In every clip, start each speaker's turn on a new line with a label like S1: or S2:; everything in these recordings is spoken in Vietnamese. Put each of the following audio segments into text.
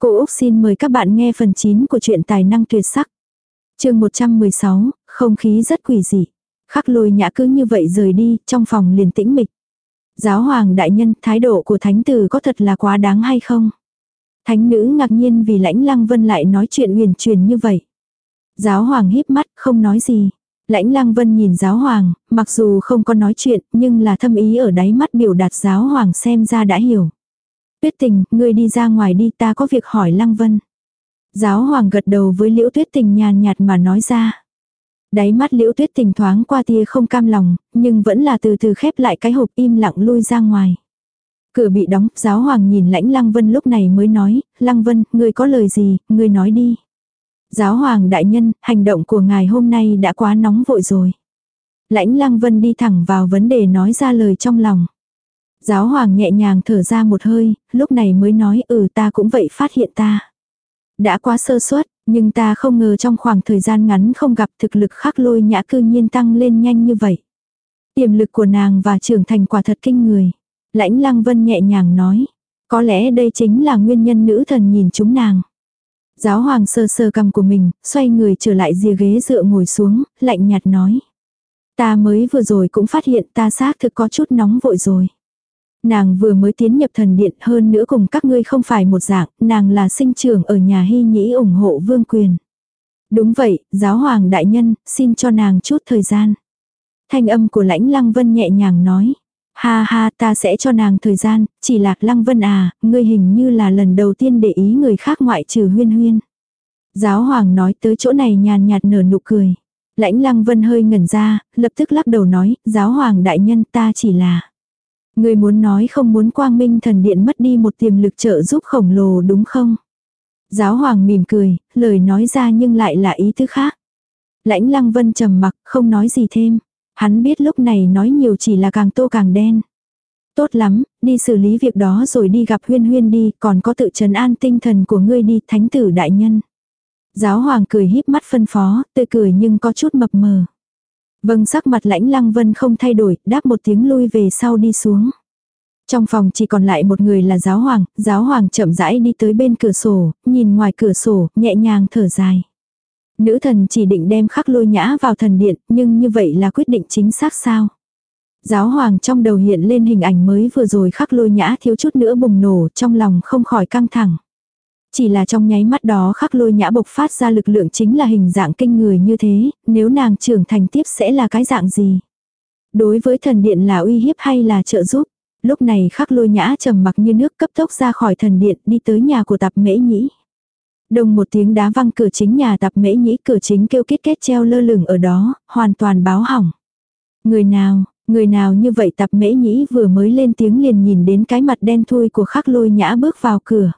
S1: Cô Úc xin mời các bạn nghe phần 9 của truyện tài năng tuyệt sắc. chương 116, không khí rất quỷ dị. Khắc lôi nhã cứ như vậy rời đi, trong phòng liền tĩnh mịch. Giáo hoàng đại nhân, thái độ của thánh tử có thật là quá đáng hay không? Thánh nữ ngạc nhiên vì lãnh lăng vân lại nói chuyện huyền truyền như vậy. Giáo hoàng híp mắt, không nói gì. Lãnh lăng vân nhìn giáo hoàng, mặc dù không có nói chuyện, nhưng là thâm ý ở đáy mắt biểu đạt giáo hoàng xem ra đã hiểu. Tuyết tình, ngươi đi ra ngoài đi ta có việc hỏi lăng vân. Giáo hoàng gật đầu với liễu tuyết tình nhàn nhạt mà nói ra. Đáy mắt liễu tuyết tình thoáng qua tia không cam lòng, nhưng vẫn là từ từ khép lại cái hộp im lặng lui ra ngoài. Cửa bị đóng, giáo hoàng nhìn lãnh lăng vân lúc này mới nói, lăng vân, ngươi có lời gì, ngươi nói đi. Giáo hoàng đại nhân, hành động của ngài hôm nay đã quá nóng vội rồi. Lãnh lăng vân đi thẳng vào vấn đề nói ra lời trong lòng. Giáo hoàng nhẹ nhàng thở ra một hơi, lúc này mới nói ừ ta cũng vậy phát hiện ta. Đã quá sơ suất, nhưng ta không ngờ trong khoảng thời gian ngắn không gặp thực lực khắc lôi nhã cư nhiên tăng lên nhanh như vậy. Tiềm lực của nàng và trưởng thành quả thật kinh người. Lãnh lăng vân nhẹ nhàng nói. Có lẽ đây chính là nguyên nhân nữ thần nhìn chúng nàng. Giáo hoàng sơ sơ cầm của mình, xoay người trở lại rìa ghế dựa ngồi xuống, lạnh nhạt nói. Ta mới vừa rồi cũng phát hiện ta xác thực có chút nóng vội rồi. Nàng vừa mới tiến nhập thần điện hơn nữa cùng các ngươi không phải một dạng, nàng là sinh trưởng ở nhà hy nhĩ ủng hộ vương quyền. Đúng vậy, giáo hoàng đại nhân, xin cho nàng chút thời gian. Thanh âm của lãnh lăng vân nhẹ nhàng nói. Ha ha ta sẽ cho nàng thời gian, chỉ lạc lăng vân à, ngươi hình như là lần đầu tiên để ý người khác ngoại trừ huyên huyên. Giáo hoàng nói tới chỗ này nhàn nhạt nở nụ cười. Lãnh lăng vân hơi ngẩn ra, lập tức lắc đầu nói, giáo hoàng đại nhân ta chỉ là. Người muốn nói không muốn quang minh thần điện mất đi một tiềm lực trợ giúp khổng lồ đúng không? Giáo hoàng mỉm cười, lời nói ra nhưng lại là ý thứ khác. Lãnh lăng vân trầm mặc, không nói gì thêm. Hắn biết lúc này nói nhiều chỉ là càng tô càng đen. Tốt lắm, đi xử lý việc đó rồi đi gặp huyên huyên đi, còn có tự trấn an tinh thần của ngươi đi, thánh tử đại nhân. Giáo hoàng cười híp mắt phân phó, tươi cười nhưng có chút mập mờ. Vâng sắc mặt lãnh lăng vân không thay đổi, đáp một tiếng lui về sau đi xuống. Trong phòng chỉ còn lại một người là giáo hoàng, giáo hoàng chậm rãi đi tới bên cửa sổ, nhìn ngoài cửa sổ, nhẹ nhàng thở dài. Nữ thần chỉ định đem khắc lôi nhã vào thần điện, nhưng như vậy là quyết định chính xác sao? Giáo hoàng trong đầu hiện lên hình ảnh mới vừa rồi khắc lôi nhã thiếu chút nữa bùng nổ trong lòng không khỏi căng thẳng. Chỉ là trong nháy mắt đó khắc lôi nhã bộc phát ra lực lượng chính là hình dạng kinh người như thế, nếu nàng trưởng thành tiếp sẽ là cái dạng gì? Đối với thần điện là uy hiếp hay là trợ giúp? Lúc này khắc lôi nhã trầm mặc như nước cấp tốc ra khỏi thần điện đi tới nhà của tạp mễ nhĩ. Đồng một tiếng đá văng cửa chính nhà tạp mễ nhĩ cửa chính kêu kết kết treo lơ lửng ở đó, hoàn toàn báo hỏng. Người nào, người nào như vậy tạp mễ nhĩ vừa mới lên tiếng liền nhìn đến cái mặt đen thui của khắc lôi nhã bước vào cửa.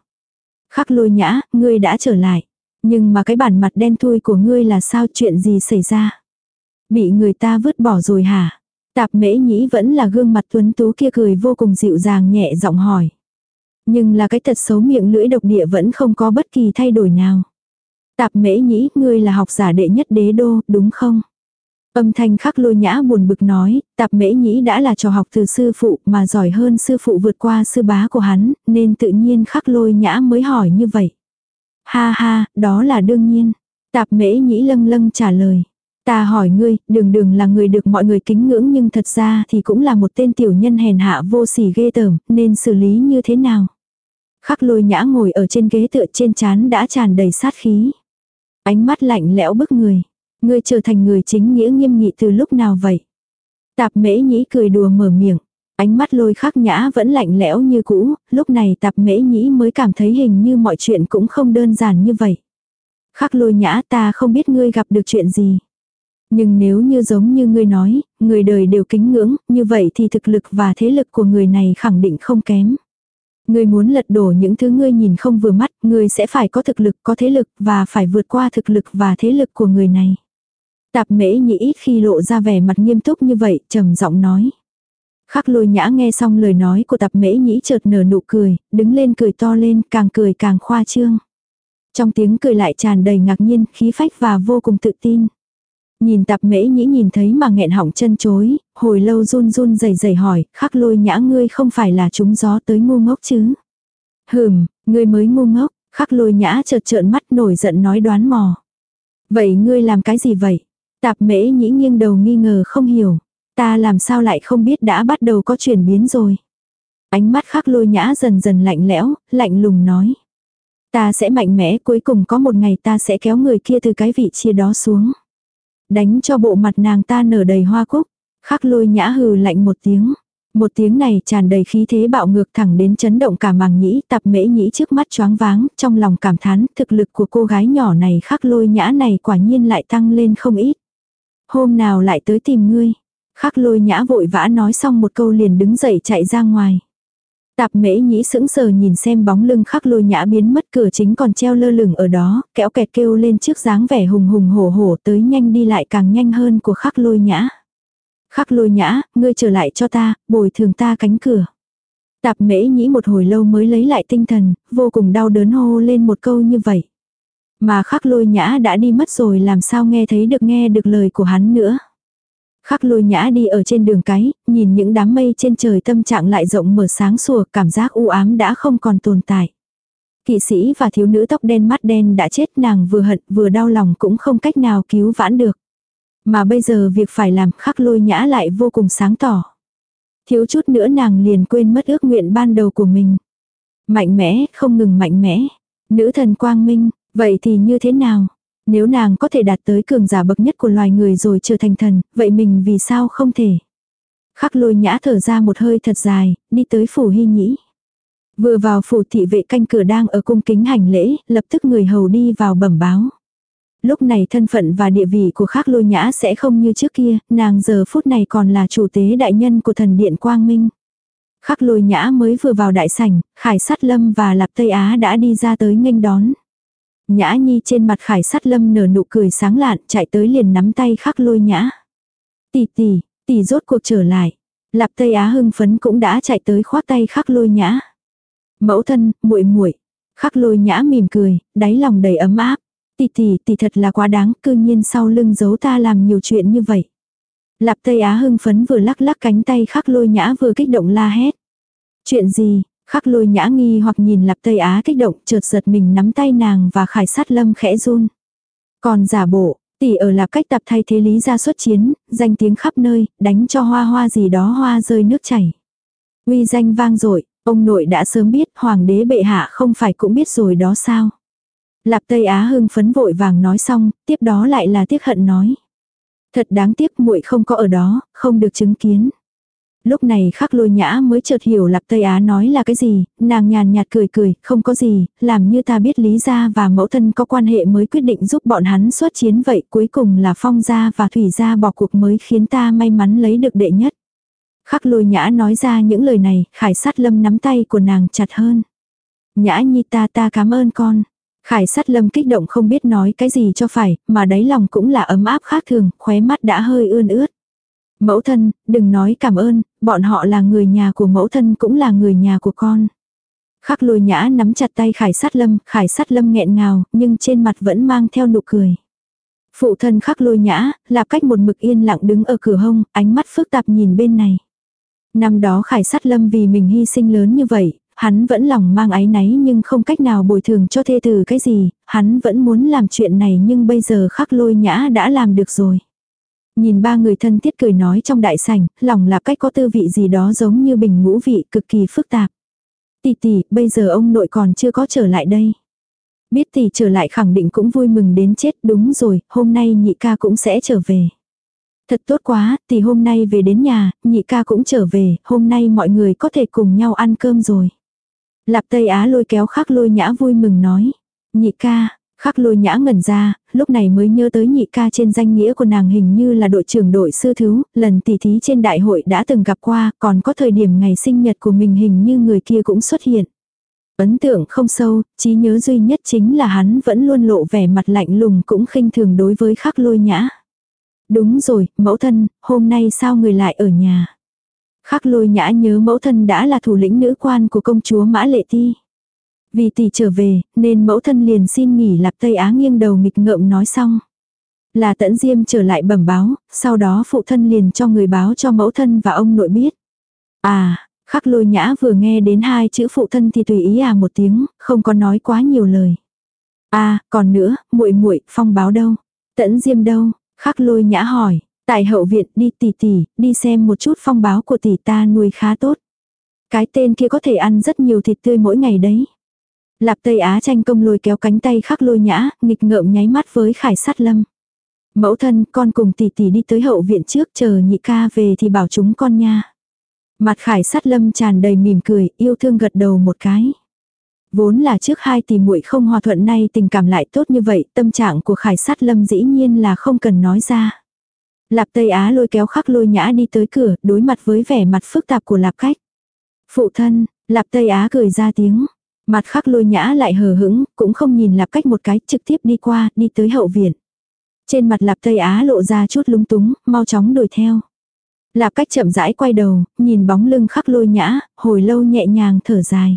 S1: Khắc lôi nhã, ngươi đã trở lại. Nhưng mà cái bản mặt đen thui của ngươi là sao chuyện gì xảy ra? Bị người ta vứt bỏ rồi hả? Tạp mễ nhĩ vẫn là gương mặt tuấn tú kia cười vô cùng dịu dàng nhẹ giọng hỏi. Nhưng là cái tật xấu miệng lưỡi độc địa vẫn không có bất kỳ thay đổi nào. Tạp mễ nhĩ, ngươi là học giả đệ nhất đế đô, đúng không? Âm thanh khắc lôi nhã buồn bực nói, tạp mễ nhĩ đã là trò học từ sư phụ mà giỏi hơn sư phụ vượt qua sư bá của hắn, nên tự nhiên khắc lôi nhã mới hỏi như vậy. Ha ha, đó là đương nhiên. Tạp mễ nhĩ lâng lâng trả lời. Ta hỏi ngươi, đường đường là người được mọi người kính ngưỡng nhưng thật ra thì cũng là một tên tiểu nhân hèn hạ vô sỉ ghê tởm, nên xử lý như thế nào? Khắc lôi nhã ngồi ở trên ghế tựa trên chán đã tràn đầy sát khí. Ánh mắt lạnh lẽo bức người. Ngươi trở thành người chính nghĩa nghiêm nghị từ lúc nào vậy? Tạp mễ nhĩ cười đùa mở miệng. Ánh mắt lôi khắc nhã vẫn lạnh lẽo như cũ, lúc này tạp mễ nhĩ mới cảm thấy hình như mọi chuyện cũng không đơn giản như vậy. Khắc lôi nhã ta không biết ngươi gặp được chuyện gì. Nhưng nếu như giống như ngươi nói, người đời đều kính ngưỡng, như vậy thì thực lực và thế lực của người này khẳng định không kém. Ngươi muốn lật đổ những thứ ngươi nhìn không vừa mắt, ngươi sẽ phải có thực lực, có thế lực và phải vượt qua thực lực và thế lực của người này. Tạp mễ nhĩ ít khi lộ ra vẻ mặt nghiêm túc như vậy, trầm giọng nói. Khắc lôi nhã nghe xong lời nói của tạp mễ nhĩ chợt nở nụ cười, đứng lên cười to lên, càng cười càng khoa trương. Trong tiếng cười lại tràn đầy ngạc nhiên, khí phách và vô cùng tự tin. Nhìn tạp mễ nhĩ nhìn thấy mà nghẹn họng chân chối, hồi lâu run run rẩy rẩy hỏi, khắc lôi nhã ngươi không phải là chúng gió tới ngu ngốc chứ. Hừm, ngươi mới ngu ngốc, Khắc lôi nhã chợt trợn mắt nổi giận nói đoán mò. Vậy ngươi làm cái gì vậy? Tạp mễ nhĩ nghiêng đầu nghi ngờ không hiểu. Ta làm sao lại không biết đã bắt đầu có chuyển biến rồi. Ánh mắt khắc lôi nhã dần dần lạnh lẽo, lạnh lùng nói. Ta sẽ mạnh mẽ cuối cùng có một ngày ta sẽ kéo người kia từ cái vị chia đó xuống. Đánh cho bộ mặt nàng ta nở đầy hoa cúc. Khắc lôi nhã hừ lạnh một tiếng. Một tiếng này tràn đầy khí thế bạo ngược thẳng đến chấn động cả màng nhĩ tập mễ nhĩ trước mắt choáng váng, trong lòng cảm thán thực lực của cô gái nhỏ này khắc lôi nhã này quả nhiên lại tăng lên không ít. Hôm nào lại tới tìm ngươi. Khắc lôi nhã vội vã nói xong một câu liền đứng dậy chạy ra ngoài. Tạp mễ nhĩ sững sờ nhìn xem bóng lưng khắc lôi nhã biến mất cửa chính còn treo lơ lửng ở đó, kéo kẹt kêu lên trước dáng vẻ hùng hùng hổ hổ tới nhanh đi lại càng nhanh hơn của khắc lôi nhã. Khắc lôi nhã, ngươi trở lại cho ta, bồi thường ta cánh cửa. Tạp mễ nhĩ một hồi lâu mới lấy lại tinh thần, vô cùng đau đớn hô lên một câu như vậy. Mà khắc lôi nhã đã đi mất rồi làm sao nghe thấy được nghe được lời của hắn nữa. Khắc lôi nhã đi ở trên đường cái, nhìn những đám mây trên trời tâm trạng lại rộng mở sáng sủa, cảm giác u ám đã không còn tồn tại. Kỵ sĩ và thiếu nữ tóc đen mắt đen đã chết nàng vừa hận vừa đau lòng cũng không cách nào cứu vãn được. Mà bây giờ việc phải làm khắc lôi nhã lại vô cùng sáng tỏ. Thiếu chút nữa nàng liền quên mất ước nguyện ban đầu của mình. Mạnh mẽ, không ngừng mạnh mẽ. Nữ thần quang minh, vậy thì như thế nào? Nếu nàng có thể đạt tới cường giả bậc nhất của loài người rồi trở thành thần, vậy mình vì sao không thể? Khắc lôi nhã thở ra một hơi thật dài, đi tới phủ hy nhĩ. Vừa vào phủ thị vệ canh cửa đang ở cung kính hành lễ, lập tức người hầu đi vào bẩm báo. Lúc này thân phận và địa vị của khắc lôi nhã sẽ không như trước kia, nàng giờ phút này còn là chủ tế đại nhân của thần điện Quang Minh. Khắc lôi nhã mới vừa vào đại sảnh, khải sát lâm và lạp Tây Á đã đi ra tới nghênh đón. Nhã Nhi trên mặt khải sát lâm nở nụ cười sáng lạn, chạy tới liền nắm tay khắc lôi nhã. Tỷ tỷ, tỷ rốt cuộc trở lại. Lạp Tây Á hưng phấn cũng đã chạy tới khoác tay khắc lôi nhã. Mẫu thân, muội muội Khắc lôi nhã mỉm cười, đáy lòng đầy ấm áp. Tỷ tỷ, tỷ thật là quá đáng, cư nhiên sau lưng giấu ta làm nhiều chuyện như vậy. Lạp Tây Á hưng phấn vừa lắc lắc cánh tay khắc lôi nhã vừa kích động la hét. Chuyện gì, Khắc lôi nhã nghi hoặc nhìn lạp Tây Á kích động chợt giật mình nắm tay nàng và khải sát lâm khẽ run. Còn giả bộ, tỷ ở lạp cách tập thay thế lý ra xuất chiến, danh tiếng khắp nơi, đánh cho hoa hoa gì đó hoa rơi nước chảy. Uy danh vang dội ông nội đã sớm biết hoàng đế bệ hạ không phải cũng biết rồi đó sao. Lạp Tây Á hưng phấn vội vàng nói xong, tiếp đó lại là tiếc hận nói. Thật đáng tiếc muội không có ở đó, không được chứng kiến. Lúc này khắc lôi nhã mới chợt hiểu lạc Tây Á nói là cái gì, nàng nhàn nhạt cười cười, không có gì, làm như ta biết lý gia và mẫu thân có quan hệ mới quyết định giúp bọn hắn xuất chiến vậy cuối cùng là phong gia và thủy gia bỏ cuộc mới khiến ta may mắn lấy được đệ nhất. Khắc lôi nhã nói ra những lời này, khải sát lâm nắm tay của nàng chặt hơn. Nhã nhi ta ta cảm ơn con. Khải sát lâm kích động không biết nói cái gì cho phải, mà đáy lòng cũng là ấm áp khác thường, khóe mắt đã hơi ươn ướt. Mẫu thân, đừng nói cảm ơn, bọn họ là người nhà của mẫu thân cũng là người nhà của con. Khắc lôi nhã nắm chặt tay khải sát lâm, khải sát lâm nghẹn ngào, nhưng trên mặt vẫn mang theo nụ cười. Phụ thân khắc lôi nhã, lạp cách một mực yên lặng đứng ở cửa hông, ánh mắt phức tạp nhìn bên này. Năm đó khải sát lâm vì mình hy sinh lớn như vậy, hắn vẫn lòng mang ái náy nhưng không cách nào bồi thường cho thê từ cái gì, hắn vẫn muốn làm chuyện này nhưng bây giờ khắc lôi nhã đã làm được rồi. Nhìn ba người thân thiết cười nói trong đại sảnh, lòng là cách có tư vị gì đó giống như bình ngũ vị cực kỳ phức tạp. Tỷ tỷ, bây giờ ông nội còn chưa có trở lại đây. Biết tỷ trở lại khẳng định cũng vui mừng đến chết đúng rồi, hôm nay nhị ca cũng sẽ trở về. Thật tốt quá, tỷ hôm nay về đến nhà, nhị ca cũng trở về, hôm nay mọi người có thể cùng nhau ăn cơm rồi. Lạp Tây Á lôi kéo khắc lôi nhã vui mừng nói. Nhị ca, Khắc lôi nhã ngẩn ra, lúc này mới nhớ tới nhị ca trên danh nghĩa của nàng hình như là đội trưởng đội sư thứ, lần tỷ thí trên đại hội đã từng gặp qua, còn có thời điểm ngày sinh nhật của mình hình như người kia cũng xuất hiện. Ấn tượng không sâu, trí nhớ duy nhất chính là hắn vẫn luôn lộ vẻ mặt lạnh lùng cũng khinh thường đối với khắc lôi nhã. Đúng rồi, mẫu thân, hôm nay sao người lại ở nhà? Khắc lôi nhã nhớ mẫu thân đã là thủ lĩnh nữ quan của công chúa Mã Lệ Ti. Vì tỷ trở về, nên mẫu thân liền xin nghỉ lạp Tây Á nghiêng đầu nghịch ngợm nói xong. Là tẫn diêm trở lại bẩm báo, sau đó phụ thân liền cho người báo cho mẫu thân và ông nội biết. À, Khắc lôi nhã vừa nghe đến hai chữ phụ thân thì tùy ý à một tiếng, không có nói quá nhiều lời. À, còn nữa, muội muội phong báo đâu? Tẫn diêm đâu? Khắc lôi nhã hỏi. Tại hậu viện đi tỷ tỷ, đi xem một chút phong báo của tỷ ta nuôi khá tốt. Cái tên kia có thể ăn rất nhiều thịt tươi mỗi ngày đấy. Lạp Tây Á tranh công lôi kéo cánh tay khắc lôi nhã, nghịch ngợm nháy mắt với khải sát lâm. Mẫu thân con cùng tỷ tỷ đi tới hậu viện trước chờ nhị ca về thì bảo chúng con nha. Mặt khải sát lâm tràn đầy mỉm cười, yêu thương gật đầu một cái. Vốn là trước hai tỷ muội không hòa thuận nay tình cảm lại tốt như vậy, tâm trạng của khải sát lâm dĩ nhiên là không cần nói ra. Lạp Tây Á lôi kéo khắc lôi nhã đi tới cửa, đối mặt với vẻ mặt phức tạp của lạp cách. Phụ thân, Lạp Tây Á cười ra tiếng. Mặt khắc lôi nhã lại hờ hững, cũng không nhìn lạp cách một cái, trực tiếp đi qua, đi tới hậu viện. Trên mặt lạp Tây Á lộ ra chút lúng túng, mau chóng đuổi theo. Lạp cách chậm rãi quay đầu, nhìn bóng lưng khắc lôi nhã, hồi lâu nhẹ nhàng thở dài.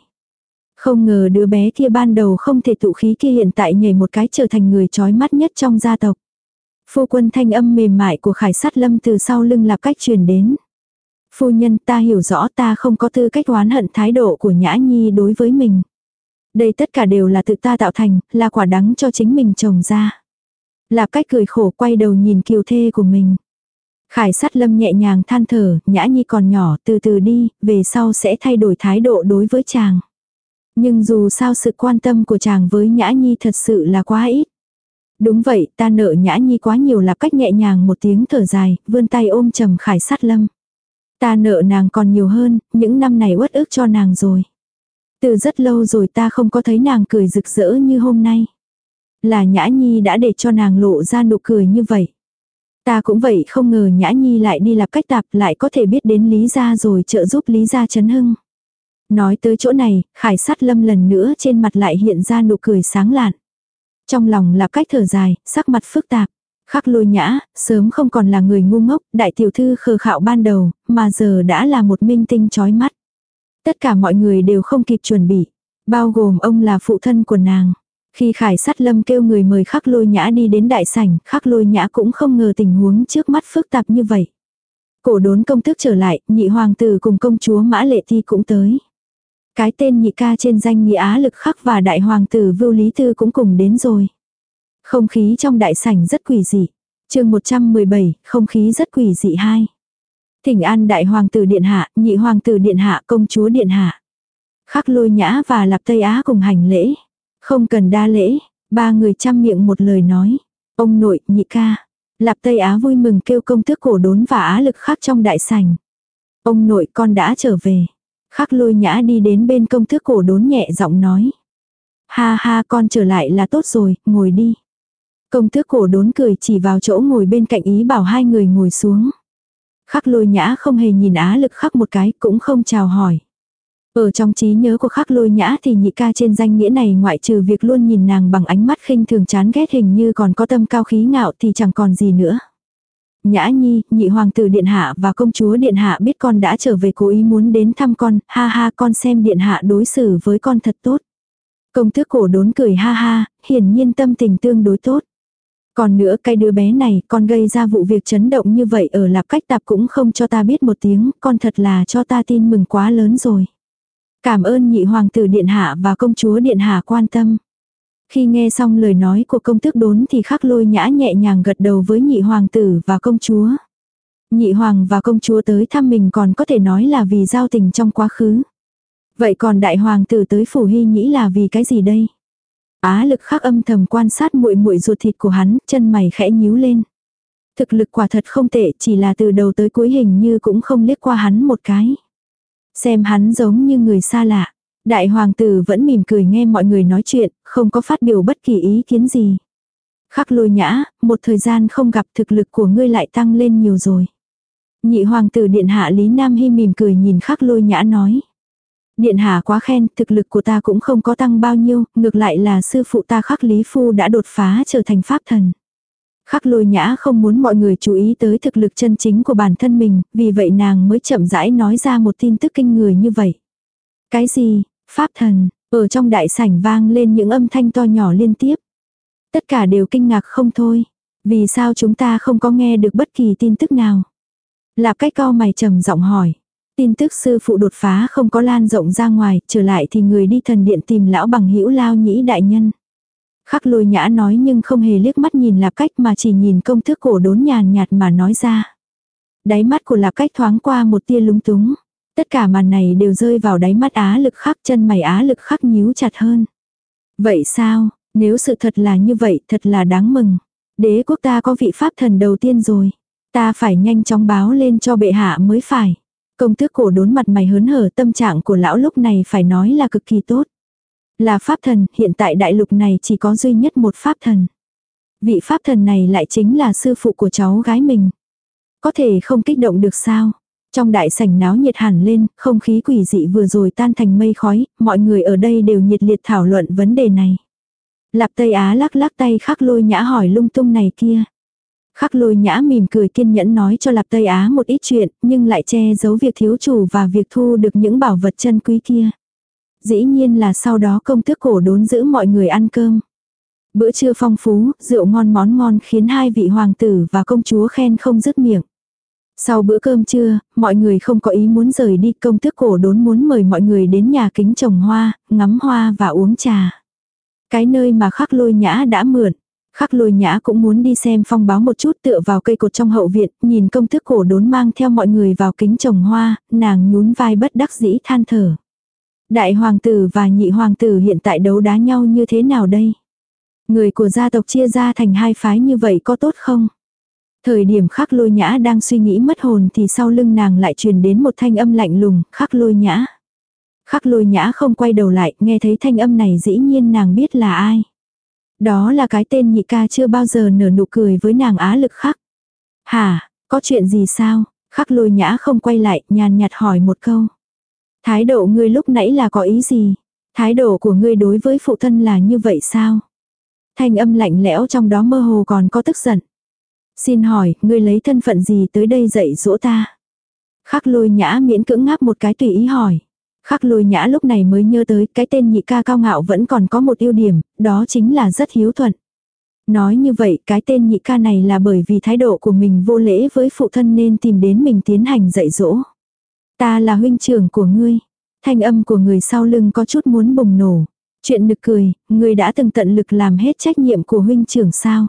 S1: Không ngờ đứa bé kia ban đầu không thể tụ khí kia hiện tại nhảy một cái trở thành người trói mắt nhất trong gia tộc. Phu quân thanh âm mềm mại của khải sát lâm từ sau lưng lạp cách truyền đến. Phu nhân ta hiểu rõ ta không có tư cách oán hận thái độ của nhã nhi đối với mình. Đây tất cả đều là tự ta tạo thành, là quả đắng cho chính mình trồng ra. Lạp cách cười khổ quay đầu nhìn kiều thê của mình. Khải sát lâm nhẹ nhàng than thở, nhã nhi còn nhỏ, từ từ đi, về sau sẽ thay đổi thái độ đối với chàng. Nhưng dù sao sự quan tâm của chàng với nhã nhi thật sự là quá ít. Đúng vậy, ta nợ nhã nhi quá nhiều lạp cách nhẹ nhàng một tiếng thở dài, vươn tay ôm trầm khải sát lâm. Ta nợ nàng còn nhiều hơn, những năm này uất ức cho nàng rồi. Từ rất lâu rồi ta không có thấy nàng cười rực rỡ như hôm nay. Là Nhã Nhi đã để cho nàng lộ ra nụ cười như vậy. Ta cũng vậy không ngờ Nhã Nhi lại đi lập cách tạp lại có thể biết đến Lý Gia rồi trợ giúp Lý Gia chấn hưng. Nói tới chỗ này, khải sát lâm lần nữa trên mặt lại hiện ra nụ cười sáng lạn. Trong lòng là cách thở dài, sắc mặt phức tạp. Khắc lôi nhã, sớm không còn là người ngu ngốc, đại tiểu thư khờ khạo ban đầu, mà giờ đã là một minh tinh chói mắt. Tất cả mọi người đều không kịp chuẩn bị, bao gồm ông là phụ thân của nàng. Khi khải sát lâm kêu người mời khắc lôi nhã đi đến đại sảnh, khắc lôi nhã cũng không ngờ tình huống trước mắt phức tạp như vậy. Cổ đốn công thức trở lại, nhị hoàng tử cùng công chúa mã lệ thi cũng tới. Cái tên nhị ca trên danh nghĩa á lực khắc và đại hoàng tử vưu lý tư cũng cùng đến rồi. Không khí trong đại sảnh rất quỷ dị. chương 117, không khí rất quỷ dị hai. Thỉnh an đại hoàng tử điện hạ, nhị hoàng tử điện hạ, công chúa điện hạ. Khắc lôi nhã và lạp Tây Á cùng hành lễ. Không cần đa lễ, ba người chăm miệng một lời nói. Ông nội, nhị ca. Lạp Tây Á vui mừng kêu công tước cổ đốn và á lực khắc trong đại sảnh. Ông nội con đã trở về. Khắc lôi nhã đi đến bên công tước cổ đốn nhẹ giọng nói. Ha ha con trở lại là tốt rồi, ngồi đi. Công tước cổ đốn cười chỉ vào chỗ ngồi bên cạnh ý bảo hai người ngồi xuống. Khắc lôi nhã không hề nhìn á lực khắc một cái cũng không chào hỏi. Ở trong trí nhớ của khắc lôi nhã thì nhị ca trên danh nghĩa này ngoại trừ việc luôn nhìn nàng bằng ánh mắt khinh thường chán ghét hình như còn có tâm cao khí ngạo thì chẳng còn gì nữa. Nhã nhi, nhị hoàng tử điện hạ và công chúa điện hạ biết con đã trở về cố ý muốn đến thăm con, ha ha con xem điện hạ đối xử với con thật tốt. Công tước cổ đốn cười ha ha, hiển nhiên tâm tình tương đối tốt. Còn nữa cái đứa bé này, con gây ra vụ việc chấn động như vậy ở lạp cách tạp cũng không cho ta biết một tiếng, con thật là cho ta tin mừng quá lớn rồi. Cảm ơn nhị hoàng tử điện hạ và công chúa điện hạ quan tâm. Khi nghe xong lời nói của công tước đốn thì khắc lôi nhã nhẹ nhàng gật đầu với nhị hoàng tử và công chúa. Nhị hoàng và công chúa tới thăm mình còn có thể nói là vì giao tình trong quá khứ. Vậy còn đại hoàng tử tới phủ hy nhĩ là vì cái gì đây? Á lực khắc âm thầm quan sát muội muội ruột thịt của hắn, chân mày khẽ nhíu lên. Thực lực quả thật không tệ, chỉ là từ đầu tới cuối hình như cũng không liếc qua hắn một cái. Xem hắn giống như người xa lạ. Đại hoàng tử vẫn mỉm cười nghe mọi người nói chuyện, không có phát biểu bất kỳ ý kiến gì. Khắc lôi nhã, một thời gian không gặp thực lực của ngươi lại tăng lên nhiều rồi. Nhị hoàng tử điện hạ Lý Nam Hy mỉm cười nhìn khắc lôi nhã nói. Điện hạ quá khen, thực lực của ta cũng không có tăng bao nhiêu, ngược lại là sư phụ ta khắc Lý Phu đã đột phá trở thành pháp thần. Khắc lôi nhã không muốn mọi người chú ý tới thực lực chân chính của bản thân mình, vì vậy nàng mới chậm rãi nói ra một tin tức kinh người như vậy. Cái gì, pháp thần, ở trong đại sảnh vang lên những âm thanh to nhỏ liên tiếp. Tất cả đều kinh ngạc không thôi. Vì sao chúng ta không có nghe được bất kỳ tin tức nào? Lạp cách co mày trầm giọng hỏi. Tin tức sư phụ đột phá không có lan rộng ra ngoài, trở lại thì người đi thần điện tìm lão bằng hữu lao nhĩ đại nhân. Khắc lôi nhã nói nhưng không hề liếc mắt nhìn lạp cách mà chỉ nhìn công thức cổ đốn nhàn nhạt mà nói ra. Đáy mắt của lạp cách thoáng qua một tia lúng túng. Tất cả màn này đều rơi vào đáy mắt á lực khắc chân mày á lực khắc nhíu chặt hơn. Vậy sao, nếu sự thật là như vậy thật là đáng mừng. Đế quốc ta có vị pháp thần đầu tiên rồi. Ta phải nhanh chóng báo lên cho bệ hạ mới phải. Công tước cổ đốn mặt mày hớn hở tâm trạng của lão lúc này phải nói là cực kỳ tốt. Là pháp thần, hiện tại đại lục này chỉ có duy nhất một pháp thần. Vị pháp thần này lại chính là sư phụ của cháu gái mình. Có thể không kích động được sao? Trong đại sảnh náo nhiệt hẳn lên, không khí quỷ dị vừa rồi tan thành mây khói, mọi người ở đây đều nhiệt liệt thảo luận vấn đề này. Lạp Tây Á lắc lắc tay khắc lôi nhã hỏi lung tung này kia. Khắc lôi nhã mỉm cười kiên nhẫn nói cho Lạp Tây Á một ít chuyện, nhưng lại che giấu việc thiếu chủ và việc thu được những bảo vật chân quý kia. Dĩ nhiên là sau đó công tước cổ đốn giữ mọi người ăn cơm. Bữa trưa phong phú, rượu ngon món ngon khiến hai vị hoàng tử và công chúa khen không dứt miệng. Sau bữa cơm trưa, mọi người không có ý muốn rời đi công tước cổ đốn muốn mời mọi người đến nhà kính trồng hoa, ngắm hoa và uống trà. Cái nơi mà khắc lôi nhã đã mượn. Khắc lôi nhã cũng muốn đi xem phong báo một chút tựa vào cây cột trong hậu viện, nhìn công thức cổ đốn mang theo mọi người vào kính trồng hoa, nàng nhún vai bất đắc dĩ than thở. Đại hoàng tử và nhị hoàng tử hiện tại đấu đá nhau như thế nào đây? Người của gia tộc chia ra thành hai phái như vậy có tốt không? Thời điểm khắc lôi nhã đang suy nghĩ mất hồn thì sau lưng nàng lại truyền đến một thanh âm lạnh lùng, khắc lôi nhã. Khắc lôi nhã không quay đầu lại, nghe thấy thanh âm này dĩ nhiên nàng biết là ai. Đó là cái tên nhị ca chưa bao giờ nở nụ cười với nàng á lực khắc. Hả, có chuyện gì sao? Khắc lôi nhã không quay lại, nhàn nhạt hỏi một câu. Thái độ ngươi lúc nãy là có ý gì? Thái độ của ngươi đối với phụ thân là như vậy sao? Thanh âm lạnh lẽo trong đó mơ hồ còn có tức giận. Xin hỏi, ngươi lấy thân phận gì tới đây dạy dỗ ta? Khắc lôi nhã miễn cưỡng ngáp một cái tùy ý hỏi. Khắc lôi nhã lúc này mới nhớ tới cái tên nhị ca cao ngạo vẫn còn có một ưu điểm, đó chính là rất hiếu thuận. Nói như vậy cái tên nhị ca này là bởi vì thái độ của mình vô lễ với phụ thân nên tìm đến mình tiến hành dạy dỗ. Ta là huynh trưởng của ngươi. Thanh âm của người sau lưng có chút muốn bùng nổ. Chuyện nực cười, ngươi đã từng tận lực làm hết trách nhiệm của huynh trưởng sao.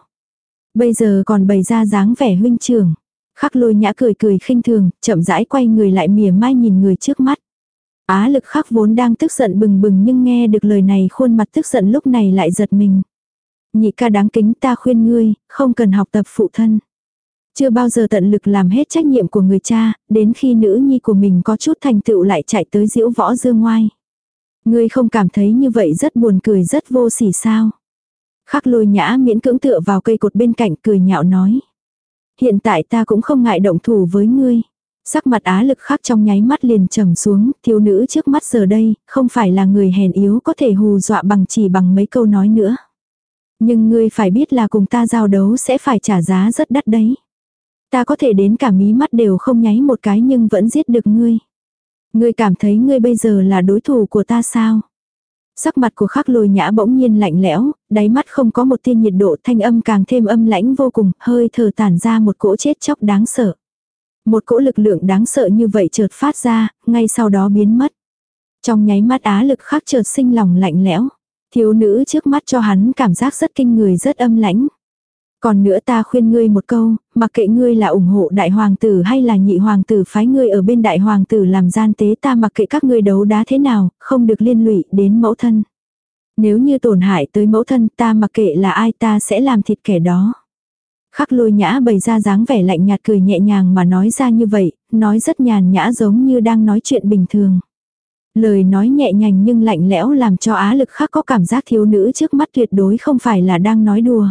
S1: Bây giờ còn bày ra dáng vẻ huynh trưởng. Khắc lôi nhã cười cười khinh thường, chậm rãi quay người lại mỉa mai nhìn người trước mắt. Á lực khắc vốn đang tức giận bừng bừng nhưng nghe được lời này khuôn mặt tức giận lúc này lại giật mình. Nhị ca đáng kính ta khuyên ngươi, không cần học tập phụ thân. Chưa bao giờ tận lực làm hết trách nhiệm của người cha, đến khi nữ nhi của mình có chút thành tựu lại chạy tới diễu võ dương ngoai. Ngươi không cảm thấy như vậy rất buồn cười rất vô sỉ sao. Khắc lôi nhã miễn cưỡng tựa vào cây cột bên cạnh cười nhạo nói. Hiện tại ta cũng không ngại động thủ với ngươi. Sắc mặt á lực khác trong nháy mắt liền trầm xuống, thiếu nữ trước mắt giờ đây, không phải là người hèn yếu có thể hù dọa bằng chỉ bằng mấy câu nói nữa. Nhưng ngươi phải biết là cùng ta giao đấu sẽ phải trả giá rất đắt đấy. Ta có thể đến cả mí mắt đều không nháy một cái nhưng vẫn giết được ngươi. Ngươi cảm thấy ngươi bây giờ là đối thủ của ta sao? Sắc mặt của khắc lôi nhã bỗng nhiên lạnh lẽo, đáy mắt không có một tia nhiệt độ thanh âm càng thêm âm lãnh vô cùng, hơi thở tản ra một cỗ chết chóc đáng sợ. Một cỗ lực lượng đáng sợ như vậy chợt phát ra, ngay sau đó biến mất. Trong nháy mắt á lực khắc chợt sinh lòng lạnh lẽo. Thiếu nữ trước mắt cho hắn cảm giác rất kinh người rất âm lãnh. Còn nữa ta khuyên ngươi một câu, mặc kệ ngươi là ủng hộ đại hoàng tử hay là nhị hoàng tử phái ngươi ở bên đại hoàng tử làm gian tế ta mặc kệ các ngươi đấu đá thế nào, không được liên lụy đến mẫu thân. Nếu như tổn hại tới mẫu thân ta mặc kệ là ai ta sẽ làm thịt kẻ đó. Khắc lôi nhã bày ra dáng vẻ lạnh nhạt cười nhẹ nhàng mà nói ra như vậy, nói rất nhàn nhã giống như đang nói chuyện bình thường. Lời nói nhẹ nhàng nhưng lạnh lẽo làm cho á lực khắc có cảm giác thiếu nữ trước mắt tuyệt đối không phải là đang nói đùa.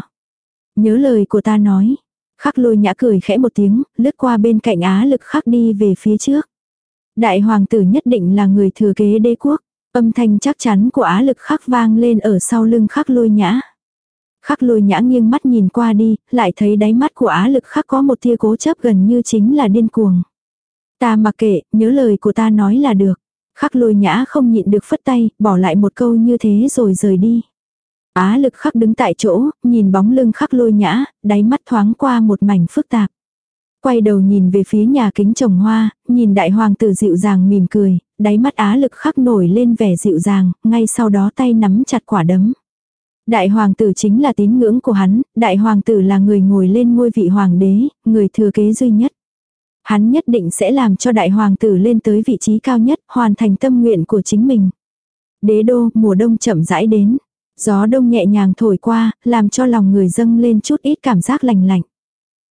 S1: Nhớ lời của ta nói. Khắc lôi nhã cười khẽ một tiếng, lướt qua bên cạnh á lực khắc đi về phía trước. Đại hoàng tử nhất định là người thừa kế đế quốc. Âm thanh chắc chắn của á lực khắc vang lên ở sau lưng khắc lôi nhã. Khắc lôi nhã nghiêng mắt nhìn qua đi, lại thấy đáy mắt của á lực khắc có một tia cố chấp gần như chính là điên cuồng. Ta mặc kệ, nhớ lời của ta nói là được. Khắc lôi nhã không nhịn được phất tay, bỏ lại một câu như thế rồi rời đi. Á lực khắc đứng tại chỗ, nhìn bóng lưng khắc lôi nhã, đáy mắt thoáng qua một mảnh phức tạp. Quay đầu nhìn về phía nhà kính trồng hoa, nhìn đại hoàng tử dịu dàng mỉm cười, đáy mắt á lực khắc nổi lên vẻ dịu dàng, ngay sau đó tay nắm chặt quả đấm. Đại hoàng tử chính là tín ngưỡng của hắn, đại hoàng tử là người ngồi lên ngôi vị hoàng đế, người thừa kế duy nhất. Hắn nhất định sẽ làm cho đại hoàng tử lên tới vị trí cao nhất, hoàn thành tâm nguyện của chính mình. Đế đô, mùa đông chậm rãi đến. Gió đông nhẹ nhàng thổi qua, làm cho lòng người dâng lên chút ít cảm giác lành lạnh.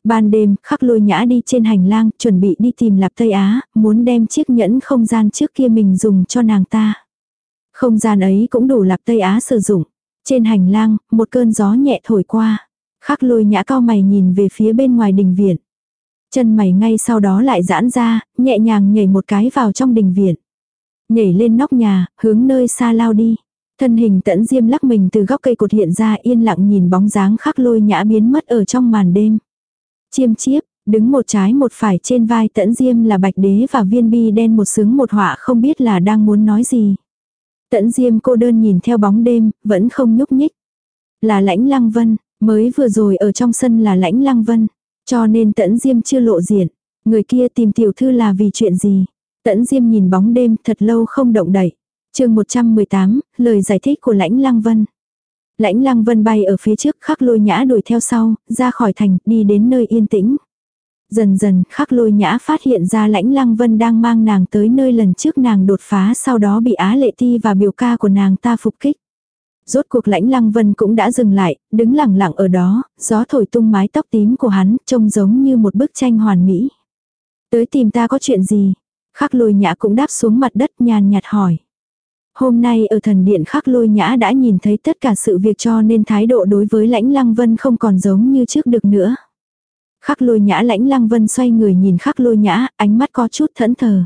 S1: Ban đêm, khắc lôi nhã đi trên hành lang, chuẩn bị đi tìm lạp Tây Á, muốn đem chiếc nhẫn không gian trước kia mình dùng cho nàng ta. Không gian ấy cũng đủ lạp Tây Á sử dụng. Trên hành lang, một cơn gió nhẹ thổi qua. Khắc lôi nhã cao mày nhìn về phía bên ngoài đình viện. Chân mày ngay sau đó lại giãn ra, nhẹ nhàng nhảy một cái vào trong đình viện. Nhảy lên nóc nhà, hướng nơi xa lao đi. Thân hình tẫn diêm lắc mình từ góc cây cột hiện ra yên lặng nhìn bóng dáng khắc lôi nhã biến mất ở trong màn đêm. Chiêm chiếp, đứng một trái một phải trên vai tẫn diêm là bạch đế và viên bi đen một sướng một họa không biết là đang muốn nói gì. Tẫn diêm cô đơn nhìn theo bóng đêm, vẫn không nhúc nhích. Là lãnh lăng vân, mới vừa rồi ở trong sân là lãnh lăng vân. Cho nên tẫn diêm chưa lộ diện. Người kia tìm tiểu thư là vì chuyện gì. Tẫn diêm nhìn bóng đêm thật lâu không động đậy. chương 118, lời giải thích của lãnh lăng vân. Lãnh lăng vân bay ở phía trước khắc lôi nhã đuổi theo sau, ra khỏi thành, đi đến nơi yên tĩnh. Dần dần khắc lôi nhã phát hiện ra lãnh lăng vân đang mang nàng tới nơi lần trước nàng đột phá sau đó bị á lệ ti và biểu ca của nàng ta phục kích. Rốt cuộc lãnh lăng vân cũng đã dừng lại, đứng lặng lặng ở đó, gió thổi tung mái tóc tím của hắn, trông giống như một bức tranh hoàn mỹ. Tới tìm ta có chuyện gì? Khắc lôi nhã cũng đáp xuống mặt đất nhàn nhạt hỏi. Hôm nay ở thần điện khắc lôi nhã đã nhìn thấy tất cả sự việc cho nên thái độ đối với lãnh lăng vân không còn giống như trước được nữa. Khắc lôi nhã lãnh lăng vân xoay người nhìn khắc lôi nhã, ánh mắt có chút thẫn thờ.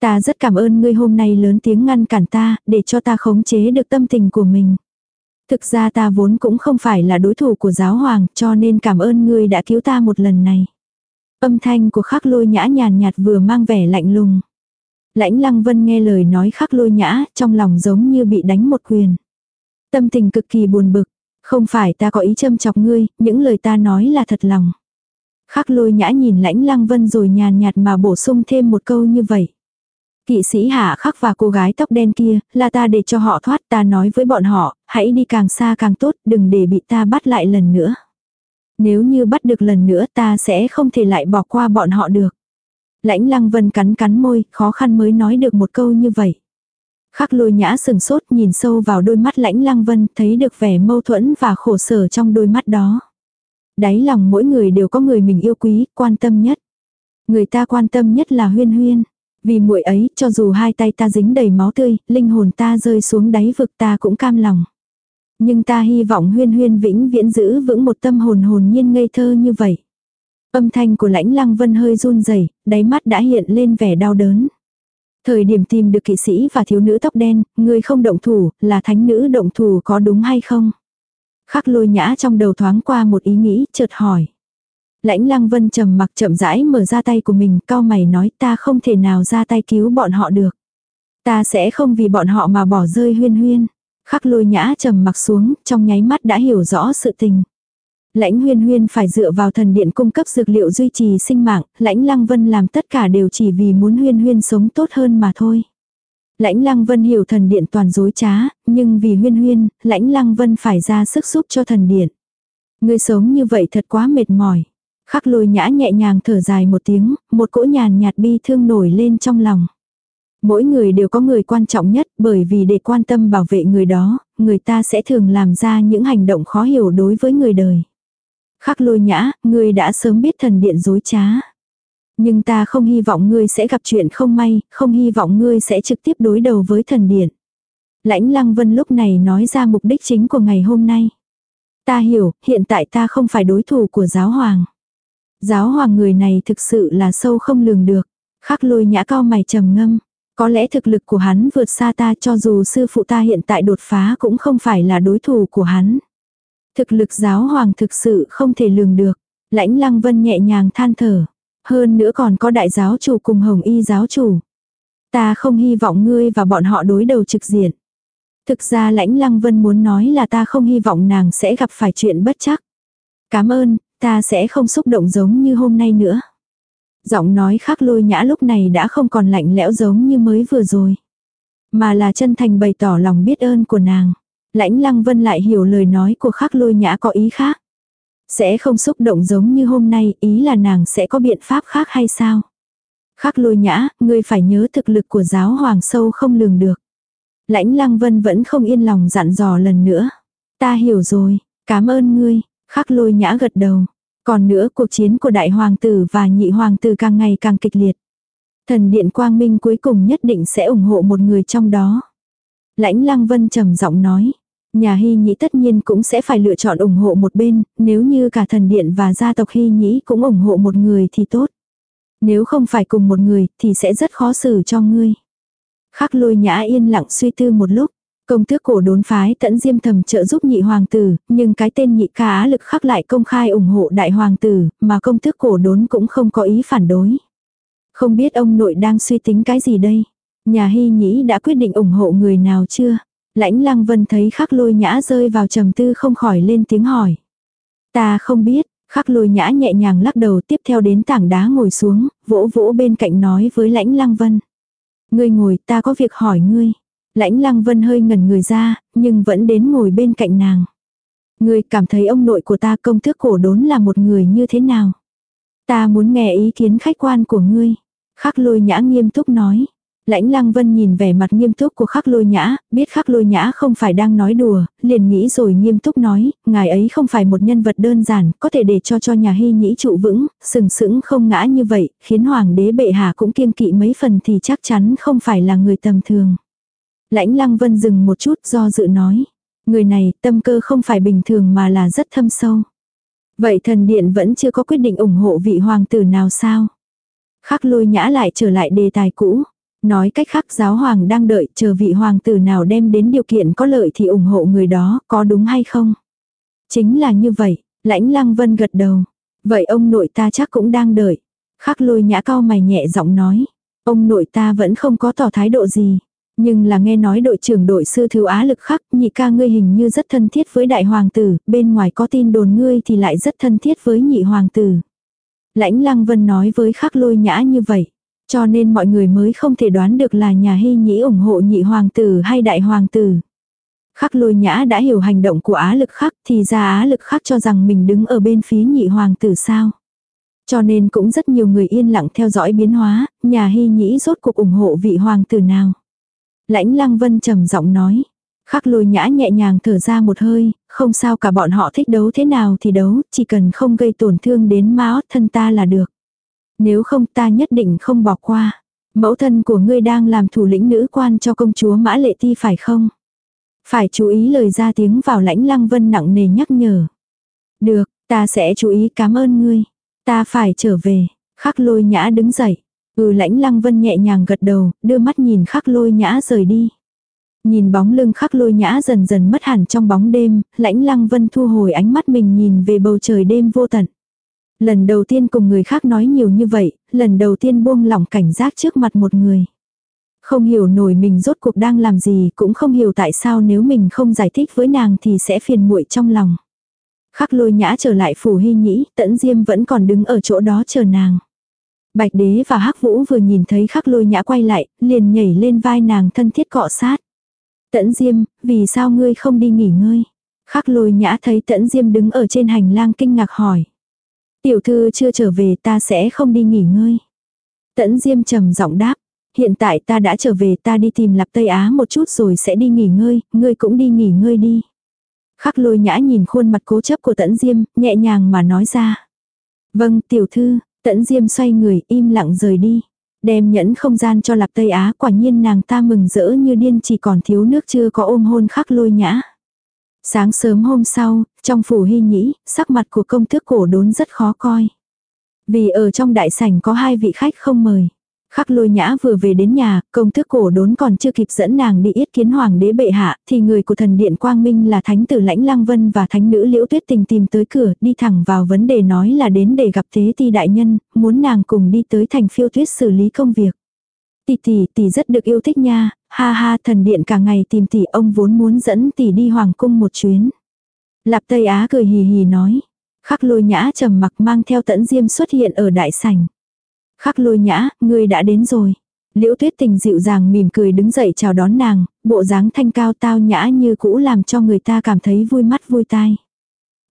S1: Ta rất cảm ơn ngươi hôm nay lớn tiếng ngăn cản ta, để cho ta khống chế được tâm tình của mình. Thực ra ta vốn cũng không phải là đối thủ của giáo hoàng, cho nên cảm ơn ngươi đã cứu ta một lần này. Âm thanh của khắc lôi nhã nhàn nhạt vừa mang vẻ lạnh lùng. Lãnh lăng vân nghe lời nói khắc lôi nhã, trong lòng giống như bị đánh một quyền. Tâm tình cực kỳ buồn bực. Không phải ta có ý châm chọc ngươi, những lời ta nói là thật lòng. Khắc lôi nhã nhìn lãnh lăng vân rồi nhàn nhạt mà bổ sung thêm một câu như vậy. Kỵ sĩ hạ khắc và cô gái tóc đen kia, là ta để cho họ thoát ta nói với bọn họ, hãy đi càng xa càng tốt, đừng để bị ta bắt lại lần nữa. Nếu như bắt được lần nữa ta sẽ không thể lại bỏ qua bọn họ được. Lãnh lăng vân cắn cắn môi, khó khăn mới nói được một câu như vậy. Khắc lôi nhã sừng sốt nhìn sâu vào đôi mắt lãnh lăng vân, thấy được vẻ mâu thuẫn và khổ sở trong đôi mắt đó. Đáy lòng mỗi người đều có người mình yêu quý, quan tâm nhất. Người ta quan tâm nhất là huyên huyên. Vì muội ấy, cho dù hai tay ta dính đầy máu tươi, linh hồn ta rơi xuống đáy vực ta cũng cam lòng. Nhưng ta hy vọng huyên huyên vĩnh viễn giữ vững một tâm hồn hồn nhiên ngây thơ như vậy. Âm thanh của lãnh lăng vân hơi run rẩy đáy mắt đã hiện lên vẻ đau đớn. Thời điểm tìm được kỵ sĩ và thiếu nữ tóc đen, người không động thủ, là thánh nữ động thủ có đúng hay không? Khắc lôi nhã trong đầu thoáng qua một ý nghĩ, chợt hỏi. Lãnh lăng vân trầm mặc chậm rãi mở ra tay của mình, cao mày nói ta không thể nào ra tay cứu bọn họ được. Ta sẽ không vì bọn họ mà bỏ rơi huyên huyên. Khắc lôi nhã trầm mặc xuống, trong nháy mắt đã hiểu rõ sự tình. Lãnh huyên huyên phải dựa vào thần điện cung cấp dược liệu duy trì sinh mạng, lãnh lăng vân làm tất cả đều chỉ vì muốn huyên huyên sống tốt hơn mà thôi. Lãnh lăng vân hiểu thần điện toàn dối trá, nhưng vì huyên huyên, lãnh lăng vân phải ra sức giúp cho thần điện. Người sống như vậy thật quá mệt mỏi. Khắc lôi nhã nhẹ nhàng thở dài một tiếng, một cỗ nhàn nhạt bi thương nổi lên trong lòng. Mỗi người đều có người quan trọng nhất bởi vì để quan tâm bảo vệ người đó, người ta sẽ thường làm ra những hành động khó hiểu đối với người đời. Khắc lôi nhã, ngươi đã sớm biết thần điện dối trá. Nhưng ta không hy vọng ngươi sẽ gặp chuyện không may, không hy vọng ngươi sẽ trực tiếp đối đầu với thần điện. Lãnh lăng vân lúc này nói ra mục đích chính của ngày hôm nay. Ta hiểu, hiện tại ta không phải đối thủ của giáo hoàng. Giáo hoàng người này thực sự là sâu không lường được. Khắc lôi nhã cao mày trầm ngâm. Có lẽ thực lực của hắn vượt xa ta cho dù sư phụ ta hiện tại đột phá cũng không phải là đối thủ của hắn. Thực lực giáo hoàng thực sự không thể lường được. Lãnh lăng vân nhẹ nhàng than thở. Hơn nữa còn có đại giáo chủ cùng hồng y giáo chủ. Ta không hy vọng ngươi và bọn họ đối đầu trực diện. Thực ra lãnh lăng vân muốn nói là ta không hy vọng nàng sẽ gặp phải chuyện bất chắc. Cảm ơn, ta sẽ không xúc động giống như hôm nay nữa. Giọng nói khắc lôi nhã lúc này đã không còn lạnh lẽo giống như mới vừa rồi. Mà là chân thành bày tỏ lòng biết ơn của nàng. Lãnh lăng vân lại hiểu lời nói của khắc lôi nhã có ý khác. Sẽ không xúc động giống như hôm nay, ý là nàng sẽ có biện pháp khác hay sao? Khắc lôi nhã, ngươi phải nhớ thực lực của giáo hoàng sâu không lường được. Lãnh lăng vân vẫn không yên lòng dặn dò lần nữa. Ta hiểu rồi, cảm ơn ngươi, khắc lôi nhã gật đầu. Còn nữa cuộc chiến của đại hoàng tử và nhị hoàng tử càng ngày càng kịch liệt. Thần điện quang minh cuối cùng nhất định sẽ ủng hộ một người trong đó. Lãnh lăng vân trầm giọng nói. Nhà Hy Nhĩ tất nhiên cũng sẽ phải lựa chọn ủng hộ một bên, nếu như cả thần điện và gia tộc Hy Nhĩ cũng ủng hộ một người thì tốt. Nếu không phải cùng một người thì sẽ rất khó xử cho ngươi. Khắc lôi nhã yên lặng suy tư một lúc. Công tước cổ đốn phái tẫn diêm thầm trợ giúp nhị hoàng tử, nhưng cái tên nhị ca á lực khắc lại công khai ủng hộ đại hoàng tử, mà công tước cổ đốn cũng không có ý phản đối. Không biết ông nội đang suy tính cái gì đây? Nhà hy nhĩ đã quyết định ủng hộ người nào chưa? Lãnh lăng vân thấy khắc lôi nhã rơi vào trầm tư không khỏi lên tiếng hỏi. Ta không biết, khắc lôi nhã nhẹ nhàng lắc đầu tiếp theo đến tảng đá ngồi xuống, vỗ vỗ bên cạnh nói với lãnh lăng vân. Ngươi ngồi ta có việc hỏi ngươi. Lãnh lăng vân hơi ngẩn người ra, nhưng vẫn đến ngồi bên cạnh nàng. Ngươi cảm thấy ông nội của ta công thức cổ đốn là một người như thế nào? Ta muốn nghe ý kiến khách quan của ngươi. Khắc lôi nhã nghiêm túc nói. Lãnh lăng vân nhìn vẻ mặt nghiêm túc của khắc lôi nhã, biết khắc lôi nhã không phải đang nói đùa, liền nghĩ rồi nghiêm túc nói, ngài ấy không phải một nhân vật đơn giản, có thể để cho cho nhà hy nhĩ trụ vững, sừng sững không ngã như vậy, khiến hoàng đế bệ hạ cũng kiêng kỵ mấy phần thì chắc chắn không phải là người tầm thường. Lãnh lăng vân dừng một chút do dự nói, người này tâm cơ không phải bình thường mà là rất thâm sâu. Vậy thần điện vẫn chưa có quyết định ủng hộ vị hoàng tử nào sao? Khắc lôi nhã lại trở lại đề tài cũ. Nói cách khác giáo hoàng đang đợi chờ vị hoàng tử nào đem đến điều kiện có lợi thì ủng hộ người đó, có đúng hay không? Chính là như vậy, lãnh lăng vân gật đầu. Vậy ông nội ta chắc cũng đang đợi. Khắc lôi nhã cao mày nhẹ giọng nói. Ông nội ta vẫn không có tỏ thái độ gì. Nhưng là nghe nói đội trưởng đội sư thiếu á lực khắc, nhị ca ngươi hình như rất thân thiết với đại hoàng tử, bên ngoài có tin đồn ngươi thì lại rất thân thiết với nhị hoàng tử. Lãnh lăng vân nói với khắc lôi nhã như vậy. Cho nên mọi người mới không thể đoán được là nhà hy nhĩ ủng hộ nhị hoàng tử hay đại hoàng tử. Khắc lôi nhã đã hiểu hành động của Á lực khắc thì ra Á lực khắc cho rằng mình đứng ở bên phía nhị hoàng tử sao. Cho nên cũng rất nhiều người yên lặng theo dõi biến hóa, nhà hy nhĩ rốt cuộc ủng hộ vị hoàng tử nào. Lãnh lăng vân trầm giọng nói. Khắc lôi nhã nhẹ nhàng thở ra một hơi, không sao cả bọn họ thích đấu thế nào thì đấu, chỉ cần không gây tổn thương đến máu thân ta là được. Nếu không ta nhất định không bỏ qua. Mẫu thân của ngươi đang làm thủ lĩnh nữ quan cho công chúa Mã Lệ Ti phải không? Phải chú ý lời ra tiếng vào lãnh lăng vân nặng nề nhắc nhở. Được, ta sẽ chú ý cảm ơn ngươi. Ta phải trở về. Khắc lôi nhã đứng dậy. Ừ lãnh lăng vân nhẹ nhàng gật đầu, đưa mắt nhìn khắc lôi nhã rời đi. Nhìn bóng lưng khắc lôi nhã dần dần mất hẳn trong bóng đêm, lãnh lăng vân thu hồi ánh mắt mình nhìn về bầu trời đêm vô tận. Lần đầu tiên cùng người khác nói nhiều như vậy, lần đầu tiên buông lỏng cảnh giác trước mặt một người. Không hiểu nổi mình rốt cuộc đang làm gì, cũng không hiểu tại sao nếu mình không giải thích với nàng thì sẽ phiền muội trong lòng. Khắc lôi nhã trở lại phủ hy nhĩ, tẫn diêm vẫn còn đứng ở chỗ đó chờ nàng. Bạch đế và hắc vũ vừa nhìn thấy khắc lôi nhã quay lại, liền nhảy lên vai nàng thân thiết cọ sát. Tẫn diêm, vì sao ngươi không đi nghỉ ngơi? Khắc lôi nhã thấy tẫn diêm đứng ở trên hành lang kinh ngạc hỏi. Tiểu thư chưa trở về ta sẽ không đi nghỉ ngơi. Tẫn Diêm trầm giọng đáp. Hiện tại ta đã trở về ta đi tìm Lạp Tây Á một chút rồi sẽ đi nghỉ ngơi, ngươi cũng đi nghỉ ngơi đi. Khắc lôi nhã nhìn khuôn mặt cố chấp của tẫn Diêm, nhẹ nhàng mà nói ra. Vâng, tiểu thư, tẫn Diêm xoay người im lặng rời đi. Đem nhẫn không gian cho Lạp Tây Á quả nhiên nàng ta mừng rỡ như điên chỉ còn thiếu nước chưa có ôm hôn khắc lôi nhã. Sáng sớm hôm sau, trong phủ hy nhĩ, sắc mặt của công tước cổ đốn rất khó coi. Vì ở trong đại sảnh có hai vị khách không mời. Khắc lôi nhã vừa về đến nhà, công tước cổ đốn còn chưa kịp dẫn nàng đi yết kiến hoàng đế bệ hạ, thì người của thần điện Quang Minh là thánh tử lãnh lang vân và thánh nữ liễu tuyết tình tìm tới cửa, đi thẳng vào vấn đề nói là đến để gặp thế ti đại nhân, muốn nàng cùng đi tới thành phiêu tuyết xử lý công việc. Tỷ tỷ, tỷ rất được yêu thích nha, ha ha thần điện cả ngày tìm tỷ ông vốn muốn dẫn tỷ đi hoàng cung một chuyến. Lạp Tây Á cười hì hì nói. Khắc lôi nhã trầm mặc mang theo tẫn diêm xuất hiện ở đại sảnh. Khắc lôi nhã, ngươi đã đến rồi. Liễu tuyết tình dịu dàng mỉm cười đứng dậy chào đón nàng, bộ dáng thanh cao tao nhã như cũ làm cho người ta cảm thấy vui mắt vui tai.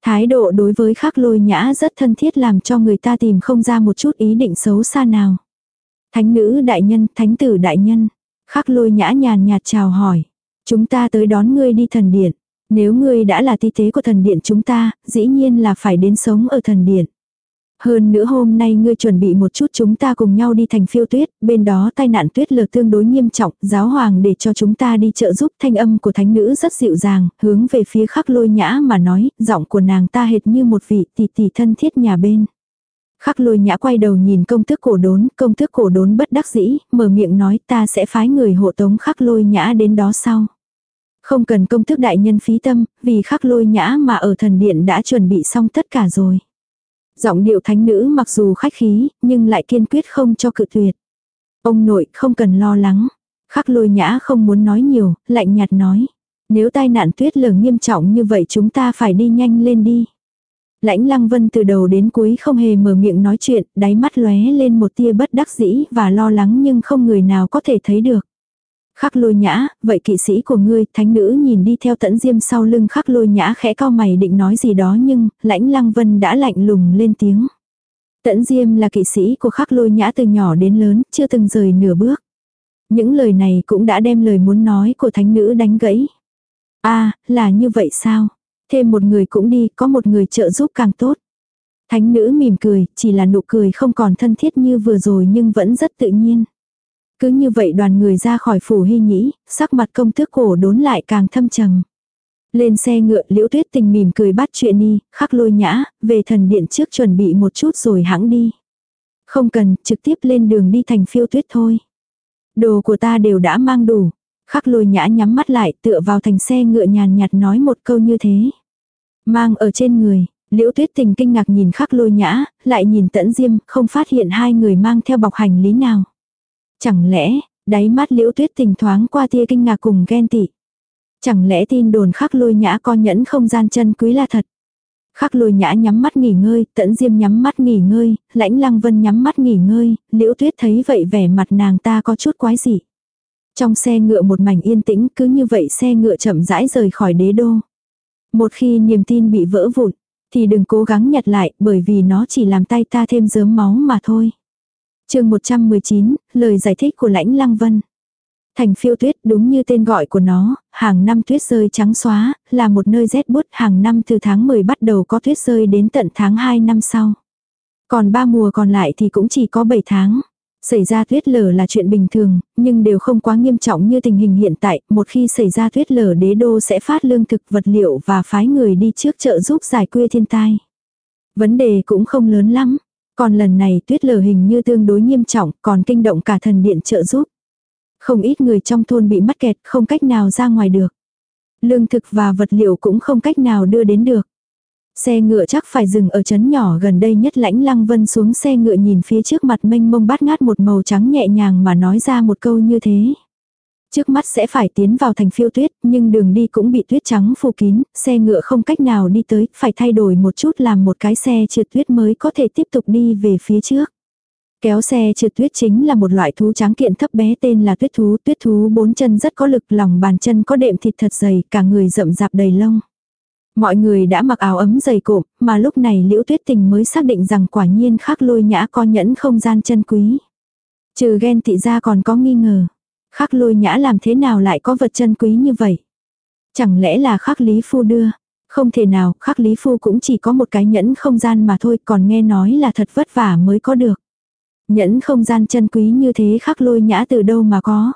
S1: Thái độ đối với khắc lôi nhã rất thân thiết làm cho người ta tìm không ra một chút ý định xấu xa nào. Thánh nữ đại nhân, thánh tử đại nhân. Khắc lôi nhã nhàn nhạt chào hỏi. Chúng ta tới đón ngươi đi thần điện. Nếu ngươi đã là ti tế của thần điện chúng ta, dĩ nhiên là phải đến sống ở thần điện. Hơn nữa hôm nay ngươi chuẩn bị một chút chúng ta cùng nhau đi thành phiêu tuyết, bên đó tai nạn tuyết lở tương đối nghiêm trọng, giáo hoàng để cho chúng ta đi trợ giúp thanh âm của thánh nữ rất dịu dàng, hướng về phía khắc lôi nhã mà nói, giọng của nàng ta hệt như một vị tỷ tỷ thân thiết nhà bên. Khắc lôi nhã quay đầu nhìn công tước cổ đốn, công tước cổ đốn bất đắc dĩ, mở miệng nói ta sẽ phái người hộ tống khắc lôi nhã đến đó sau. Không cần công tước đại nhân phí tâm, vì khắc lôi nhã mà ở thần điện đã chuẩn bị xong tất cả rồi. Giọng điệu thánh nữ mặc dù khách khí, nhưng lại kiên quyết không cho cự tuyệt. Ông nội không cần lo lắng. Khắc lôi nhã không muốn nói nhiều, lạnh nhạt nói. Nếu tai nạn tuyết lở nghiêm trọng như vậy chúng ta phải đi nhanh lên đi. Lãnh lăng vân từ đầu đến cuối không hề mở miệng nói chuyện, đáy mắt lóe lên một tia bất đắc dĩ và lo lắng nhưng không người nào có thể thấy được. Khắc lôi nhã, vậy kỵ sĩ của ngươi, thánh nữ nhìn đi theo tẫn diêm sau lưng khắc lôi nhã khẽ cao mày định nói gì đó nhưng, lãnh lăng vân đã lạnh lùng lên tiếng. Tẫn diêm là kỵ sĩ của khắc lôi nhã từ nhỏ đến lớn, chưa từng rời nửa bước. Những lời này cũng đã đem lời muốn nói của thánh nữ đánh gãy. a à, là như vậy sao? Thêm một người cũng đi, có một người trợ giúp càng tốt. Thánh nữ mỉm cười, chỉ là nụ cười không còn thân thiết như vừa rồi nhưng vẫn rất tự nhiên. Cứ như vậy đoàn người ra khỏi phủ hy nhĩ, sắc mặt công tước cổ đốn lại càng thâm trầm. Lên xe ngựa liễu tuyết tình mỉm cười bắt chuyện đi, khắc lôi nhã, về thần điện trước chuẩn bị một chút rồi hãng đi. Không cần, trực tiếp lên đường đi thành phiêu tuyết thôi. Đồ của ta đều đã mang đủ. Khắc lôi nhã nhắm mắt lại tựa vào thành xe ngựa nhàn nhạt nói một câu như thế. Mang ở trên người, liễu tuyết tình kinh ngạc nhìn khắc lôi nhã, lại nhìn tẫn diêm, không phát hiện hai người mang theo bọc hành lý nào. Chẳng lẽ, đáy mắt liễu tuyết tình thoáng qua tia kinh ngạc cùng ghen tị. Chẳng lẽ tin đồn khắc lôi nhã co nhẫn không gian chân quý là thật. Khắc lôi nhã nhắm mắt nghỉ ngơi, tẫn diêm nhắm mắt nghỉ ngơi, lãnh lăng vân nhắm mắt nghỉ ngơi, liễu tuyết thấy vậy vẻ mặt nàng ta có chút quái dị. Trong xe ngựa một mảnh yên tĩnh cứ như vậy xe ngựa chậm rãi rời khỏi đế đô. Một khi niềm tin bị vỡ vụn, thì đừng cố gắng nhặt lại bởi vì nó chỉ làm tay ta thêm dớm máu mà thôi chương 119, lời giải thích của lãnh lăng vân. Thành phiêu tuyết đúng như tên gọi của nó, hàng năm tuyết rơi trắng xóa, là một nơi rét bút hàng năm từ tháng 10 bắt đầu có tuyết rơi đến tận tháng 2 năm sau. Còn ba mùa còn lại thì cũng chỉ có 7 tháng. Xảy ra tuyết lở là chuyện bình thường, nhưng đều không quá nghiêm trọng như tình hình hiện tại, một khi xảy ra tuyết lở đế đô sẽ phát lương thực vật liệu và phái người đi trước chợ giúp giải quyết thiên tai. Vấn đề cũng không lớn lắm, còn lần này tuyết lở hình như tương đối nghiêm trọng, còn kinh động cả thần điện trợ giúp. Không ít người trong thôn bị mắc kẹt, không cách nào ra ngoài được. Lương thực và vật liệu cũng không cách nào đưa đến được. Xe ngựa chắc phải dừng ở trấn nhỏ gần đây nhất lãnh lăng vân xuống xe ngựa nhìn phía trước mặt mênh mông bát ngát một màu trắng nhẹ nhàng mà nói ra một câu như thế. Trước mắt sẽ phải tiến vào thành phiêu tuyết, nhưng đường đi cũng bị tuyết trắng phủ kín, xe ngựa không cách nào đi tới, phải thay đổi một chút làm một cái xe trượt tuyết mới có thể tiếp tục đi về phía trước. Kéo xe trượt tuyết chính là một loại thú trắng kiện thấp bé tên là tuyết thú. Tuyết thú bốn chân rất có lực, lòng bàn chân có đệm thịt thật dày, cả người rậm rạp đầy lông. Mọi người đã mặc áo ấm dày cộm, mà lúc này liễu tuyết tình mới xác định rằng quả nhiên khắc lôi nhã có nhẫn không gian chân quý. Trừ ghen tị ra còn có nghi ngờ. Khắc lôi nhã làm thế nào lại có vật chân quý như vậy? Chẳng lẽ là khắc lý phu đưa? Không thể nào, khắc lý phu cũng chỉ có một cái nhẫn không gian mà thôi, còn nghe nói là thật vất vả mới có được. Nhẫn không gian chân quý như thế khắc lôi nhã từ đâu mà có?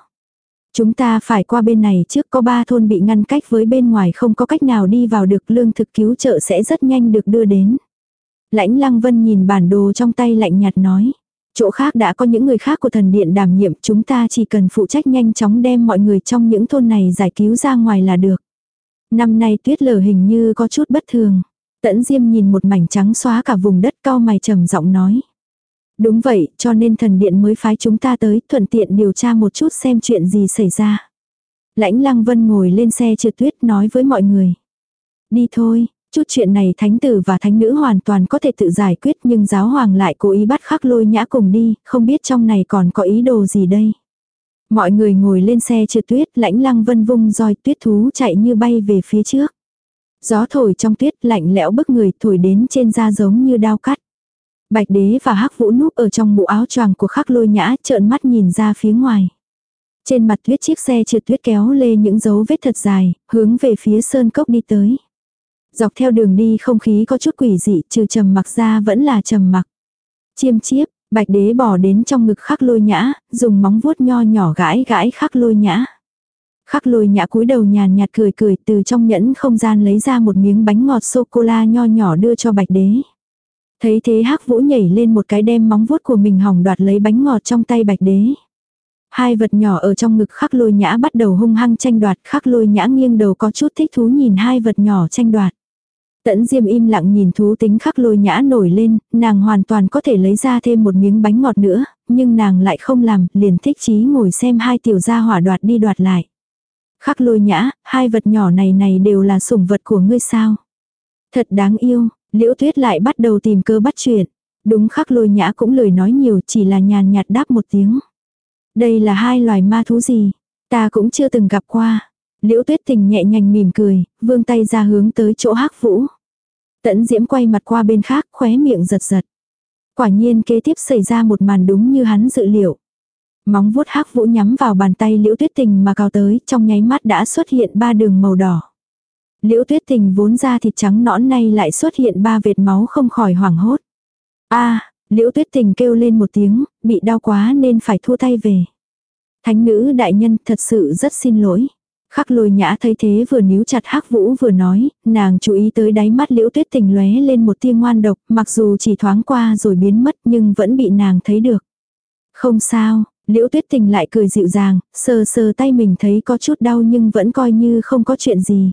S1: Chúng ta phải qua bên này trước có ba thôn bị ngăn cách với bên ngoài không có cách nào đi vào được lương thực cứu trợ sẽ rất nhanh được đưa đến. Lãnh lăng vân nhìn bản đồ trong tay lạnh nhạt nói. Chỗ khác đã có những người khác của thần điện đảm nhiệm, chúng ta chỉ cần phụ trách nhanh chóng đem mọi người trong những thôn này giải cứu ra ngoài là được. Năm nay tuyết lở hình như có chút bất thường. Tẫn Diêm nhìn một mảnh trắng xóa cả vùng đất cao mày trầm giọng nói. Đúng vậy, cho nên thần điện mới phái chúng ta tới, thuận tiện điều tra một chút xem chuyện gì xảy ra. Lãnh Lăng Vân ngồi lên xe trượt tuyết nói với mọi người. Đi thôi, Chút chuyện này thánh tử và thánh nữ hoàn toàn có thể tự giải quyết nhưng giáo hoàng lại cố ý bắt khắc lôi nhã cùng đi, không biết trong này còn có ý đồ gì đây. Mọi người ngồi lên xe trượt tuyết, lãnh lăng vân vung roi tuyết thú chạy như bay về phía trước. Gió thổi trong tuyết lạnh lẽo bức người thổi đến trên da giống như đao cắt. Bạch đế và hắc vũ núp ở trong bộ áo choàng của khắc lôi nhã trợn mắt nhìn ra phía ngoài. Trên mặt tuyết chiếc xe trượt tuyết kéo lê những dấu vết thật dài, hướng về phía sơn cốc đi tới. Dọc theo đường đi không khí có chút quỷ dị, trừ trầm mặc ra vẫn là trầm mặc. Chiêm chiếp, bạch đế bỏ đến trong ngực khắc lôi nhã, dùng móng vuốt nho nhỏ gãi gãi khắc lôi nhã. Khắc lôi nhã cúi đầu nhàn nhạt cười cười từ trong nhẫn không gian lấy ra một miếng bánh ngọt sô-cô-la nho nhỏ đưa cho bạch đế. Thấy thế hắc vũ nhảy lên một cái đem móng vuốt của mình hỏng đoạt lấy bánh ngọt trong tay bạch đế. Hai vật nhỏ ở trong ngực khắc lôi nhã bắt đầu hung hăng tranh đoạt khắc lôi nhã nghiêng đầu có chút thích thú nhìn hai vật nhỏ tranh đoạt. Tẫn Diêm im lặng nhìn thú tính khắc lôi nhã nổi lên, nàng hoàn toàn có thể lấy ra thêm một miếng bánh ngọt nữa, nhưng nàng lại không làm, liền thích chí ngồi xem hai tiểu gia hỏa đoạt đi đoạt lại. Khắc lôi nhã, hai vật nhỏ này này đều là sủng vật của ngươi sao. Thật đáng yêu, liễu tuyết lại bắt đầu tìm cơ bắt chuyện. Đúng khắc lôi nhã cũng lời nói nhiều chỉ là nhàn nhạt đáp một tiếng. Đây là hai loài ma thú gì? Ta cũng chưa từng gặp qua. Liễu tuyết tình nhẹ nhàng mỉm cười, vươn tay ra hướng tới chỗ hắc vũ. Tẫn diễm quay mặt qua bên khác, khóe miệng giật giật. Quả nhiên kế tiếp xảy ra một màn đúng như hắn dự liệu. Móng vuốt hắc vũ nhắm vào bàn tay liễu tuyết tình mà cao tới, trong nháy mắt đã xuất hiện ba đường màu đỏ. Liễu tuyết tình vốn ra thịt trắng nõn nay lại xuất hiện ba vệt máu không khỏi hoảng hốt. a liễu tuyết tình kêu lên một tiếng, bị đau quá nên phải thua tay về. Thánh nữ đại nhân thật sự rất xin lỗi. Khắc lôi nhã thấy thế vừa níu chặt hắc vũ vừa nói, nàng chú ý tới đáy mắt liễu tuyết tình lóe lên một tia ngoan độc, mặc dù chỉ thoáng qua rồi biến mất nhưng vẫn bị nàng thấy được. Không sao, liễu tuyết tình lại cười dịu dàng, sờ sờ tay mình thấy có chút đau nhưng vẫn coi như không có chuyện gì.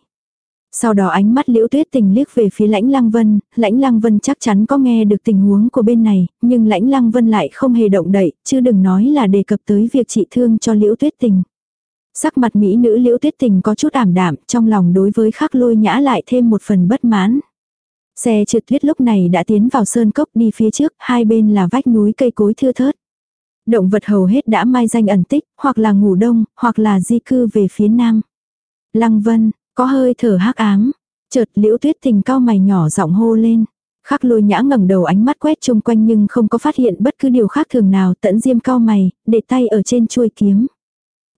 S1: Sau đó ánh mắt liễu tuyết tình liếc về phía lãnh lăng vân, lãnh lăng vân chắc chắn có nghe được tình huống của bên này, nhưng lãnh lăng vân lại không hề động đậy, chứ đừng nói là đề cập tới việc trị thương cho liễu tuyết tình. Sắc mặt mỹ nữ liễu tuyết tình có chút ảm đạm, trong lòng đối với khắc lôi nhã lại thêm một phần bất mãn. Xe trượt tuyết lúc này đã tiến vào sơn cốc đi phía trước, hai bên là vách núi cây cối thưa thớt. Động vật hầu hết đã mai danh ẩn tích, hoặc là ngủ đông, hoặc là di cư về phía nam. Lăng vân, có hơi thở hắc ám. Chợt liễu tuyết tình cao mày nhỏ giọng hô lên. Khắc lôi nhã ngẩng đầu ánh mắt quét chung quanh nhưng không có phát hiện bất cứ điều khác thường nào tẫn diêm cao mày, để tay ở trên chuôi kiếm.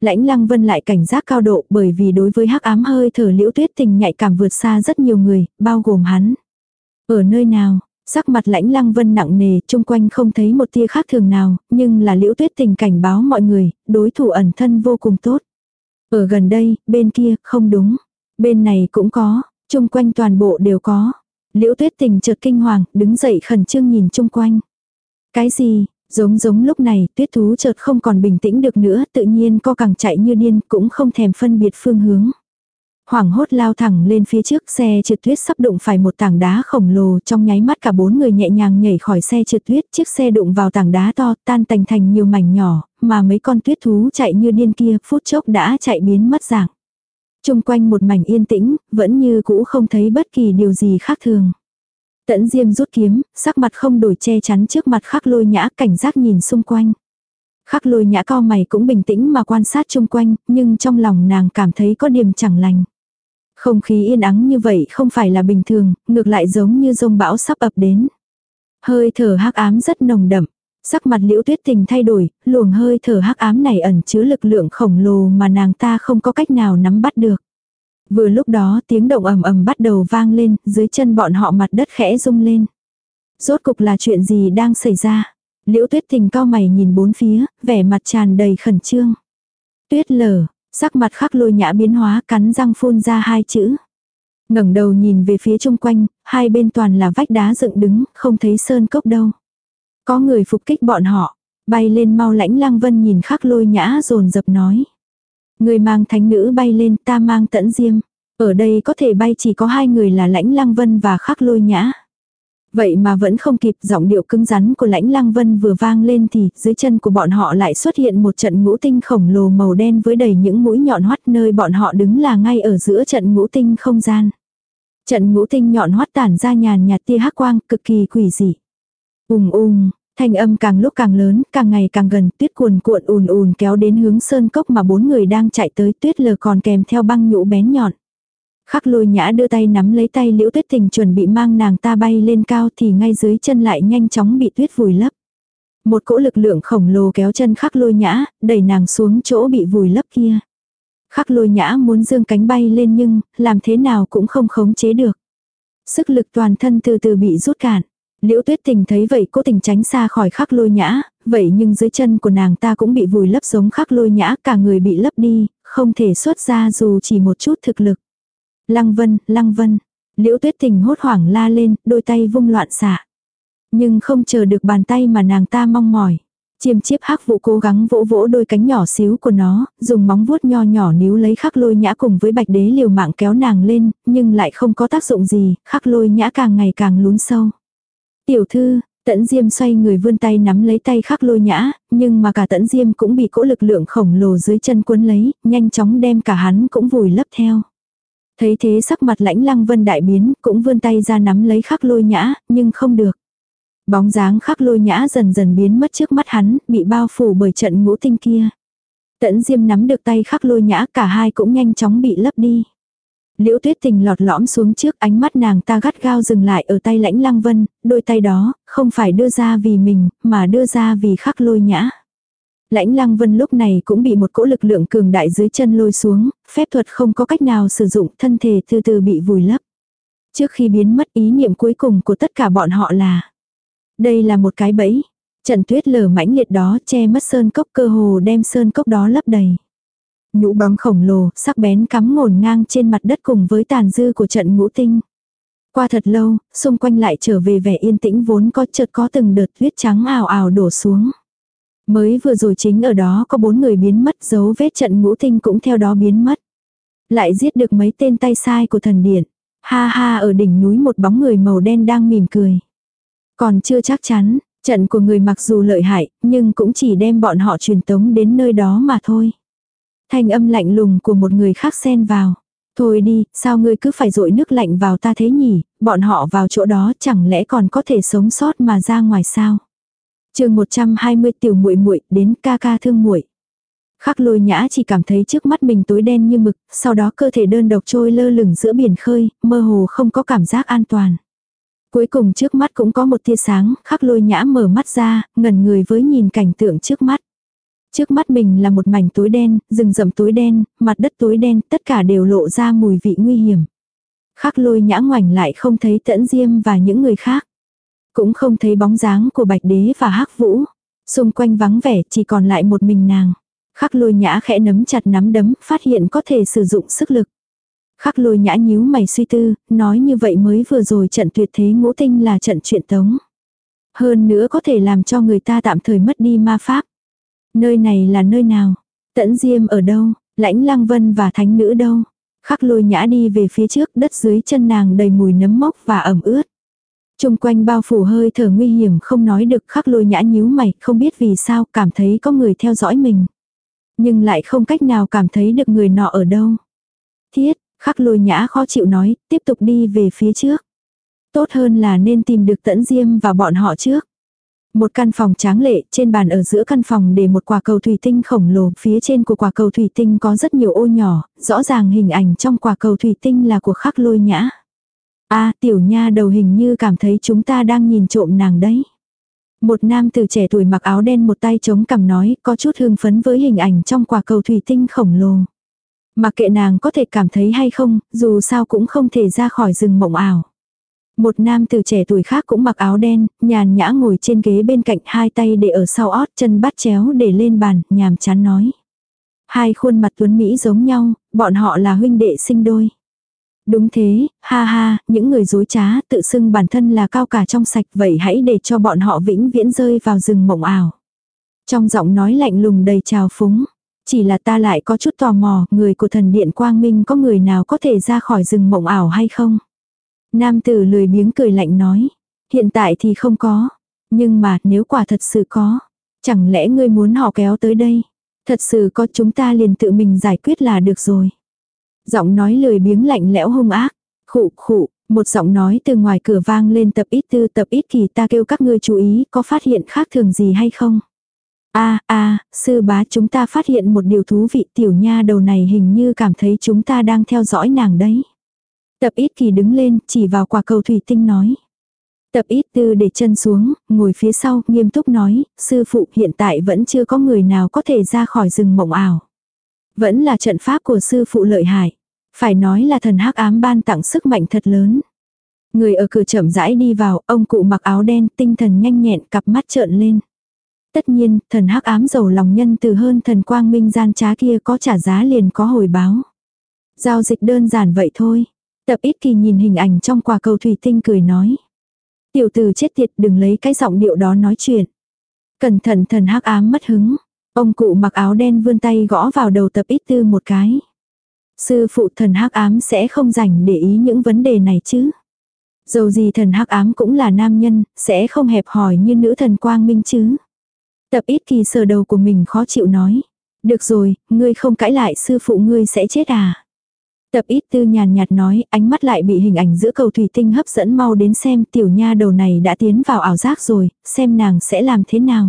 S1: Lãnh lăng vân lại cảnh giác cao độ bởi vì đối với hắc ám hơi thở liễu tuyết tình nhạy cảm vượt xa rất nhiều người, bao gồm hắn. Ở nơi nào, sắc mặt lãnh lăng vân nặng nề, chung quanh không thấy một tia khác thường nào, nhưng là liễu tuyết tình cảnh báo mọi người, đối thủ ẩn thân vô cùng tốt. Ở gần đây, bên kia, không đúng. Bên này cũng có, chung quanh toàn bộ đều có. Liễu tuyết tình chợt kinh hoàng, đứng dậy khẩn trương nhìn chung quanh. Cái gì, giống giống lúc này, tuyết thú chợt không còn bình tĩnh được nữa, tự nhiên co càng chạy như điên, cũng không thèm phân biệt phương hướng. Hoảng hốt lao thẳng lên phía trước xe trượt tuyết sắp đụng phải một tảng đá khổng lồ trong nháy mắt cả bốn người nhẹ nhàng nhảy khỏi xe trượt tuyết chiếc xe đụng vào tảng đá to tan tành thành nhiều mảnh nhỏ mà mấy con tuyết thú chạy như điên kia phút chốc đã chạy biến mất dạng. Trung quanh một mảnh yên tĩnh, vẫn như cũ không thấy bất kỳ điều gì khác thường. Tẫn Diêm rút kiếm, sắc mặt không đổi che chắn trước mặt khắc lôi nhã cảnh giác nhìn xung quanh. Khắc lôi nhã co mày cũng bình tĩnh mà quan sát chung quanh, nhưng trong lòng nàng cảm thấy có điểm chẳng lành. Không khí yên ắng như vậy không phải là bình thường, ngược lại giống như rông bão sắp ập đến. Hơi thở hắc ám rất nồng đậm, Sắc mặt liễu tuyết tình thay đổi, luồng hơi thở hắc ám này ẩn chứa lực lượng khổng lồ mà nàng ta không có cách nào nắm bắt được. Vừa lúc đó tiếng động ầm ầm bắt đầu vang lên, dưới chân bọn họ mặt đất khẽ rung lên. Rốt cục là chuyện gì đang xảy ra? Liễu tuyết tình cao mày nhìn bốn phía, vẻ mặt tràn đầy khẩn trương. Tuyết lở, sắc mặt khắc lôi nhã biến hóa cắn răng phun ra hai chữ. ngẩng đầu nhìn về phía chung quanh, hai bên toàn là vách đá dựng đứng, không thấy sơn cốc đâu. Có người phục kích bọn họ. Bay lên mau lãnh Lang vân nhìn khắc lôi nhã rồn dập nói. Người mang thánh nữ bay lên ta mang tẫn diêm. Ở đây có thể bay chỉ có hai người là lãnh Lang vân và khắc lôi nhã. Vậy mà vẫn không kịp giọng điệu cứng rắn của lãnh Lang vân vừa vang lên thì dưới chân của bọn họ lại xuất hiện một trận ngũ tinh khổng lồ màu đen với đầy những mũi nhọn hoắt nơi bọn họ đứng là ngay ở giữa trận ngũ tinh không gian. Trận ngũ tinh nhọn hoắt tản ra nhàn nhạt tia hắc quang, cực kỳ quỷ dị. Ùng ùng, thanh âm càng lúc càng lớn, càng ngày càng gần, tuyết cuồn cuộn ùn ùn kéo đến hướng sơn cốc mà bốn người đang chạy tới, tuyết lờ còn kèm theo băng nhũ bén nhọn. Khắc lôi nhã đưa tay nắm lấy tay liễu tuyết tình chuẩn bị mang nàng ta bay lên cao thì ngay dưới chân lại nhanh chóng bị tuyết vùi lấp. Một cỗ lực lượng khổng lồ kéo chân khắc lôi nhã, đẩy nàng xuống chỗ bị vùi lấp kia. Khắc lôi nhã muốn dương cánh bay lên nhưng, làm thế nào cũng không khống chế được. Sức lực toàn thân từ từ bị rút cạn. Liễu tuyết tình thấy vậy cố tình tránh xa khỏi khắc lôi nhã, vậy nhưng dưới chân của nàng ta cũng bị vùi lấp giống khắc lôi nhã, cả người bị lấp đi, không thể xuất ra dù chỉ một chút thực lực. Lăng vân, lăng vân. Liễu tuyết tình hốt hoảng la lên, đôi tay vung loạn xạ. Nhưng không chờ được bàn tay mà nàng ta mong mỏi. Chiêm chiếp hắc vụ cố gắng vỗ vỗ đôi cánh nhỏ xíu của nó, dùng móng vuốt nho nhỏ níu lấy khắc lôi nhã cùng với bạch đế liều mạng kéo nàng lên, nhưng lại không có tác dụng gì, khắc lôi nhã càng ngày càng lún sâu. Tiểu thư, tẫn diêm xoay người vươn tay nắm lấy tay khắc lôi nhã, nhưng mà cả tẫn diêm cũng bị cỗ lực lượng khổng lồ dưới chân cuốn lấy, nhanh chóng đem cả hắn cũng vùi lấp theo. Thấy thế sắc mặt lãnh lăng vân đại biến, cũng vươn tay ra nắm lấy khắc lôi nhã, nhưng không được. Bóng dáng khắc lôi nhã dần dần biến mất trước mắt hắn, bị bao phủ bởi trận ngũ tinh kia. Tẫn diêm nắm được tay khắc lôi nhã cả hai cũng nhanh chóng bị lấp đi. Liễu tuyết tình lọt lõm xuống trước ánh mắt nàng ta gắt gao dừng lại ở tay lãnh lăng vân, đôi tay đó, không phải đưa ra vì mình, mà đưa ra vì khắc lôi nhã. Lãnh lăng vân lúc này cũng bị một cỗ lực lượng cường đại dưới chân lôi xuống, phép thuật không có cách nào sử dụng, thân thể từ từ bị vùi lấp. Trước khi biến mất ý niệm cuối cùng của tất cả bọn họ là đây là một cái bẫy. Trận tuyết lở mãnh liệt đó che mất sơn cốc cơ hồ đem sơn cốc đó lấp đầy. Nhũ bóng khổng lồ, sắc bén cắm ngổn ngang trên mặt đất cùng với tàn dư của trận ngũ tinh. Qua thật lâu, xung quanh lại trở về vẻ yên tĩnh vốn có chợt có từng đợt huyết trắng ào ào đổ xuống. Mới vừa rồi chính ở đó có bốn người biến mất dấu vết trận ngũ tinh cũng theo đó biến mất. Lại giết được mấy tên tay sai của thần điện. Ha ha ở đỉnh núi một bóng người màu đen đang mỉm cười. Còn chưa chắc chắn, trận của người mặc dù lợi hại, nhưng cũng chỉ đem bọn họ truyền tống đến nơi đó mà thôi. Thanh âm lạnh lùng của một người khác xen vào. Thôi đi, sao ngươi cứ phải dội nước lạnh vào ta thế nhỉ, bọn họ vào chỗ đó chẳng lẽ còn có thể sống sót mà ra ngoài sao? chương 120 tiểu muội muội đến ca ca thương muội Khắc lôi nhã chỉ cảm thấy trước mắt mình tối đen như mực, sau đó cơ thể đơn độc trôi lơ lửng giữa biển khơi, mơ hồ không có cảm giác an toàn. Cuối cùng trước mắt cũng có một tia sáng, khắc lôi nhã mở mắt ra, ngẩn người với nhìn cảnh tượng trước mắt. Trước mắt mình là một mảnh tối đen, rừng rậm tối đen, mặt đất tối đen, tất cả đều lộ ra mùi vị nguy hiểm. Khắc lôi nhã ngoảnh lại không thấy tẫn diêm và những người khác. Cũng không thấy bóng dáng của bạch đế và hắc vũ. Xung quanh vắng vẻ chỉ còn lại một mình nàng. Khắc lôi nhã khẽ nắm chặt nắm đấm, phát hiện có thể sử dụng sức lực. Khắc lôi nhã nhíu mày suy tư, nói như vậy mới vừa rồi trận tuyệt thế ngũ tinh là trận chuyện tống. Hơn nữa có thể làm cho người ta tạm thời mất đi ma pháp. Nơi này là nơi nào? Tẫn Diêm ở đâu? Lãnh Lăng Vân và Thánh Nữ đâu? Khắc lôi nhã đi về phía trước đất dưới chân nàng đầy mùi nấm mốc và ẩm ướt. Trung quanh bao phủ hơi thở nguy hiểm không nói được khắc lôi nhã nhíu mày không biết vì sao cảm thấy có người theo dõi mình. Nhưng lại không cách nào cảm thấy được người nọ ở đâu. Thiết, Khắc lôi nhã khó chịu nói, tiếp tục đi về phía trước. Tốt hơn là nên tìm được tẫn diêm và bọn họ trước. Một căn phòng tráng lệ, trên bàn ở giữa căn phòng để một quả cầu thủy tinh khổng lồ, phía trên của quả cầu thủy tinh có rất nhiều ô nhỏ, rõ ràng hình ảnh trong quả cầu thủy tinh là của khắc lôi nhã. a tiểu nha đầu hình như cảm thấy chúng ta đang nhìn trộm nàng đấy. Một nam từ trẻ tuổi mặc áo đen một tay chống cằm nói, có chút hương phấn với hình ảnh trong quả cầu thủy tinh khổng lồ. Mà kệ nàng có thể cảm thấy hay không, dù sao cũng không thể ra khỏi rừng mộng ảo. Một nam từ trẻ tuổi khác cũng mặc áo đen, nhàn nhã ngồi trên ghế bên cạnh hai tay để ở sau ót chân bắt chéo để lên bàn, nhàm chán nói. Hai khuôn mặt tuấn Mỹ giống nhau, bọn họ là huynh đệ sinh đôi. Đúng thế, ha ha, những người dối trá tự xưng bản thân là cao cả trong sạch vậy hãy để cho bọn họ vĩnh viễn rơi vào rừng mộng ảo. Trong giọng nói lạnh lùng đầy trào phúng, chỉ là ta lại có chút tò mò, người của thần điện quang minh có người nào có thể ra khỏi rừng mộng ảo hay không? Nam tử lười biếng cười lạnh nói. Hiện tại thì không có. Nhưng mà nếu quả thật sự có. Chẳng lẽ ngươi muốn họ kéo tới đây? Thật sự có chúng ta liền tự mình giải quyết là được rồi. Giọng nói lười biếng lạnh lẽo hung ác. Khụ khụ, Một giọng nói từ ngoài cửa vang lên tập ít tư tập ít kỳ ta kêu các ngươi chú ý có phát hiện khác thường gì hay không. a a sư bá chúng ta phát hiện một điều thú vị tiểu nha đầu này hình như cảm thấy chúng ta đang theo dõi nàng đấy. Tập ít kỳ đứng lên chỉ vào quả cầu thủy tinh nói. Tập ít tư để chân xuống, ngồi phía sau, nghiêm túc nói, sư phụ hiện tại vẫn chưa có người nào có thể ra khỏi rừng mộng ảo. Vẫn là trận pháp của sư phụ lợi hại. Phải nói là thần hắc ám ban tặng sức mạnh thật lớn. Người ở cửa chậm rãi đi vào, ông cụ mặc áo đen, tinh thần nhanh nhẹn, cặp mắt trợn lên. Tất nhiên, thần hắc ám giàu lòng nhân từ hơn thần quang minh gian trá kia có trả giá liền có hồi báo. Giao dịch đơn giản vậy thôi. Tập ít kỳ nhìn hình ảnh trong quả cầu thủy tinh cười nói. Tiểu tử chết tiệt đừng lấy cái giọng điệu đó nói chuyện. Cẩn thận thần hắc ám mất hứng. Ông cụ mặc áo đen vươn tay gõ vào đầu tập ít tư một cái. Sư phụ thần hắc ám sẽ không dành để ý những vấn đề này chứ. Dầu gì thần hắc ám cũng là nam nhân, sẽ không hẹp hòi như nữ thần quang minh chứ. Tập ít kỳ sờ đầu của mình khó chịu nói. Được rồi, ngươi không cãi lại sư phụ ngươi sẽ chết à. Tập ít tư nhàn nhạt nói, ánh mắt lại bị hình ảnh giữa cầu thủy tinh hấp dẫn mau đến xem tiểu nha đầu này đã tiến vào ảo giác rồi, xem nàng sẽ làm thế nào.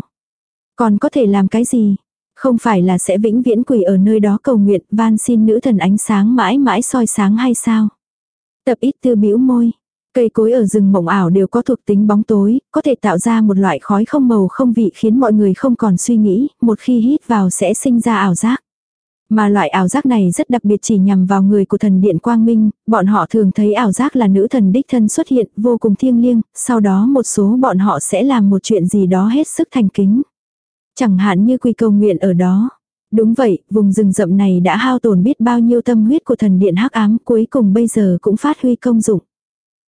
S1: Còn có thể làm cái gì? Không phải là sẽ vĩnh viễn quỳ ở nơi đó cầu nguyện van xin nữ thần ánh sáng mãi mãi soi sáng hay sao? Tập ít tư bĩu môi. Cây cối ở rừng mộng ảo đều có thuộc tính bóng tối, có thể tạo ra một loại khói không màu không vị khiến mọi người không còn suy nghĩ, một khi hít vào sẽ sinh ra ảo giác. Mà loại ảo giác này rất đặc biệt chỉ nhằm vào người của thần điện Quang Minh, bọn họ thường thấy ảo giác là nữ thần đích thân xuất hiện vô cùng thiêng liêng, sau đó một số bọn họ sẽ làm một chuyện gì đó hết sức thành kính. Chẳng hạn như quy cầu nguyện ở đó. Đúng vậy, vùng rừng rậm này đã hao tổn biết bao nhiêu tâm huyết của thần điện hắc ám cuối cùng bây giờ cũng phát huy công dụng.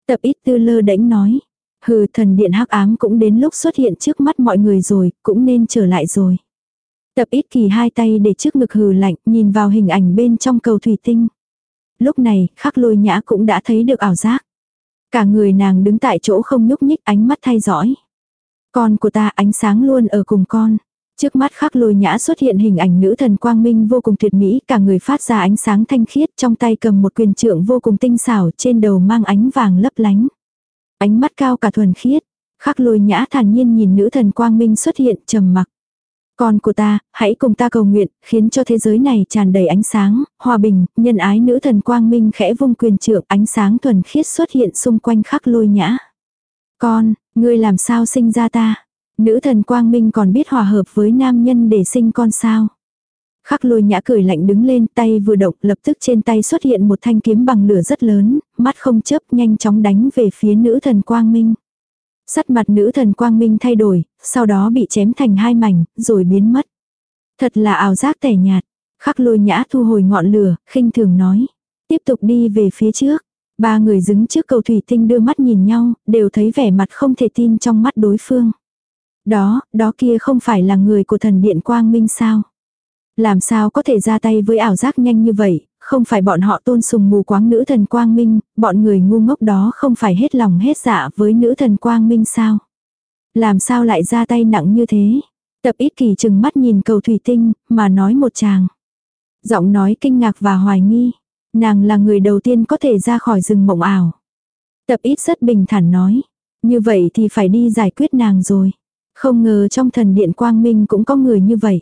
S1: Tập ít tư lơ đánh nói. Hừ thần điện hắc ám cũng đến lúc xuất hiện trước mắt mọi người rồi, cũng nên trở lại rồi. Tập ít kỳ hai tay để trước ngực hừ lạnh, nhìn vào hình ảnh bên trong cầu thủy tinh. Lúc này, khắc lôi nhã cũng đã thấy được ảo giác. Cả người nàng đứng tại chỗ không nhúc nhích ánh mắt thay dõi. Con của ta ánh sáng luôn ở cùng con. Trước mắt khắc lôi nhã xuất hiện hình ảnh nữ thần quang minh vô cùng tuyệt mỹ, cả người phát ra ánh sáng thanh khiết, trong tay cầm một quyền trượng vô cùng tinh xảo, trên đầu mang ánh vàng lấp lánh. Ánh mắt cao cả thuần khiết, khắc lôi nhã thản nhiên nhìn nữ thần quang minh xuất hiện trầm mặc. Con của ta, hãy cùng ta cầu nguyện, khiến cho thế giới này tràn đầy ánh sáng, hòa bình, nhân ái nữ thần quang minh khẽ vung quyền trượng ánh sáng thuần khiết xuất hiện xung quanh khắc lôi nhã. Con, ngươi làm sao sinh ra ta? Nữ thần quang minh còn biết hòa hợp với nam nhân để sinh con sao? Khắc lôi nhã cười lạnh đứng lên tay vừa động lập tức trên tay xuất hiện một thanh kiếm bằng lửa rất lớn, mắt không chớp nhanh chóng đánh về phía nữ thần quang minh. Sắt mặt nữ thần quang minh thay đổi, sau đó bị chém thành hai mảnh, rồi biến mất. Thật là ảo giác tẻ nhạt. Khắc lôi nhã thu hồi ngọn lửa, khinh thường nói. Tiếp tục đi về phía trước. Ba người đứng trước cầu thủy tinh đưa mắt nhìn nhau, đều thấy vẻ mặt không thể tin trong mắt đối phương. Đó, đó kia không phải là người của thần điện quang minh sao? Làm sao có thể ra tay với ảo giác nhanh như vậy, không phải bọn họ tôn sùng mù quáng nữ thần quang minh, bọn người ngu ngốc đó không phải hết lòng hết dạ với nữ thần quang minh sao? Làm sao lại ra tay nặng như thế? Tập ít kỳ chừng mắt nhìn cầu thủy tinh, mà nói một chàng. Giọng nói kinh ngạc và hoài nghi. Nàng là người đầu tiên có thể ra khỏi rừng mộng ảo. Tập ít rất bình thản nói. Như vậy thì phải đi giải quyết nàng rồi. Không ngờ trong thần điện quang minh cũng có người như vậy.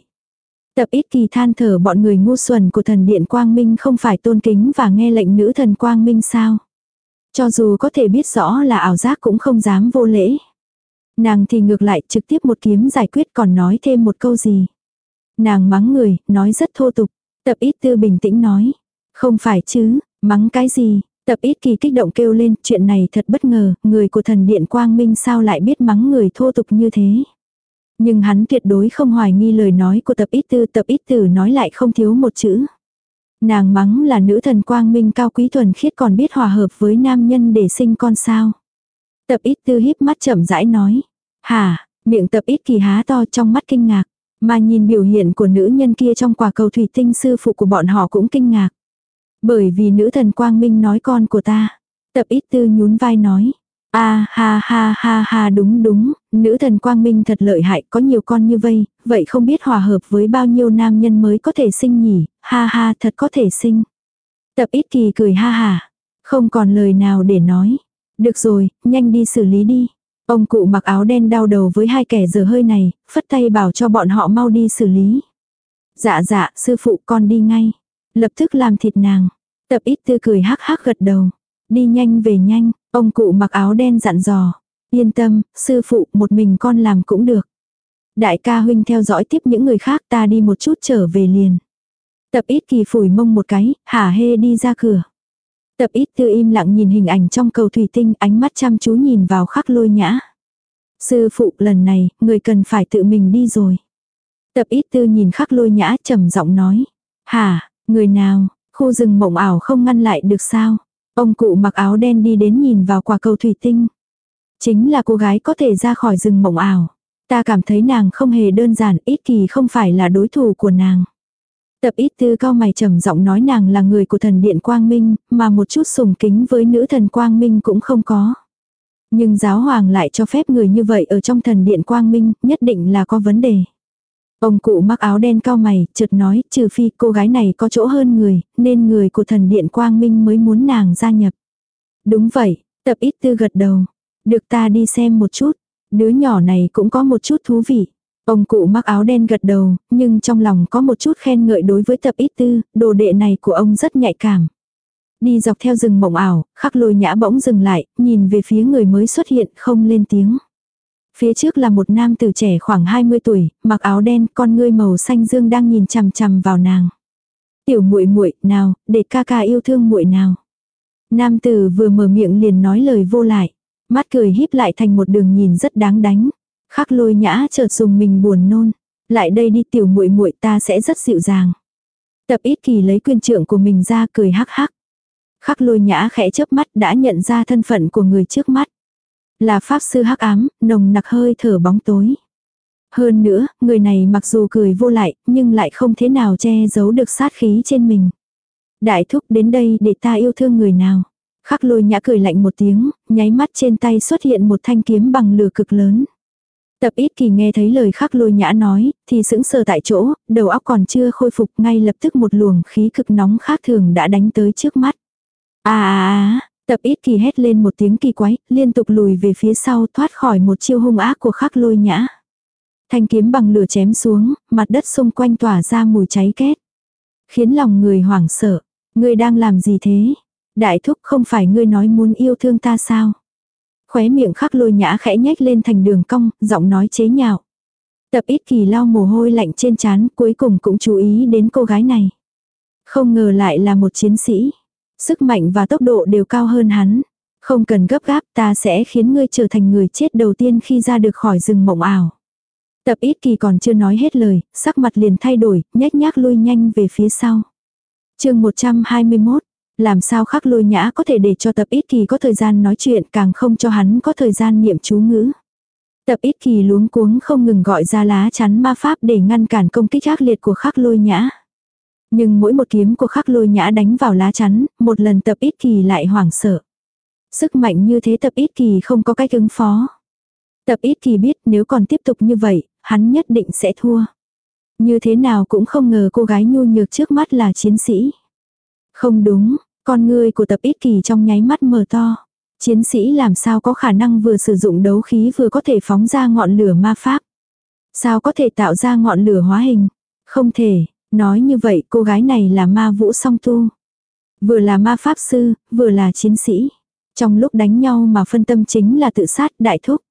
S1: Tập ít kỳ than thở bọn người ngu xuẩn của thần điện quang minh không phải tôn kính và nghe lệnh nữ thần quang minh sao. Cho dù có thể biết rõ là ảo giác cũng không dám vô lễ. Nàng thì ngược lại trực tiếp một kiếm giải quyết còn nói thêm một câu gì. Nàng mắng người, nói rất thô tục. Tập ít tư bình tĩnh nói. Không phải chứ, mắng cái gì. Tập ít kỳ kích động kêu lên, chuyện này thật bất ngờ, người của thần điện quang minh sao lại biết mắng người thô tục như thế. Nhưng hắn tuyệt đối không hoài nghi lời nói của tập ít tư, tập ít tử nói lại không thiếu một chữ. Nàng mắng là nữ thần quang minh cao quý thuần khiết còn biết hòa hợp với nam nhân để sinh con sao. Tập ít tư híp mắt chậm rãi nói. Hả, miệng tập ít kỳ há to trong mắt kinh ngạc. Mà nhìn biểu hiện của nữ nhân kia trong quả cầu thủy tinh sư phụ của bọn họ cũng kinh ngạc. Bởi vì nữ thần quang minh nói con của ta. Tập ít tư nhún vai nói a ha ha ha ha đúng đúng, nữ thần quang minh thật lợi hại có nhiều con như vây, vậy không biết hòa hợp với bao nhiêu nam nhân mới có thể sinh nhỉ, ha ha thật có thể sinh. Tập ít kỳ cười ha ha. Không còn lời nào để nói. Được rồi, nhanh đi xử lý đi. Ông cụ mặc áo đen đau đầu với hai kẻ giờ hơi này, phất tay bảo cho bọn họ mau đi xử lý. Dạ dạ, sư phụ con đi ngay. Lập tức làm thịt nàng. Tập ít tư cười hắc hắc gật đầu. Đi nhanh về nhanh, ông cụ mặc áo đen dặn dò. Yên tâm, sư phụ một mình con làm cũng được. Đại ca huynh theo dõi tiếp những người khác ta đi một chút trở về liền. Tập ít kỳ phủi mông một cái, hả hê đi ra cửa. Tập ít tư im lặng nhìn hình ảnh trong cầu thủy tinh ánh mắt chăm chú nhìn vào khắc lôi nhã. Sư phụ lần này, người cần phải tự mình đi rồi. Tập ít tư nhìn khắc lôi nhã trầm giọng nói. Hả, người nào, khu rừng mộng ảo không ngăn lại được sao? Ông cụ mặc áo đen đi đến nhìn vào quả cầu thủy tinh. Chính là cô gái có thể ra khỏi rừng mộng ảo. Ta cảm thấy nàng không hề đơn giản, ít kỳ không phải là đối thủ của nàng. Tập ít tư cao mày trầm giọng nói nàng là người của thần điện Quang Minh, mà một chút sùng kính với nữ thần Quang Minh cũng không có. Nhưng giáo hoàng lại cho phép người như vậy ở trong thần điện Quang Minh, nhất định là có vấn đề. Ông cụ mặc áo đen cao mày, chợt nói, trừ phi cô gái này có chỗ hơn người, nên người của thần điện Quang Minh mới muốn nàng gia nhập. Đúng vậy, tập ít tư gật đầu. Được ta đi xem một chút. Đứa nhỏ này cũng có một chút thú vị. Ông cụ mặc áo đen gật đầu, nhưng trong lòng có một chút khen ngợi đối với tập ít tư, đồ đệ này của ông rất nhạy cảm. Đi dọc theo rừng mộng ảo, khắc lôi nhã bỗng dừng lại, nhìn về phía người mới xuất hiện không lên tiếng. Phía trước là một nam tử trẻ khoảng 20 tuổi, mặc áo đen, con ngươi màu xanh dương đang nhìn chằm chằm vào nàng. Tiểu muội muội, nào, để ca ca yêu thương muội nào. Nam tử vừa mở miệng liền nói lời vô lại, mắt cười híp lại thành một đường nhìn rất đáng đánh. Khắc lôi nhã chợt dùng mình buồn nôn. Lại đây đi tiểu muội muội ta sẽ rất dịu dàng. Tập ít kỳ lấy quyền trượng của mình ra cười hắc hắc. Khắc lôi nhã khẽ chớp mắt đã nhận ra thân phận của người trước mắt. Là pháp sư hắc ám, nồng nặc hơi thở bóng tối. Hơn nữa, người này mặc dù cười vô lại, nhưng lại không thế nào che giấu được sát khí trên mình. Đại thúc đến đây để ta yêu thương người nào. Khắc lôi nhã cười lạnh một tiếng, nháy mắt trên tay xuất hiện một thanh kiếm bằng lửa cực lớn. Tập ít kỳ nghe thấy lời khắc lôi nhã nói, thì sững sờ tại chỗ, đầu óc còn chưa khôi phục ngay lập tức một luồng khí cực nóng khác thường đã đánh tới trước mắt. À à à, tập ít kỳ hét lên một tiếng kỳ quái, liên tục lùi về phía sau thoát khỏi một chiêu hung ác của khắc lôi nhã. Thanh kiếm bằng lửa chém xuống, mặt đất xung quanh tỏa ra mùi cháy kết, Khiến lòng người hoảng sợ. Ngươi đang làm gì thế? Đại thúc không phải ngươi nói muốn yêu thương ta sao? Khóe miệng khắc lôi nhã khẽ nhếch lên thành đường cong, giọng nói chế nhạo. Tập ít kỳ lau mồ hôi lạnh trên trán cuối cùng cũng chú ý đến cô gái này. Không ngờ lại là một chiến sĩ. Sức mạnh và tốc độ đều cao hơn hắn. Không cần gấp gáp ta sẽ khiến ngươi trở thành người chết đầu tiên khi ra được khỏi rừng mộng ảo. Tập ít kỳ còn chưa nói hết lời, sắc mặt liền thay đổi, nhếch nhác lui nhanh về phía sau. chương 121, làm sao khắc lôi nhã có thể để cho tập ít kỳ có thời gian nói chuyện càng không cho hắn có thời gian niệm chú ngữ. Tập ít kỳ luống cuống không ngừng gọi ra lá chắn ma pháp để ngăn cản công kích ác liệt của khắc lôi nhã. Nhưng mỗi một kiếm của khắc lôi nhã đánh vào lá chắn, một lần tập ít kỳ lại hoảng sợ. Sức mạnh như thế tập ít kỳ không có cách ứng phó. Tập ít kỳ biết nếu còn tiếp tục như vậy, hắn nhất định sẽ thua. Như thế nào cũng không ngờ cô gái nhu nhược trước mắt là chiến sĩ. Không đúng, con ngươi của tập ít kỳ trong nháy mắt mở to. Chiến sĩ làm sao có khả năng vừa sử dụng đấu khí vừa có thể phóng ra ngọn lửa ma pháp. Sao có thể tạo ra ngọn lửa hóa hình? Không thể, nói như vậy cô gái này là ma vũ song tu. Vừa là ma pháp sư, vừa là chiến sĩ. Trong lúc đánh nhau mà phân tâm chính là tự sát đại thúc.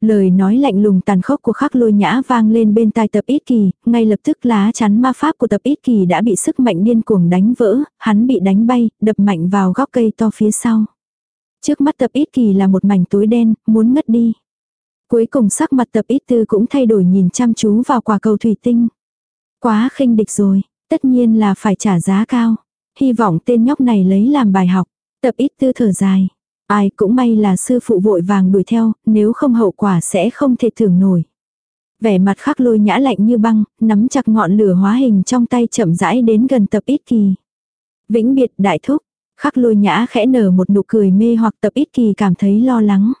S1: Lời nói lạnh lùng tàn khốc của khắc lôi nhã vang lên bên tai tập ít kỳ, ngay lập tức lá chắn ma pháp của tập ít kỳ đã bị sức mạnh điên cuồng đánh vỡ, hắn bị đánh bay, đập mạnh vào góc cây to phía sau. Trước mắt tập ít kỳ là một mảnh tối đen, muốn ngất đi. Cuối cùng sắc mặt tập ít tư cũng thay đổi nhìn chăm chú vào quả cầu thủy tinh. Quá khinh địch rồi, tất nhiên là phải trả giá cao. Hy vọng tên nhóc này lấy làm bài học. Tập ít tư thở dài. Ai cũng may là sư phụ vội vàng đuổi theo, nếu không hậu quả sẽ không thể thưởng nổi. Vẻ mặt khắc lôi nhã lạnh như băng, nắm chặt ngọn lửa hóa hình trong tay chậm rãi đến gần tập ít kỳ. Vĩnh biệt đại thúc, khắc lôi nhã khẽ nở một nụ cười mê hoặc tập ít kỳ cảm thấy lo lắng.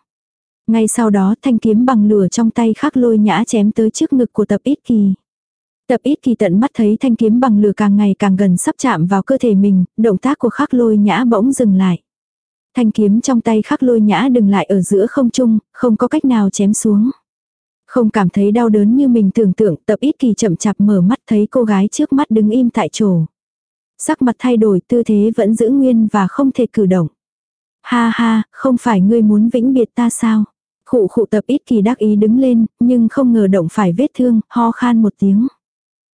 S1: Ngay sau đó thanh kiếm bằng lửa trong tay khắc lôi nhã chém tới trước ngực của tập ít kỳ. Tập ít kỳ tận mắt thấy thanh kiếm bằng lửa càng ngày càng gần sắp chạm vào cơ thể mình, động tác của khắc lôi nhã bỗng dừng lại. Thanh kiếm trong tay khắc lôi nhã đừng lại ở giữa không trung, không có cách nào chém xuống. Không cảm thấy đau đớn như mình tưởng tượng tập ít kỳ chậm chạp mở mắt thấy cô gái trước mắt đứng im tại chỗ. Sắc mặt thay đổi tư thế vẫn giữ nguyên và không thể cử động. Ha ha, không phải ngươi muốn vĩnh biệt ta sao? Khụ khụ tập ít kỳ đắc ý đứng lên, nhưng không ngờ động phải vết thương, ho khan một tiếng.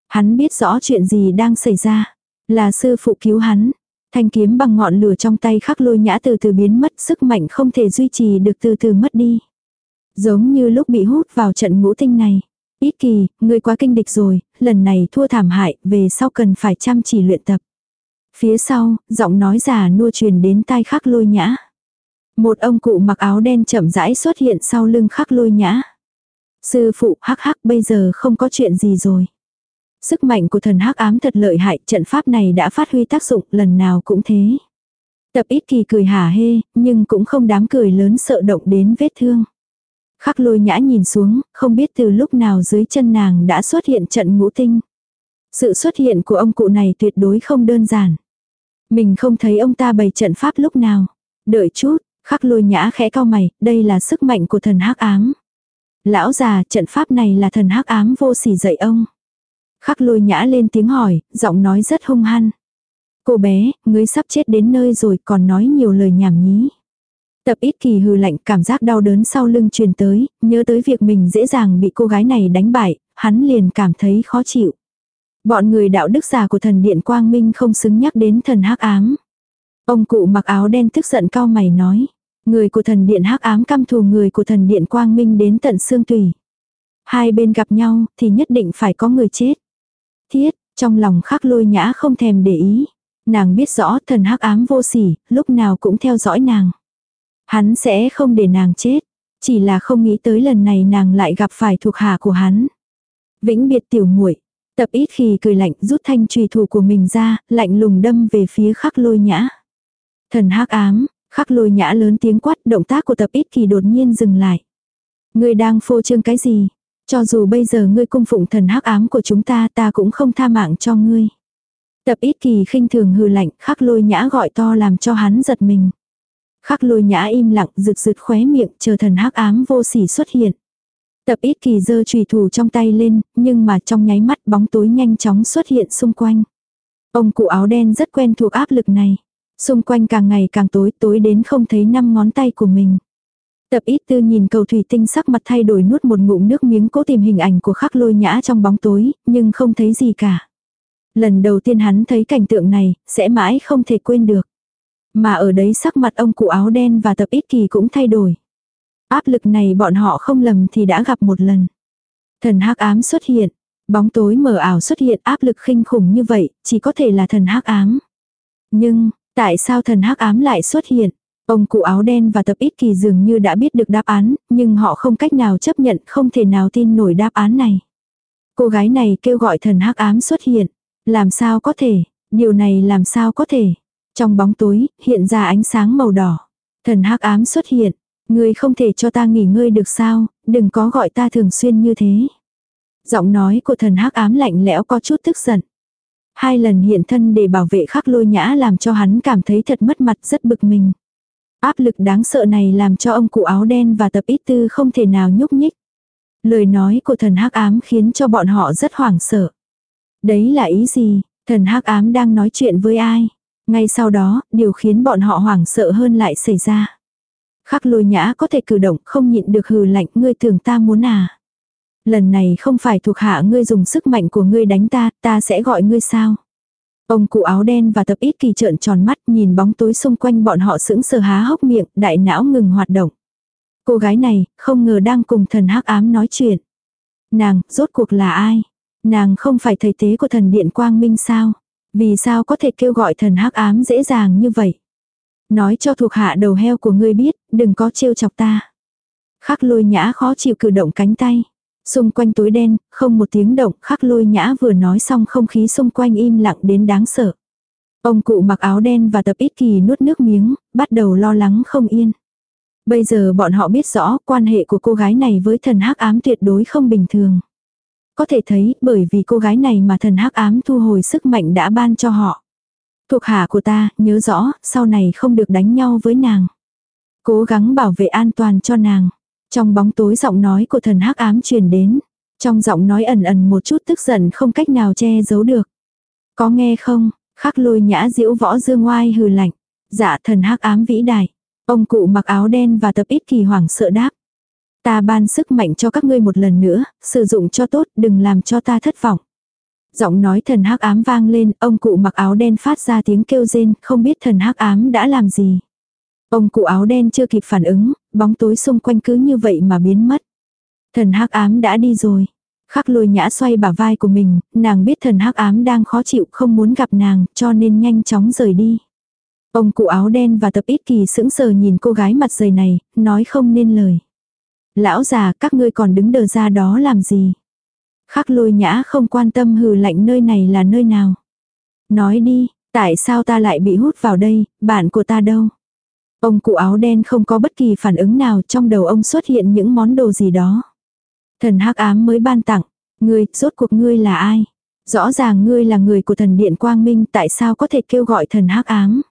S1: Hắn biết rõ chuyện gì đang xảy ra. Là sư phụ cứu hắn. Thanh kiếm bằng ngọn lửa trong tay khắc lôi nhã từ từ biến mất, sức mạnh không thể duy trì được từ từ mất đi. Giống như lúc bị hút vào trận ngũ tinh này. Ít kỳ, ngươi quá kinh địch rồi, lần này thua thảm hại, về sau cần phải chăm chỉ luyện tập. Phía sau, giọng nói giả nua truyền đến tai khắc lôi nhã. Một ông cụ mặc áo đen chậm rãi xuất hiện sau lưng khắc lôi nhã. Sư phụ hắc hắc bây giờ không có chuyện gì rồi. Sức mạnh của thần hắc ám thật lợi hại, trận pháp này đã phát huy tác dụng lần nào cũng thế. Tập ít kỳ cười hả hê, nhưng cũng không đám cười lớn sợ động đến vết thương. Khắc lôi nhã nhìn xuống, không biết từ lúc nào dưới chân nàng đã xuất hiện trận ngũ tinh. Sự xuất hiện của ông cụ này tuyệt đối không đơn giản. Mình không thấy ông ta bày trận pháp lúc nào. Đợi chút, khắc lôi nhã khẽ cao mày, đây là sức mạnh của thần hắc ám. Lão già, trận pháp này là thần hắc ám vô sỉ dạy ông. Khắc lôi nhã lên tiếng hỏi, giọng nói rất hung hăng. Cô bé, ngươi sắp chết đến nơi rồi còn nói nhiều lời nhảm nhí. Tập ít kỳ hừ lạnh cảm giác đau đớn sau lưng truyền tới, nhớ tới việc mình dễ dàng bị cô gái này đánh bại, hắn liền cảm thấy khó chịu. Bọn người đạo đức giả của thần điện quang minh không xứng nhắc đến thần hắc ám. Ông cụ mặc áo đen tức giận cao mày nói. Người của thần điện hắc ám căm thù người của thần điện quang minh đến tận xương tùy. Hai bên gặp nhau thì nhất định phải có người chết. Thiết, trong lòng khắc lôi nhã không thèm để ý. Nàng biết rõ thần hắc ám vô sỉ, lúc nào cũng theo dõi nàng. Hắn sẽ không để nàng chết. Chỉ là không nghĩ tới lần này nàng lại gặp phải thuộc hạ của hắn. Vĩnh biệt tiểu muội Tập ít khi cười lạnh rút thanh trùy thủ của mình ra, lạnh lùng đâm về phía khắc lôi nhã. Thần hắc ám, khắc lôi nhã lớn tiếng quát động tác của tập ít kỳ đột nhiên dừng lại. Ngươi đang phô trương cái gì? Cho dù bây giờ ngươi cung phụng thần hắc ám của chúng ta ta cũng không tha mạng cho ngươi. Tập ít kỳ khinh thường hừ lạnh khắc lôi nhã gọi to làm cho hắn giật mình. Khắc lôi nhã im lặng rực rực khóe miệng chờ thần hắc ám vô sỉ xuất hiện. Tập ít kỳ giơ trùy thủ trong tay lên, nhưng mà trong nháy mắt bóng tối nhanh chóng xuất hiện xung quanh. Ông cụ áo đen rất quen thuộc áp lực này. Xung quanh càng ngày càng tối, tối đến không thấy năm ngón tay của mình. Tập ít tư nhìn cầu thủy tinh sắc mặt thay đổi nuốt một ngụm nước miếng cố tìm hình ảnh của khắc lôi nhã trong bóng tối, nhưng không thấy gì cả. Lần đầu tiên hắn thấy cảnh tượng này, sẽ mãi không thể quên được. Mà ở đấy sắc mặt ông cụ áo đen và tập ít kỳ cũng thay đổi. Áp lực này bọn họ không lầm thì đã gặp một lần. Thần hắc ám xuất hiện, bóng tối mờ ảo xuất hiện áp lực khinh khủng như vậy, chỉ có thể là thần hắc ám. Nhưng, tại sao thần hắc ám lại xuất hiện? Ông cụ áo đen và tập ít kỳ dường như đã biết được đáp án, nhưng họ không cách nào chấp nhận, không thể nào tin nổi đáp án này. Cô gái này kêu gọi thần hắc ám xuất hiện. Làm sao có thể? Điều này làm sao có thể? Trong bóng tối, hiện ra ánh sáng màu đỏ. Thần hắc ám xuất hiện. Ngươi không thể cho ta nghỉ ngơi được sao, đừng có gọi ta thường xuyên như thế. Giọng nói của thần hắc ám lạnh lẽo có chút tức giận. Hai lần hiện thân để bảo vệ khắc lôi nhã làm cho hắn cảm thấy thật mất mặt rất bực mình. Áp lực đáng sợ này làm cho ông cụ áo đen và tập ít tư không thể nào nhúc nhích. Lời nói của thần hắc ám khiến cho bọn họ rất hoảng sợ. Đấy là ý gì, thần hắc ám đang nói chuyện với ai? Ngay sau đó, điều khiến bọn họ hoảng sợ hơn lại xảy ra. Khắc lôi nhã có thể cử động không nhịn được hừ lạnh ngươi tưởng ta muốn à. Lần này không phải thuộc hạ ngươi dùng sức mạnh của ngươi đánh ta, ta sẽ gọi ngươi sao. Ông cụ áo đen và tập ít kỳ trợn tròn mắt nhìn bóng tối xung quanh bọn họ sững sờ há hốc miệng, đại não ngừng hoạt động. Cô gái này, không ngờ đang cùng thần hắc ám nói chuyện. Nàng, rốt cuộc là ai? Nàng không phải thầy tế của thần điện quang minh sao? Vì sao có thể kêu gọi thần hắc ám dễ dàng như vậy? Nói cho thuộc hạ đầu heo của ngươi biết, đừng có trêu chọc ta. Khắc lôi nhã khó chịu cử động cánh tay. Xung quanh tối đen, không một tiếng động, khắc lôi nhã vừa nói xong không khí xung quanh im lặng đến đáng sợ. Ông cụ mặc áo đen và tập ít kỳ nuốt nước miếng, bắt đầu lo lắng không yên. Bây giờ bọn họ biết rõ quan hệ của cô gái này với thần hắc ám tuyệt đối không bình thường. Có thể thấy bởi vì cô gái này mà thần hắc ám thu hồi sức mạnh đã ban cho họ. Thuộc hạ của ta, nhớ rõ, sau này không được đánh nhau với nàng. Cố gắng bảo vệ an toàn cho nàng. Trong bóng tối giọng nói của thần hắc ám truyền đến. Trong giọng nói ẩn ẩn một chút tức giận không cách nào che giấu được. Có nghe không? Khắc lôi nhã diễu võ dương ngoai hừ lạnh. Dạ thần hắc ám vĩ đại. Ông cụ mặc áo đen và tập ít kỳ hoảng sợ đáp. Ta ban sức mạnh cho các ngươi một lần nữa, sử dụng cho tốt, đừng làm cho ta thất vọng. Giọng nói thần hắc ám vang lên, ông cụ mặc áo đen phát ra tiếng kêu rên, không biết thần hắc ám đã làm gì. Ông cụ áo đen chưa kịp phản ứng, bóng tối xung quanh cứ như vậy mà biến mất. Thần hắc ám đã đi rồi. Khắc lôi nhã xoay bả vai của mình, nàng biết thần hắc ám đang khó chịu không muốn gặp nàng, cho nên nhanh chóng rời đi. Ông cụ áo đen và tập ít kỳ sững sờ nhìn cô gái mặt dày này, nói không nên lời. Lão già, các ngươi còn đứng đờ ra đó làm gì? Khắc lôi nhã không quan tâm hừ lạnh nơi này là nơi nào. Nói đi, tại sao ta lại bị hút vào đây, bạn của ta đâu? Ông cụ áo đen không có bất kỳ phản ứng nào trong đầu ông xuất hiện những món đồ gì đó. Thần hắc ám mới ban tặng, ngươi, rốt cuộc ngươi là ai? Rõ ràng ngươi là người của thần điện quang minh tại sao có thể kêu gọi thần hắc ám?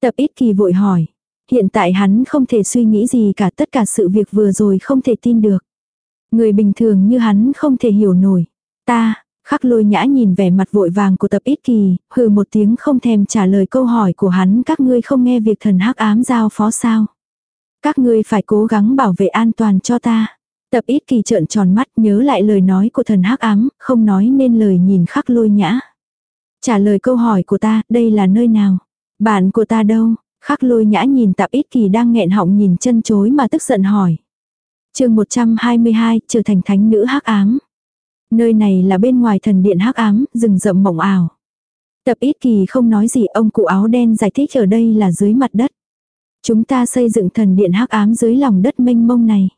S1: Tập ít kỳ vội hỏi. Hiện tại hắn không thể suy nghĩ gì cả tất cả sự việc vừa rồi không thể tin được. Người bình thường như hắn không thể hiểu nổi. Ta, khắc lôi nhã nhìn vẻ mặt vội vàng của tập ít kỳ, hừ một tiếng không thèm trả lời câu hỏi của hắn các ngươi không nghe việc thần hắc ám giao phó sao. Các ngươi phải cố gắng bảo vệ an toàn cho ta. Tập ít kỳ trợn tròn mắt nhớ lại lời nói của thần hắc ám, không nói nên lời nhìn khắc lôi nhã. Trả lời câu hỏi của ta, đây là nơi nào? Bạn của ta đâu? Khắc lôi nhã nhìn tạp ít kỳ đang nghẹn họng nhìn chân chối mà tức giận hỏi. chương 122, trở thành thánh nữ hắc ám. Nơi này là bên ngoài thần điện hắc ám, rừng rậm mộng ảo. Tập ít kỳ không nói gì ông cụ áo đen giải thích ở đây là dưới mặt đất. Chúng ta xây dựng thần điện hắc ám dưới lòng đất mênh mông này.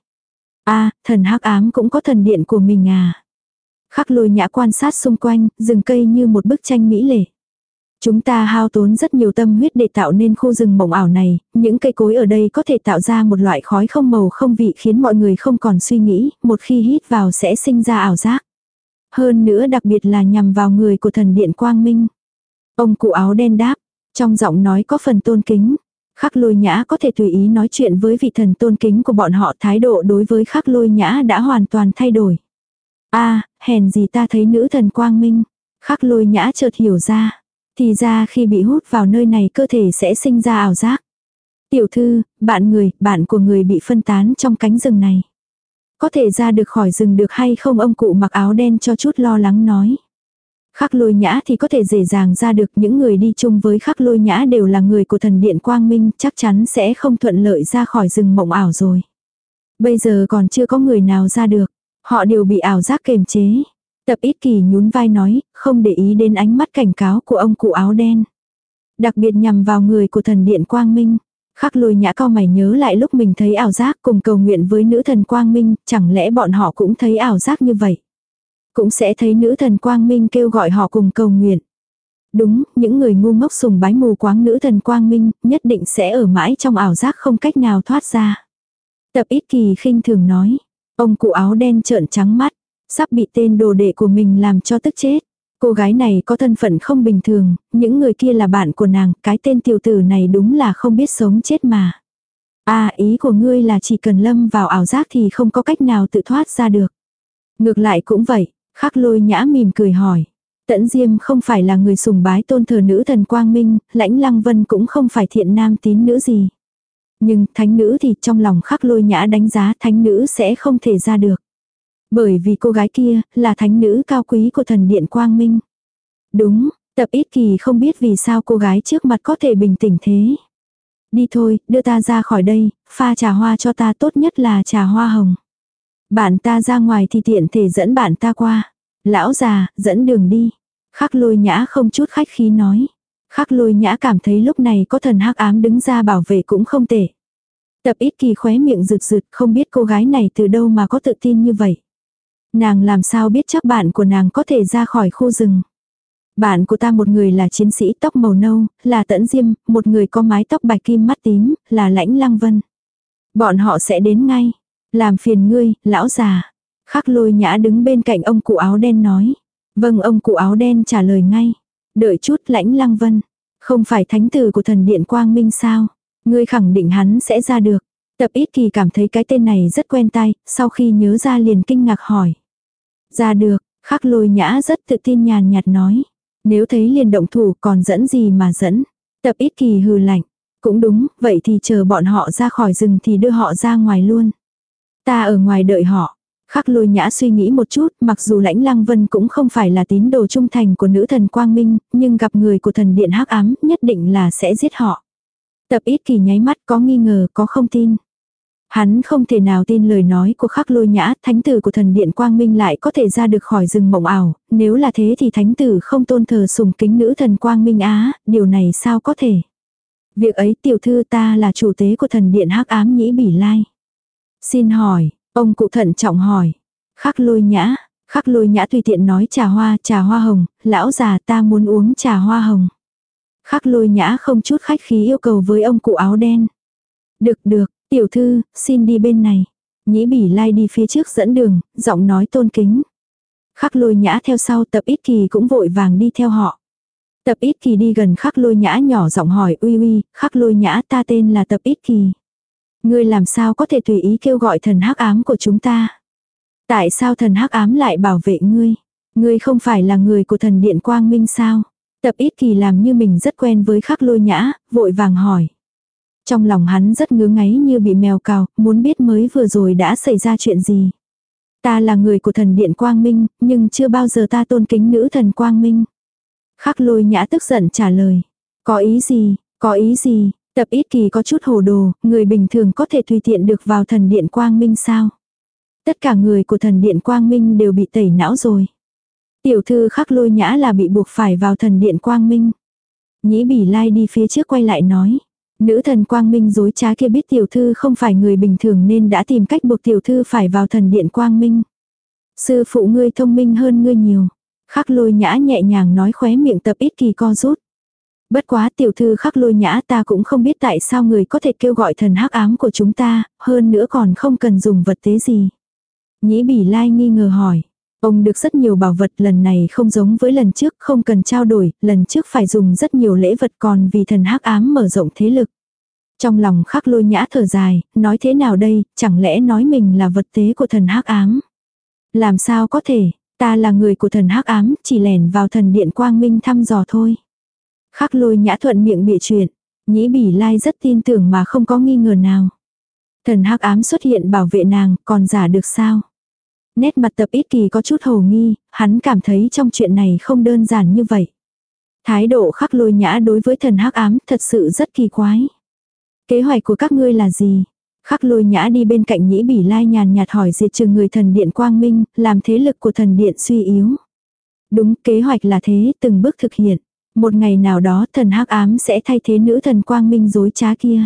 S1: a thần hắc ám cũng có thần điện của mình à. Khắc lôi nhã quan sát xung quanh, rừng cây như một bức tranh mỹ lệ. Chúng ta hao tốn rất nhiều tâm huyết để tạo nên khu rừng mộng ảo này, những cây cối ở đây có thể tạo ra một loại khói không màu không vị khiến mọi người không còn suy nghĩ, một khi hít vào sẽ sinh ra ảo giác. Hơn nữa đặc biệt là nhằm vào người của thần điện quang minh. Ông cụ áo đen đáp, trong giọng nói có phần tôn kính. Khắc lôi nhã có thể tùy ý nói chuyện với vị thần tôn kính của bọn họ thái độ đối với khắc lôi nhã đã hoàn toàn thay đổi. a hèn gì ta thấy nữ thần quang minh. Khắc lôi nhã chợt hiểu ra. Thì ra khi bị hút vào nơi này cơ thể sẽ sinh ra ảo giác. Tiểu thư, bạn người, bạn của người bị phân tán trong cánh rừng này. Có thể ra được khỏi rừng được hay không ông cụ mặc áo đen cho chút lo lắng nói. Khắc lôi nhã thì có thể dễ dàng ra được những người đi chung với khắc lôi nhã đều là người của thần điện quang minh chắc chắn sẽ không thuận lợi ra khỏi rừng mộng ảo rồi. Bây giờ còn chưa có người nào ra được. Họ đều bị ảo giác kềm chế. Tập ít kỳ nhún vai nói, không để ý đến ánh mắt cảnh cáo của ông cụ áo đen. Đặc biệt nhằm vào người của thần điện Quang Minh. Khắc lôi nhã cao mày nhớ lại lúc mình thấy ảo giác cùng cầu nguyện với nữ thần Quang Minh, chẳng lẽ bọn họ cũng thấy ảo giác như vậy. Cũng sẽ thấy nữ thần Quang Minh kêu gọi họ cùng cầu nguyện. Đúng, những người ngu ngốc sùng bái mù quáng nữ thần Quang Minh, nhất định sẽ ở mãi trong ảo giác không cách nào thoát ra. Tập ít kỳ khinh thường nói. Ông cụ áo đen trợn trắng mắt. Sắp bị tên đồ đệ của mình làm cho tức chết. Cô gái này có thân phận không bình thường, những người kia là bạn của nàng, cái tên tiểu tử này đúng là không biết sống chết mà. À ý của ngươi là chỉ cần lâm vào ảo giác thì không có cách nào tự thoát ra được. Ngược lại cũng vậy, khắc lôi nhã mỉm cười hỏi. Tẫn Diêm không phải là người sùng bái tôn thờ nữ thần Quang Minh, lãnh lăng vân cũng không phải thiện nam tín nữ gì. Nhưng thánh nữ thì trong lòng khắc lôi nhã đánh giá thánh nữ sẽ không thể ra được. Bởi vì cô gái kia là thánh nữ cao quý của thần điện Quang Minh. Đúng, tập ít kỳ không biết vì sao cô gái trước mặt có thể bình tĩnh thế. Đi thôi, đưa ta ra khỏi đây, pha trà hoa cho ta tốt nhất là trà hoa hồng. Bạn ta ra ngoài thì tiện thể dẫn bạn ta qua. Lão già, dẫn đường đi. Khắc lôi nhã không chút khách khí nói. Khắc lôi nhã cảm thấy lúc này có thần hắc ám đứng ra bảo vệ cũng không tệ. Tập ít kỳ khóe miệng rực rực không biết cô gái này từ đâu mà có tự tin như vậy. Nàng làm sao biết chắc bạn của nàng có thể ra khỏi khu rừng. Bạn của ta một người là chiến sĩ tóc màu nâu, là tẫn diêm, một người có mái tóc bạch kim mắt tím, là lãnh lăng vân. Bọn họ sẽ đến ngay. Làm phiền ngươi, lão già. Khắc lôi nhã đứng bên cạnh ông cụ áo đen nói. Vâng ông cụ áo đen trả lời ngay. Đợi chút lãnh lăng vân. Không phải thánh tử của thần điện quang minh sao? Ngươi khẳng định hắn sẽ ra được. Tập ít kỳ cảm thấy cái tên này rất quen tai, sau khi nhớ ra liền kinh ngạc hỏi. Ra được, khắc lôi nhã rất tự tin nhàn nhạt nói. Nếu thấy liền động thủ còn dẫn gì mà dẫn. Tập ít kỳ hừ lạnh. Cũng đúng, vậy thì chờ bọn họ ra khỏi rừng thì đưa họ ra ngoài luôn. Ta ở ngoài đợi họ. Khắc lôi nhã suy nghĩ một chút, mặc dù lãnh lăng vân cũng không phải là tín đồ trung thành của nữ thần Quang Minh, nhưng gặp người của thần điện hắc ám nhất định là sẽ giết họ. Tập ít kỳ nháy mắt có nghi ngờ có không tin. Hắn không thể nào tin lời nói của khắc lôi nhã, thánh tử của thần điện quang minh lại có thể ra được khỏi rừng mộng ảo, nếu là thế thì thánh tử không tôn thờ sùng kính nữ thần quang minh á, điều này sao có thể. Việc ấy tiểu thư ta là chủ tế của thần điện hắc ám nhĩ bỉ lai. Xin hỏi, ông cụ thận trọng hỏi, khắc lôi nhã, khắc lôi nhã tùy tiện nói trà hoa, trà hoa hồng, lão già ta muốn uống trà hoa hồng. Khắc lôi nhã không chút khách khí yêu cầu với ông cụ áo đen. Được được, Tiểu thư, xin đi bên này. Nhĩ bỉ lai đi phía trước dẫn đường, giọng nói tôn kính. Khắc lôi nhã theo sau tập ít kỳ cũng vội vàng đi theo họ. Tập ít kỳ đi gần khắc lôi nhã nhỏ giọng hỏi uy uy, khắc lôi nhã ta tên là tập ít kỳ. Ngươi làm sao có thể tùy ý kêu gọi thần hắc ám của chúng ta? Tại sao thần hắc ám lại bảo vệ ngươi? Ngươi không phải là người của thần điện quang minh sao? Tập ít kỳ làm như mình rất quen với khắc lôi nhã, vội vàng hỏi. Trong lòng hắn rất ngứa ngáy như bị mèo cào, muốn biết mới vừa rồi đã xảy ra chuyện gì. Ta là người của thần điện Quang Minh, nhưng chưa bao giờ ta tôn kính nữ thần Quang Minh. Khắc lôi nhã tức giận trả lời. Có ý gì, có ý gì, tập ít kỳ có chút hồ đồ, người bình thường có thể tùy tiện được vào thần điện Quang Minh sao? Tất cả người của thần điện Quang Minh đều bị tẩy não rồi. Tiểu thư khắc lôi nhã là bị buộc phải vào thần điện Quang Minh. Nhĩ bỉ lai đi phía trước quay lại nói. Nữ thần quang minh dối trá kia biết tiểu thư không phải người bình thường nên đã tìm cách buộc tiểu thư phải vào thần điện quang minh. Sư phụ ngươi thông minh hơn ngươi nhiều. Khắc lôi nhã nhẹ nhàng nói khóe miệng tập ít kỳ co rút. Bất quá tiểu thư khắc lôi nhã ta cũng không biết tại sao người có thể kêu gọi thần hắc ám của chúng ta, hơn nữa còn không cần dùng vật tế gì. Nhĩ bỉ lai nghi ngờ hỏi. Ông được rất nhiều bảo vật lần này không giống với lần trước không cần trao đổi, lần trước phải dùng rất nhiều lễ vật còn vì thần hắc ám mở rộng thế lực. Trong lòng khắc lôi nhã thở dài, nói thế nào đây, chẳng lẽ nói mình là vật tế của thần hắc ám. Làm sao có thể, ta là người của thần hắc ám, chỉ lẻn vào thần điện quang minh thăm dò thôi. Khắc lôi nhã thuận miệng bịa chuyện, nhĩ bỉ lai rất tin tưởng mà không có nghi ngờ nào. Thần hắc ám xuất hiện bảo vệ nàng, còn giả được sao? Nét mặt tập ít kỳ có chút hồ nghi, hắn cảm thấy trong chuyện này không đơn giản như vậy. Thái độ khắc lôi nhã đối với thần hắc ám thật sự rất kỳ quái. Kế hoạch của các ngươi là gì? Khắc lôi nhã đi bên cạnh nhĩ bỉ lai nhàn nhạt hỏi diệt trừ người thần điện quang minh, làm thế lực của thần điện suy yếu. Đúng kế hoạch là thế, từng bước thực hiện. Một ngày nào đó thần hắc ám sẽ thay thế nữ thần quang minh dối trá kia.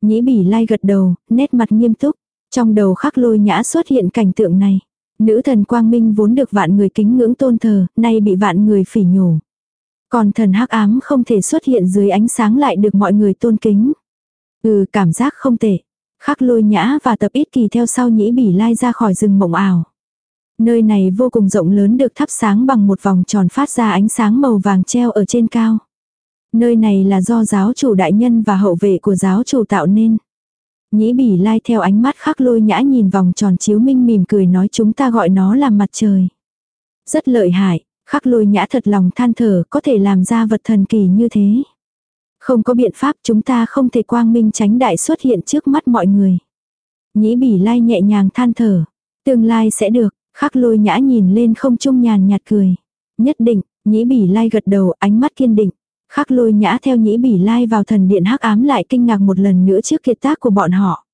S1: Nhĩ bỉ lai gật đầu, nét mặt nghiêm túc. Trong đầu khắc lôi nhã xuất hiện cảnh tượng này. Nữ thần quang minh vốn được vạn người kính ngưỡng tôn thờ, nay bị vạn người phỉ nhổ. Còn thần hắc ám không thể xuất hiện dưới ánh sáng lại được mọi người tôn kính. Ừ, cảm giác không tệ. Khắc lôi nhã và tập ít kỳ theo sau nhĩ bỉ lai ra khỏi rừng mộng ảo. Nơi này vô cùng rộng lớn được thắp sáng bằng một vòng tròn phát ra ánh sáng màu vàng treo ở trên cao. Nơi này là do giáo chủ đại nhân và hậu vệ của giáo chủ tạo nên. Nhĩ bỉ lai theo ánh mắt khắc lôi nhã nhìn vòng tròn chiếu minh mỉm cười nói chúng ta gọi nó là mặt trời. Rất lợi hại, khắc lôi nhã thật lòng than thở có thể làm ra vật thần kỳ như thế. Không có biện pháp chúng ta không thể quang minh tránh đại xuất hiện trước mắt mọi người. Nhĩ bỉ lai nhẹ nhàng than thở. Tương lai sẽ được, khắc lôi nhã nhìn lên không trung nhàn nhạt cười. Nhất định, nhĩ bỉ lai gật đầu ánh mắt kiên định. Khắc lôi nhã theo nhĩ bỉ lai vào thần điện hắc ám lại kinh ngạc một lần nữa trước kiệt tác của bọn họ.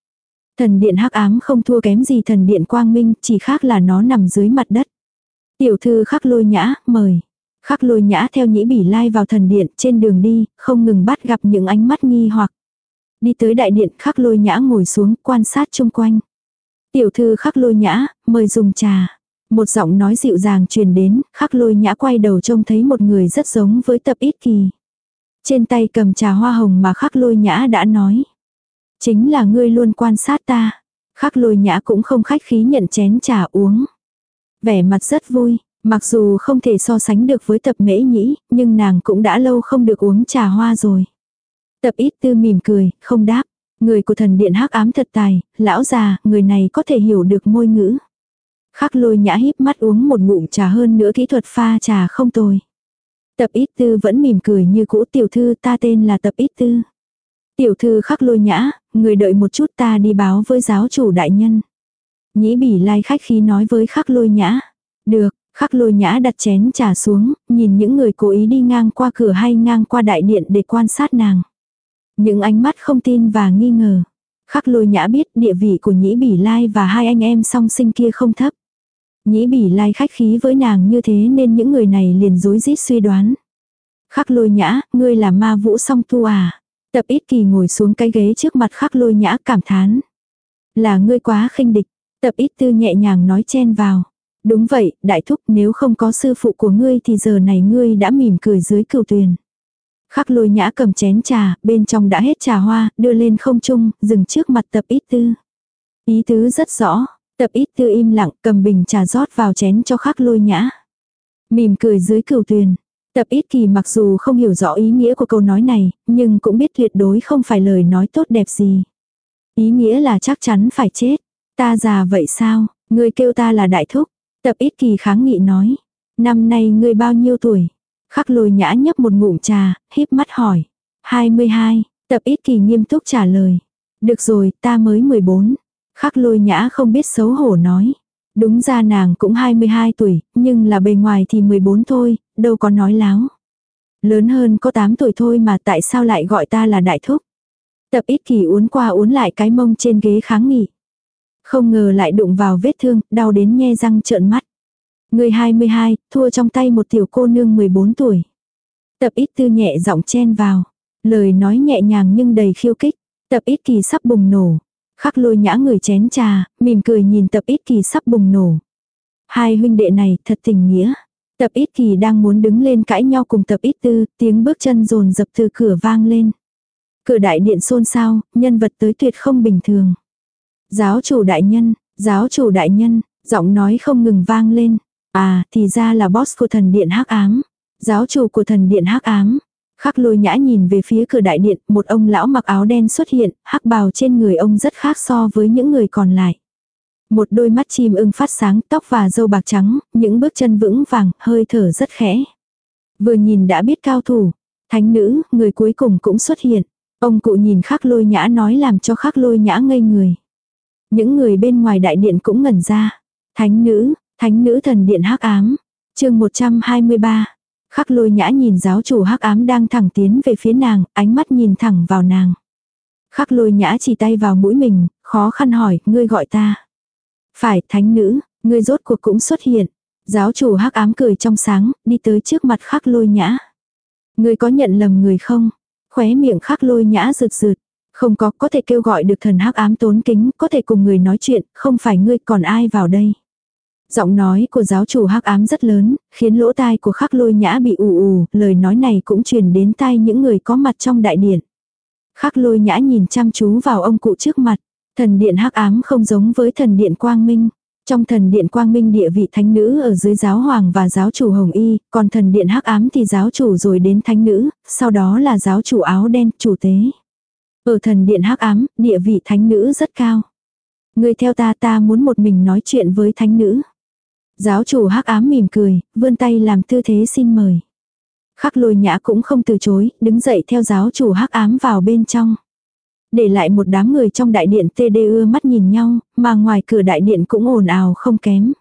S1: Thần điện hắc ám không thua kém gì thần điện quang minh, chỉ khác là nó nằm dưới mặt đất. Tiểu thư khắc lôi nhã, mời. Khắc lôi nhã theo nhĩ bỉ lai vào thần điện trên đường đi, không ngừng bắt gặp những ánh mắt nghi hoặc. Đi tới đại điện khắc lôi nhã ngồi xuống quan sát chung quanh. Tiểu thư khắc lôi nhã, mời dùng trà. Một giọng nói dịu dàng truyền đến, khắc lôi nhã quay đầu trông thấy một người rất giống với tập ít kỳ. Trên tay cầm trà hoa hồng mà khắc lôi nhã đã nói. Chính là ngươi luôn quan sát ta. Khắc lôi nhã cũng không khách khí nhận chén trà uống. Vẻ mặt rất vui, Mặc dù không thể so sánh được với tập mễ nhĩ, nhưng nàng cũng đã lâu không được uống trà hoa rồi. Tập ít tư mỉm cười, không đáp. Người của thần điện hắc ám thật tài, lão già, người này có thể hiểu được ngôn ngữ. Khắc lôi nhã híp mắt uống một ngụm trà hơn nữa kỹ thuật pha trà không tồi. Tập ít tư vẫn mỉm cười như cũ tiểu thư ta tên là tập ít tư. Tiểu thư khắc lôi nhã, người đợi một chút ta đi báo với giáo chủ đại nhân. Nhĩ bỉ lai khách khí nói với khắc lôi nhã. Được, khắc lôi nhã đặt chén trà xuống, nhìn những người cố ý đi ngang qua cửa hay ngang qua đại điện để quan sát nàng. Những ánh mắt không tin và nghi ngờ. Khắc lôi nhã biết địa vị của nhĩ bỉ lai và hai anh em song sinh kia không thấp. Nhĩ bỉ lai khách khí với nàng như thế nên những người này liền dối rít suy đoán. Khắc lôi nhã, ngươi là ma vũ song tu à? Tập ít kỳ ngồi xuống cái ghế trước mặt khắc lôi nhã cảm thán. Là ngươi quá khinh địch. Tập ít tư nhẹ nhàng nói chen vào. Đúng vậy, đại thúc nếu không có sư phụ của ngươi thì giờ này ngươi đã mỉm cười dưới cửu tuyền. Khắc lôi nhã cầm chén trà, bên trong đã hết trà hoa, đưa lên không trung, dừng trước mặt tập ít tư. Ý tứ rất rõ, tập ít tư im lặng, cầm bình trà rót vào chén cho khắc lôi nhã. Mỉm cười dưới cửu tuyền. Tập ít kỳ mặc dù không hiểu rõ ý nghĩa của câu nói này, nhưng cũng biết tuyệt đối không phải lời nói tốt đẹp gì. Ý nghĩa là chắc chắn phải chết. Ta già vậy sao, ngươi kêu ta là đại thúc. Tập ít kỳ kháng nghị nói. Năm nay ngươi bao nhiêu tuổi? Khắc lôi nhã nhấp một ngụm trà, híp mắt hỏi. 22, tập ít kỳ nghiêm túc trả lời. Được rồi, ta mới 14. Khắc lôi nhã không biết xấu hổ nói. Đúng ra nàng cũng 22 tuổi, nhưng là bề ngoài thì 14 thôi, đâu có nói láo. Lớn hơn có 8 tuổi thôi mà tại sao lại gọi ta là đại thúc. Tập ít kỳ uốn qua uốn lại cái mông trên ghế kháng nghị. Không ngờ lại đụng vào vết thương, đau đến nhe răng trợn mắt. Người 22, thua trong tay một tiểu cô nương 14 tuổi. Tập ít tư nhẹ giọng chen vào. Lời nói nhẹ nhàng nhưng đầy khiêu kích. Tập ít kỳ sắp bùng nổ. Khắc lôi nhã người chén trà, mỉm cười nhìn tập ít kỳ sắp bùng nổ. Hai huynh đệ này thật tình nghĩa. Tập ít kỳ đang muốn đứng lên cãi nhau cùng tập ít tư, tiếng bước chân rồn dập từ cửa vang lên. Cửa đại điện xôn xao, nhân vật tới tuyệt không bình thường. Giáo chủ đại nhân, giáo chủ đại nhân, giọng nói không ngừng vang lên. À, thì ra là boss của thần điện hắc ám. Giáo chủ của thần điện hắc ám. Khắc lôi nhã nhìn về phía cửa đại điện, một ông lão mặc áo đen xuất hiện, hắc bào trên người ông rất khác so với những người còn lại. Một đôi mắt chim ưng phát sáng, tóc và râu bạc trắng, những bước chân vững vàng, hơi thở rất khẽ. Vừa nhìn đã biết cao thủ. Thánh nữ, người cuối cùng cũng xuất hiện. Ông cụ nhìn khắc lôi nhã nói làm cho khắc lôi nhã ngây người. Những người bên ngoài đại điện cũng ngẩn ra. Thánh nữ, thánh nữ thần điện hắc ám. chương 123. Khắc lôi nhã nhìn giáo chủ hắc ám đang thẳng tiến về phía nàng, ánh mắt nhìn thẳng vào nàng. Khắc lôi nhã chỉ tay vào mũi mình, khó khăn hỏi, ngươi gọi ta. Phải, thánh nữ, ngươi rốt cuộc cũng xuất hiện. Giáo chủ hắc ám cười trong sáng, đi tới trước mặt khắc lôi nhã. Ngươi có nhận lầm người không? Khóe miệng khắc lôi nhã rực rực. Không có, có thể kêu gọi được thần hắc ám tốn kính, có thể cùng người nói chuyện, không phải ngươi còn ai vào đây. Giọng nói của giáo chủ hắc ám rất lớn, khiến lỗ tai của khắc lôi nhã bị ù ù, lời nói này cũng truyền đến tai những người có mặt trong đại điện. Khắc lôi nhã nhìn chăm chú vào ông cụ trước mặt. Thần điện hắc ám không giống với thần điện quang minh. Trong thần điện quang minh địa vị thánh nữ ở dưới giáo hoàng và giáo chủ hồng y, còn thần điện hắc ám thì giáo chủ rồi đến thánh nữ, sau đó là giáo chủ áo đen, chủ tế. Ở thần điện hắc ám, địa vị thánh nữ rất cao. Người theo ta ta muốn một mình nói chuyện với thánh nữ. Giáo chủ hắc ám mỉm cười, vươn tay làm tư thế xin mời. Khắc lôi nhã cũng không từ chối, đứng dậy theo giáo chủ hắc ám vào bên trong. Để lại một đám người trong đại điện tê đê ưa mắt nhìn nhau, mà ngoài cửa đại điện cũng ồn ào không kém.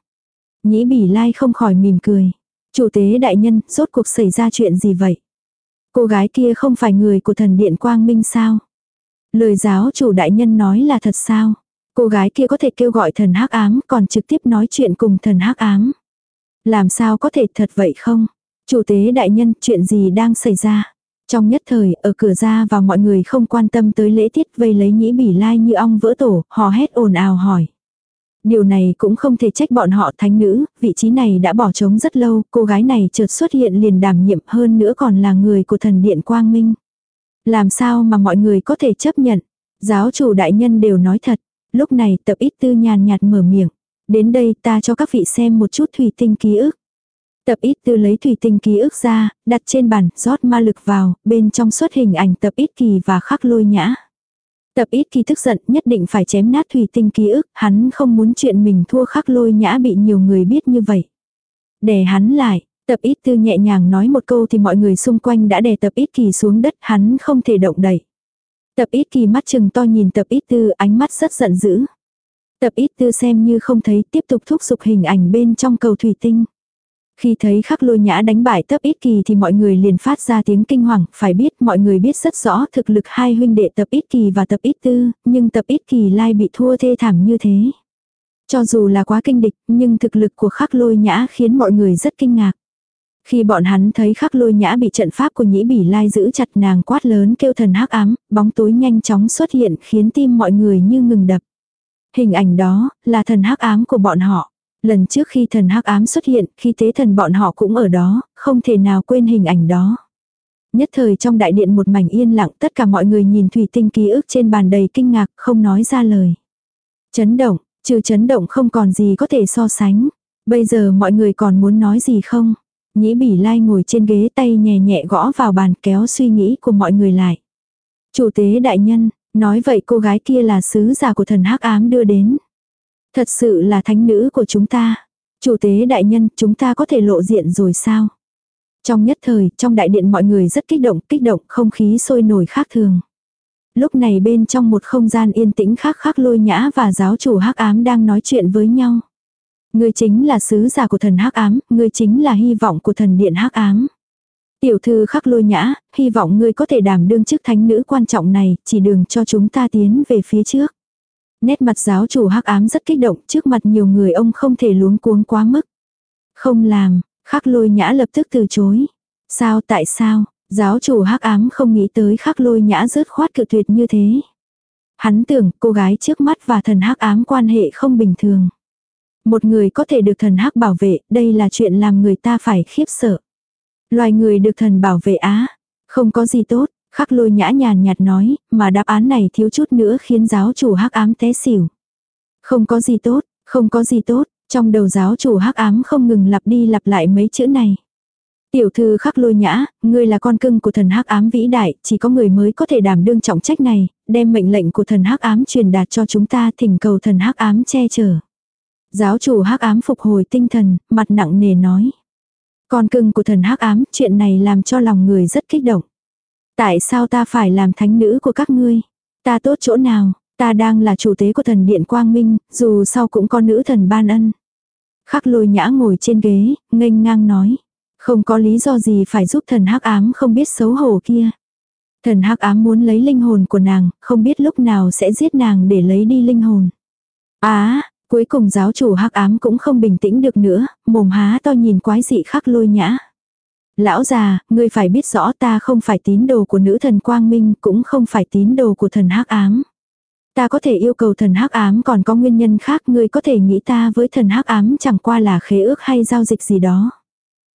S1: Nhĩ bỉ lai không khỏi mỉm cười. Chủ tế đại nhân, rốt cuộc xảy ra chuyện gì vậy? Cô gái kia không phải người của thần điện quang minh sao? Lời giáo chủ đại nhân nói là thật sao? Cô gái kia có thể kêu gọi thần hắc ám còn trực tiếp nói chuyện cùng thần hắc ám. Làm sao có thể thật vậy không? Chủ tế đại nhân, chuyện gì đang xảy ra? Trong nhất thời, ở cửa ra vào mọi người không quan tâm tới lễ tiết vây lấy nhĩ bỉ lai như ong vỡ tổ, hò hét ồn ào hỏi. Điều này cũng không thể trách bọn họ thánh nữ, vị trí này đã bỏ trống rất lâu, cô gái này chợt xuất hiện liền đảm nhiệm hơn nữa còn là người của thần điện Quang Minh. Làm sao mà mọi người có thể chấp nhận? Giáo chủ đại nhân đều nói thật. Lúc này tập ít tư nhàn nhạt mở miệng. Đến đây ta cho các vị xem một chút thủy tinh ký ức. Tập ít tư lấy thủy tinh ký ức ra, đặt trên bàn, rót ma lực vào, bên trong xuất hình ảnh tập ít kỳ và khắc lôi nhã. Tập ít kỳ tức giận nhất định phải chém nát thủy tinh ký ức, hắn không muốn chuyện mình thua khắc lôi nhã bị nhiều người biết như vậy. để hắn lại, tập ít tư nhẹ nhàng nói một câu thì mọi người xung quanh đã đè tập ít kỳ xuống đất, hắn không thể động đậy. Tập ít kỳ mắt chừng to nhìn tập ít tư ánh mắt rất giận dữ. Tập ít tư xem như không thấy tiếp tục thúc giục hình ảnh bên trong cầu thủy tinh. Khi thấy khắc lôi nhã đánh bại tập ít kỳ thì mọi người liền phát ra tiếng kinh hoàng, phải biết mọi người biết rất rõ thực lực hai huynh đệ tập ít kỳ và tập ít tư, nhưng tập ít kỳ lai bị thua thê thảm như thế. Cho dù là quá kinh địch, nhưng thực lực của khắc lôi nhã khiến mọi người rất kinh ngạc. Khi bọn hắn thấy khắc lôi nhã bị trận pháp của nhĩ bỉ lai giữ chặt nàng quát lớn kêu thần hắc ám, bóng tối nhanh chóng xuất hiện khiến tim mọi người như ngừng đập. Hình ảnh đó là thần hắc ám của bọn họ. Lần trước khi thần hắc ám xuất hiện, khi tế thần bọn họ cũng ở đó, không thể nào quên hình ảnh đó. Nhất thời trong đại điện một mảnh yên lặng tất cả mọi người nhìn thủy tinh ký ức trên bàn đầy kinh ngạc không nói ra lời. Chấn động, trừ chấn động không còn gì có thể so sánh. Bây giờ mọi người còn muốn nói gì không? Nhĩ bỉ lai ngồi trên ghế tay nhẹ nhẹ gõ vào bàn kéo suy nghĩ của mọi người lại. Chủ tế đại nhân, nói vậy cô gái kia là sứ giả của thần hắc ám đưa đến. Thật sự là thánh nữ của chúng ta. Chủ tế đại nhân, chúng ta có thể lộ diện rồi sao? Trong nhất thời, trong đại điện mọi người rất kích động, kích động, không khí sôi nổi khác thường. Lúc này bên trong một không gian yên tĩnh khác khác lôi nhã và giáo chủ hắc ám đang nói chuyện với nhau. Ngươi chính là sứ giả của thần hắc ám, ngươi chính là hy vọng của thần điện hắc ám. Tiểu thư khắc lôi nhã, hy vọng ngươi có thể đảm đương chức thánh nữ quan trọng này, chỉ đường cho chúng ta tiến về phía trước. Nét mặt giáo chủ hắc ám rất kích động, trước mặt nhiều người ông không thể luống cuống quá mức. Không làm, khắc lôi nhã lập tức từ chối. Sao tại sao, giáo chủ hắc ám không nghĩ tới khắc lôi nhã rớt khoát cự tuyệt như thế. Hắn tưởng cô gái trước mắt và thần hắc ám quan hệ không bình thường. Một người có thể được thần hắc bảo vệ, đây là chuyện làm người ta phải khiếp sợ. Loài người được thần bảo vệ á, không có gì tốt, khắc lôi nhã nhàn nhạt nói, mà đáp án này thiếu chút nữa khiến giáo chủ hắc ám té xỉu. Không có gì tốt, không có gì tốt, trong đầu giáo chủ hắc ám không ngừng lặp đi lặp lại mấy chữ này. Tiểu thư khắc lôi nhã, ngươi là con cưng của thần hắc ám vĩ đại, chỉ có người mới có thể đảm đương trọng trách này, đem mệnh lệnh của thần hắc ám truyền đạt cho chúng ta thỉnh cầu thần hắc ám che chở. Giáo chủ hắc ám phục hồi tinh thần, mặt nặng nề nói. Con cưng của thần hắc ám, chuyện này làm cho lòng người rất kích động. Tại sao ta phải làm thánh nữ của các ngươi? Ta tốt chỗ nào? Ta đang là chủ tế của thần điện Quang Minh, dù sau cũng có nữ thần ban ân. Khắc lôi nhã ngồi trên ghế, nghênh ngang nói. Không có lý do gì phải giúp thần hắc ám không biết xấu hổ kia. Thần hắc ám muốn lấy linh hồn của nàng, không biết lúc nào sẽ giết nàng để lấy đi linh hồn. Á, Cuối cùng giáo chủ hắc ám cũng không bình tĩnh được nữa, mồm há to nhìn quái dị khắc lôi nhã. Lão già, ngươi phải biết rõ ta không phải tín đồ của nữ thần Quang Minh, cũng không phải tín đồ của thần hắc ám. Ta có thể yêu cầu thần hắc ám còn có nguyên nhân khác, ngươi có thể nghĩ ta với thần hắc ám chẳng qua là khế ước hay giao dịch gì đó.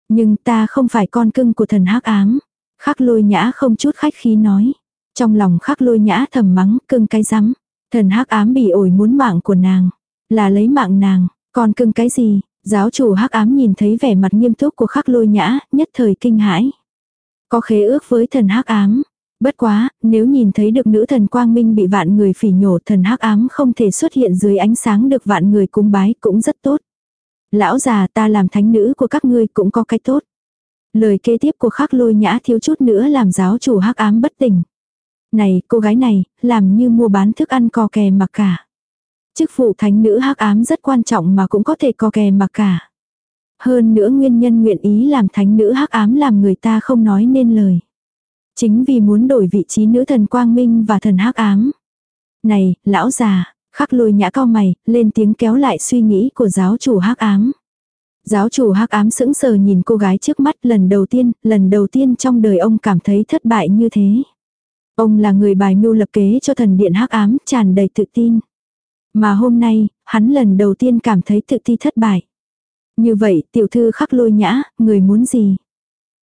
S1: Nhưng ta không phải con cưng của thần hắc ám. Khắc lôi nhã không chút khách khí nói. Trong lòng khắc lôi nhã thầm mắng cưng cái rắm. Thần hắc ám bị ổi muốn mạng của nàng. Là lấy mạng nàng, còn cưng cái gì? Giáo chủ hắc ám nhìn thấy vẻ mặt nghiêm túc của khắc lôi nhã, nhất thời kinh hãi. Có khế ước với thần hắc ám. Bất quá, nếu nhìn thấy được nữ thần quang minh bị vạn người phỉ nhổ thần hắc ám không thể xuất hiện dưới ánh sáng được vạn người cung bái cũng rất tốt. Lão già ta làm thánh nữ của các ngươi cũng có cái tốt. Lời kế tiếp của khắc lôi nhã thiếu chút nữa làm giáo chủ hắc ám bất tỉnh. Này, cô gái này, làm như mua bán thức ăn co kè mặc cả. Chức vụ thánh nữ hắc ám rất quan trọng mà cũng có thể co kè mặc cả. Hơn nữa nguyên nhân nguyện ý làm thánh nữ hắc ám làm người ta không nói nên lời. Chính vì muốn đổi vị trí nữ thần quang minh và thần hắc ám. Này, lão già, khắc lôi nhã cao mày, lên tiếng kéo lại suy nghĩ của giáo chủ hắc ám. Giáo chủ hắc ám sững sờ nhìn cô gái trước mắt lần đầu tiên, lần đầu tiên trong đời ông cảm thấy thất bại như thế. Ông là người bài mưu lập kế cho thần điện hắc ám, tràn đầy tự tin. Mà hôm nay, hắn lần đầu tiên cảm thấy tự ti thất bại. Như vậy, tiểu thư khắc lôi nhã, người muốn gì?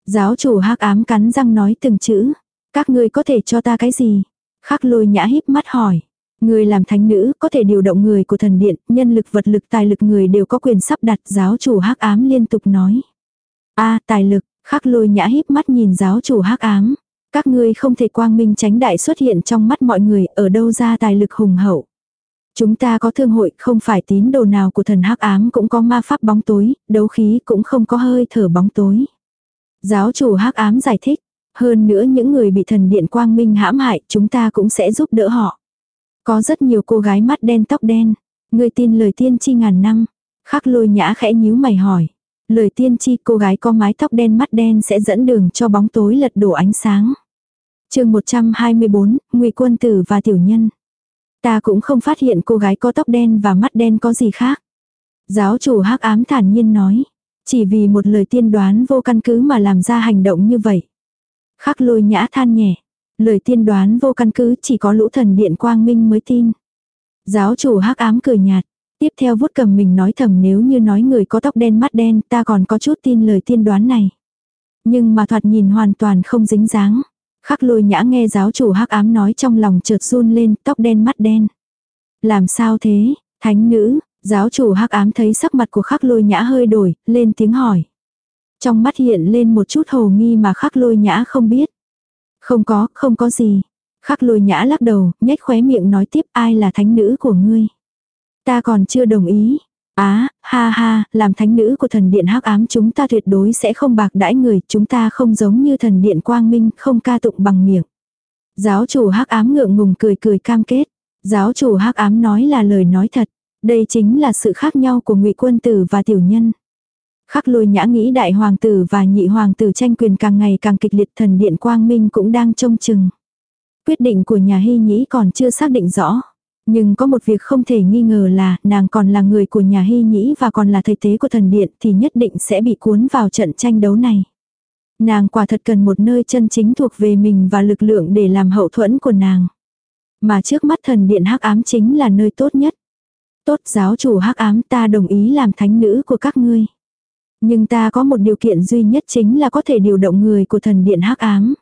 S1: Giáo chủ hắc ám cắn răng nói từng chữ. Các ngươi có thể cho ta cái gì? Khắc lôi nhã híp mắt hỏi. Người làm thánh nữ có thể điều động người của thần điện, nhân lực vật lực tài lực người đều có quyền sắp đặt giáo chủ hắc ám liên tục nói. a tài lực, khắc lôi nhã híp mắt nhìn giáo chủ hắc ám. Các ngươi không thể quang minh tránh đại xuất hiện trong mắt mọi người, ở đâu ra tài lực hùng hậu. Chúng ta có thương hội, không phải tín đồ nào của thần hắc ám cũng có ma pháp bóng tối, đấu khí cũng không có hơi thở bóng tối. Giáo chủ hắc ám giải thích, hơn nữa những người bị thần điện quang minh hãm hại, chúng ta cũng sẽ giúp đỡ họ. Có rất nhiều cô gái mắt đen tóc đen, người tin lời tiên tri ngàn năm. Khắc lôi nhã khẽ nhíu mày hỏi. Lời tiên tri cô gái có mái tóc đen mắt đen sẽ dẫn đường cho bóng tối lật đổ ánh sáng. chương 124, ngụy quân tử và tiểu nhân. Ta cũng không phát hiện cô gái có tóc đen và mắt đen có gì khác. Giáo chủ hắc ám thản nhiên nói. Chỉ vì một lời tiên đoán vô căn cứ mà làm ra hành động như vậy. Khắc lôi nhã than nhẹ. Lời tiên đoán vô căn cứ chỉ có lũ thần điện quang minh mới tin. Giáo chủ hắc ám cười nhạt. Tiếp theo vuốt cầm mình nói thầm nếu như nói người có tóc đen mắt đen, ta còn có chút tin lời tiên đoán này. Nhưng mà thoạt nhìn hoàn toàn không dính dáng. Khắc lôi nhã nghe giáo chủ hắc ám nói trong lòng chợt run lên tóc đen mắt đen. Làm sao thế, thánh nữ, giáo chủ hắc ám thấy sắc mặt của khắc lôi nhã hơi đổi, lên tiếng hỏi. Trong mắt hiện lên một chút hồ nghi mà khắc lôi nhã không biết. Không có, không có gì. Khắc lôi nhã lắc đầu, nhếch khóe miệng nói tiếp ai là thánh nữ của ngươi. Ta còn chưa đồng ý. Á, ha ha, làm thánh nữ của thần điện hắc ám chúng ta tuyệt đối sẽ không bạc đãi người, chúng ta không giống như thần điện quang minh, không ca tụng bằng miệng. Giáo chủ hắc ám ngượng ngùng cười cười cam kết. Giáo chủ hắc ám nói là lời nói thật. Đây chính là sự khác nhau của ngụy quân tử và tiểu nhân. Khắc lôi nhã nghĩ đại hoàng tử và nhị hoàng tử tranh quyền càng ngày càng kịch liệt thần điện quang minh cũng đang trông chừng. Quyết định của nhà hy nhĩ còn chưa xác định rõ. Nhưng có một việc không thể nghi ngờ là nàng còn là người của nhà hy nhĩ và còn là thầy tế của thần điện thì nhất định sẽ bị cuốn vào trận tranh đấu này. Nàng quả thật cần một nơi chân chính thuộc về mình và lực lượng để làm hậu thuẫn của nàng. Mà trước mắt thần điện hắc ám chính là nơi tốt nhất. Tốt giáo chủ hắc ám ta đồng ý làm thánh nữ của các ngươi. Nhưng ta có một điều kiện duy nhất chính là có thể điều động người của thần điện hắc ám.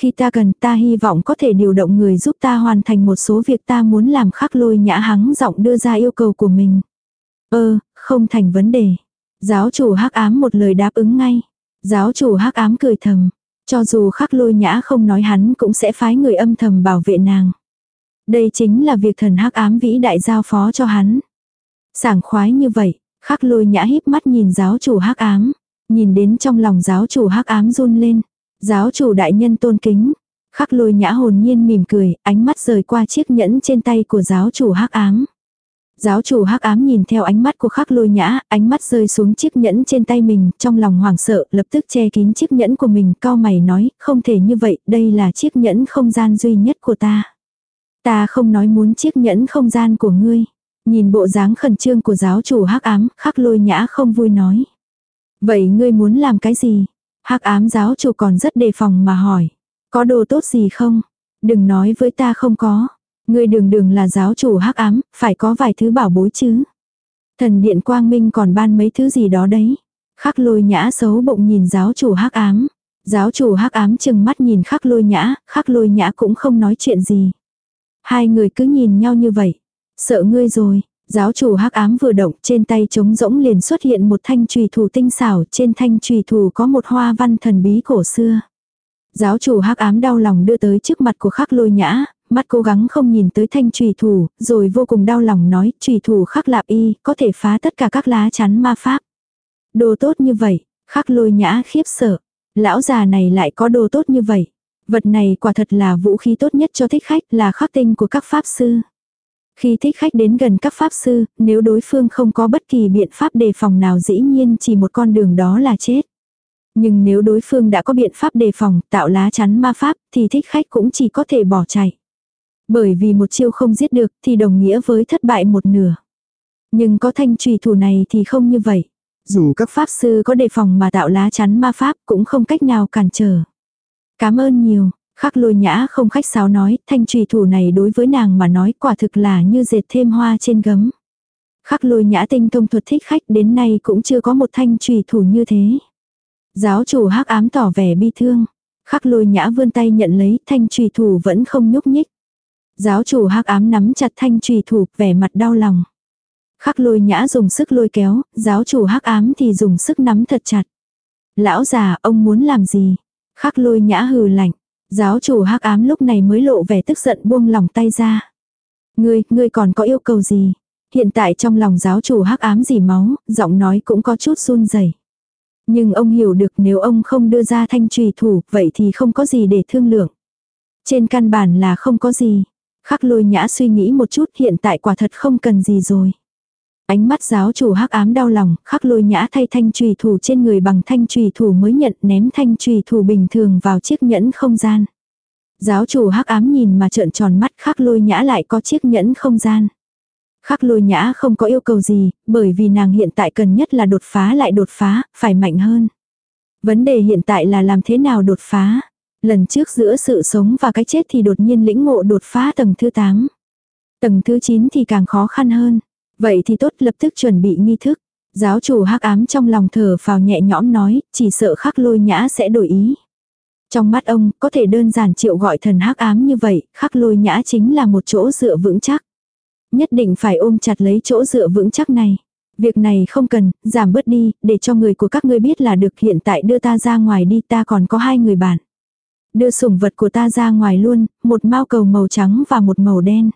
S1: Khi ta cần ta hy vọng có thể điều động người giúp ta hoàn thành một số việc ta muốn làm khắc lôi nhã hắng giọng đưa ra yêu cầu của mình. Ơ, không thành vấn đề. Giáo chủ hắc ám một lời đáp ứng ngay. Giáo chủ hắc ám cười thầm. Cho dù khắc lôi nhã không nói hắn cũng sẽ phái người âm thầm bảo vệ nàng. Đây chính là việc thần hắc ám vĩ đại giao phó cho hắn. Sảng khoái như vậy, khắc lôi nhã híp mắt nhìn giáo chủ hắc ám. Nhìn đến trong lòng giáo chủ hắc ám run lên. Giáo chủ đại nhân tôn kính. Khắc lôi nhã hồn nhiên mỉm cười, ánh mắt rời qua chiếc nhẫn trên tay của giáo chủ hắc ám. Giáo chủ hắc ám nhìn theo ánh mắt của khắc lôi nhã, ánh mắt rơi xuống chiếc nhẫn trên tay mình, trong lòng hoảng sợ, lập tức che kín chiếc nhẫn của mình, cao mày nói, không thể như vậy, đây là chiếc nhẫn không gian duy nhất của ta. Ta không nói muốn chiếc nhẫn không gian của ngươi. Nhìn bộ dáng khẩn trương của giáo chủ hắc ám, khắc lôi nhã không vui nói. Vậy ngươi muốn làm cái gì? Hắc ám giáo chủ còn rất đề phòng mà hỏi. Có đồ tốt gì không? Đừng nói với ta không có. Ngươi đường đường là giáo chủ hắc ám, phải có vài thứ bảo bối chứ. Thần điện quang minh còn ban mấy thứ gì đó đấy. Khắc lôi nhã xấu bụng nhìn giáo chủ hắc ám. Giáo chủ hắc ám chừng mắt nhìn khắc lôi nhã, khắc lôi nhã cũng không nói chuyện gì. Hai người cứ nhìn nhau như vậy. Sợ ngươi rồi, Giáo chủ hắc ám vừa động trên tay trống rỗng liền xuất hiện một thanh trùy thủ tinh xảo trên thanh trùy thủ có một hoa văn thần bí cổ xưa. Giáo chủ hắc ám đau lòng đưa tới trước mặt của khắc lôi nhã, mắt cố gắng không nhìn tới thanh trùy thủ, rồi vô cùng đau lòng nói trùy thủ khắc lạp y có thể phá tất cả các lá chắn ma pháp. Đồ tốt như vậy, khắc lôi nhã khiếp sợ. Lão già này lại có đồ tốt như vậy. Vật này quả thật là vũ khí tốt nhất cho thích khách là khắc tinh của các pháp sư. Khi thích khách đến gần các pháp sư, nếu đối phương không có bất kỳ biện pháp đề phòng nào dĩ nhiên chỉ một con đường đó là chết. Nhưng nếu đối phương đã có biện pháp đề phòng, tạo lá chắn ma pháp, thì thích khách cũng chỉ có thể bỏ chạy. Bởi vì một chiêu không giết được thì đồng nghĩa với thất bại một nửa. Nhưng có thanh trùy thủ này thì không như vậy. Dù các pháp sư có đề phòng mà tạo lá chắn ma pháp cũng không cách nào cản trở. Cảm ơn nhiều, Khắc lôi nhã không khách sáo nói, thanh trùy thủ này đối với nàng mà nói quả thực là như dệt thêm hoa trên gấm. Khắc lôi nhã tinh thông thuật thích khách đến nay cũng chưa có một thanh trùy thủ như thế. Giáo chủ hắc ám tỏ vẻ bi thương. Khắc lôi nhã vươn tay nhận lấy thanh trùy thủ vẫn không nhúc nhích. Giáo chủ hắc ám nắm chặt thanh trùy thủ vẻ mặt đau lòng. Khắc lôi nhã dùng sức lôi kéo, giáo chủ hắc ám thì dùng sức nắm thật chặt. Lão già, ông muốn làm gì? Khắc lôi nhã hừ lạnh. Giáo chủ hắc ám lúc này mới lộ vẻ tức giận buông lòng tay ra. Ngươi, ngươi còn có yêu cầu gì? Hiện tại trong lòng giáo chủ hắc ám gì máu, giọng nói cũng có chút run rẩy. Nhưng ông hiểu được nếu ông không đưa ra thanh trùy thủ, vậy thì không có gì để thương lượng. Trên căn bản là không có gì. Khắc lôi nhã suy nghĩ một chút hiện tại quả thật không cần gì rồi. Ánh mắt giáo chủ hắc ám đau lòng, khắc lôi nhã thay thanh trùy thủ trên người bằng thanh trùy thủ mới nhận ném thanh trùy thủ bình thường vào chiếc nhẫn không gian. Giáo chủ hắc ám nhìn mà trợn tròn mắt khắc lôi nhã lại có chiếc nhẫn không gian. Khắc lôi nhã không có yêu cầu gì, bởi vì nàng hiện tại cần nhất là đột phá lại đột phá, phải mạnh hơn. Vấn đề hiện tại là làm thế nào đột phá. Lần trước giữa sự sống và cái chết thì đột nhiên lĩnh ngộ đột phá tầng thứ 8. Tầng thứ 9 thì càng khó khăn hơn. Vậy thì tốt lập tức chuẩn bị nghi thức. Giáo chủ hắc ám trong lòng thở phào nhẹ nhõm nói, chỉ sợ khắc lôi nhã sẽ đổi ý. Trong mắt ông, có thể đơn giản triệu gọi thần hắc ám như vậy, khắc lôi nhã chính là một chỗ dựa vững chắc. Nhất định phải ôm chặt lấy chỗ dựa vững chắc này. Việc này không cần, giảm bớt đi, để cho người của các ngươi biết là được hiện tại đưa ta ra ngoài đi ta còn có hai người bạn. Đưa sủng vật của ta ra ngoài luôn, một mao cầu màu trắng và một màu đen.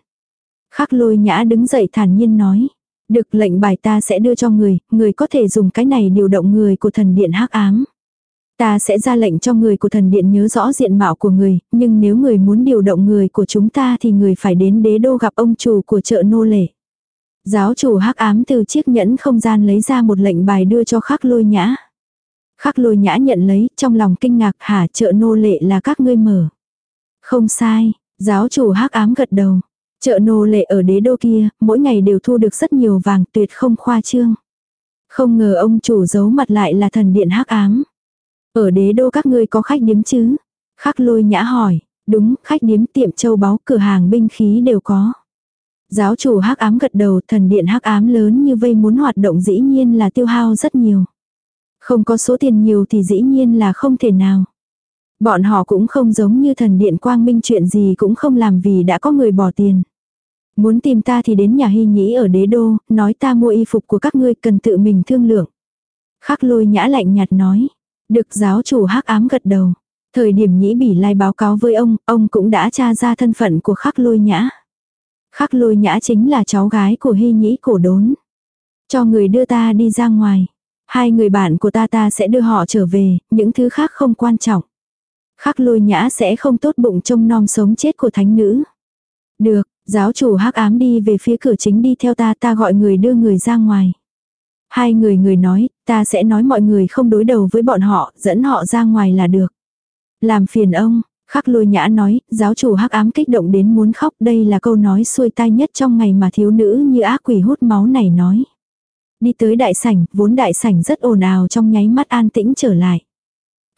S1: Khắc lôi nhã đứng dậy thản nhiên nói. Được lệnh bài ta sẽ đưa cho người, người có thể dùng cái này điều động người của thần điện hắc ám. Ta sẽ ra lệnh cho người của thần điện nhớ rõ diện mạo của người, nhưng nếu người muốn điều động người của chúng ta thì người phải đến đế đô gặp ông chủ của chợ nô lệ. Giáo chủ hắc ám từ chiếc nhẫn không gian lấy ra một lệnh bài đưa cho khắc lôi nhã. Khắc lôi nhã nhận lấy, trong lòng kinh ngạc hả chợ nô lệ là các ngươi mở. Không sai, giáo chủ hắc ám gật đầu. Chợ nô lệ ở đế đô kia, mỗi ngày đều thu được rất nhiều vàng tuyệt không khoa trương. Không ngờ ông chủ giấu mặt lại là thần điện hắc ám. Ở đế đô các ngươi có khách điếm chứ? Khắc lôi nhã hỏi, đúng, khách điếm tiệm châu báu cửa hàng binh khí đều có. Giáo chủ hắc ám gật đầu thần điện hắc ám lớn như vây muốn hoạt động dĩ nhiên là tiêu hao rất nhiều. Không có số tiền nhiều thì dĩ nhiên là không thể nào. Bọn họ cũng không giống như thần điện quang minh chuyện gì cũng không làm vì đã có người bỏ tiền. Muốn tìm ta thì đến nhà hy nhĩ ở đế đô, nói ta mua y phục của các ngươi cần tự mình thương lượng. Khắc lôi nhã lạnh nhạt nói. Được giáo chủ hắc ám gật đầu. Thời điểm nhĩ bỉ lai báo cáo với ông, ông cũng đã tra ra thân phận của khắc lôi nhã. Khắc lôi nhã chính là cháu gái của hy nhĩ cổ đốn. Cho người đưa ta đi ra ngoài. Hai người bạn của ta ta sẽ đưa họ trở về, những thứ khác không quan trọng. Khắc lôi nhã sẽ không tốt bụng trông nom sống chết của thánh nữ. Được, giáo chủ hắc ám đi về phía cửa chính đi theo ta ta gọi người đưa người ra ngoài. Hai người người nói, ta sẽ nói mọi người không đối đầu với bọn họ, dẫn họ ra ngoài là được. Làm phiền ông, khắc lôi nhã nói, giáo chủ hắc ám kích động đến muốn khóc đây là câu nói xuôi tai nhất trong ngày mà thiếu nữ như ác quỷ hút máu này nói. Đi tới đại sảnh, vốn đại sảnh rất ồn ào trong nháy mắt an tĩnh trở lại.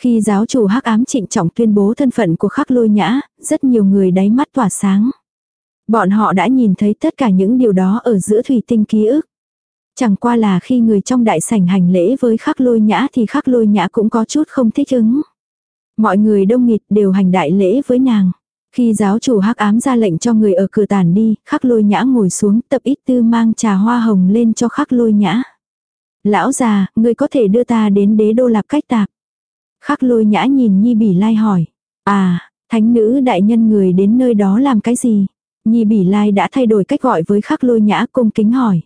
S1: Khi giáo chủ hắc ám trịnh trọng tuyên bố thân phận của khắc lôi nhã, rất nhiều người đáy mắt tỏa sáng. Bọn họ đã nhìn thấy tất cả những điều đó ở giữa thủy tinh ký ức. Chẳng qua là khi người trong đại sảnh hành lễ với khắc lôi nhã thì khắc lôi nhã cũng có chút không thích ứng. Mọi người đông nghịt đều hành đại lễ với nàng. Khi giáo chủ hắc ám ra lệnh cho người ở cửa tàn đi, khắc lôi nhã ngồi xuống tập ít tư mang trà hoa hồng lên cho khắc lôi nhã. Lão già, người có thể đưa ta đến đế đô lạp cách tạp. Khắc lôi nhã nhìn Nhi Bỉ Lai hỏi. À, thánh nữ đại nhân người đến nơi đó làm cái gì? Nhi Bỉ Lai đã thay đổi cách gọi với khắc lôi nhã cung kính hỏi.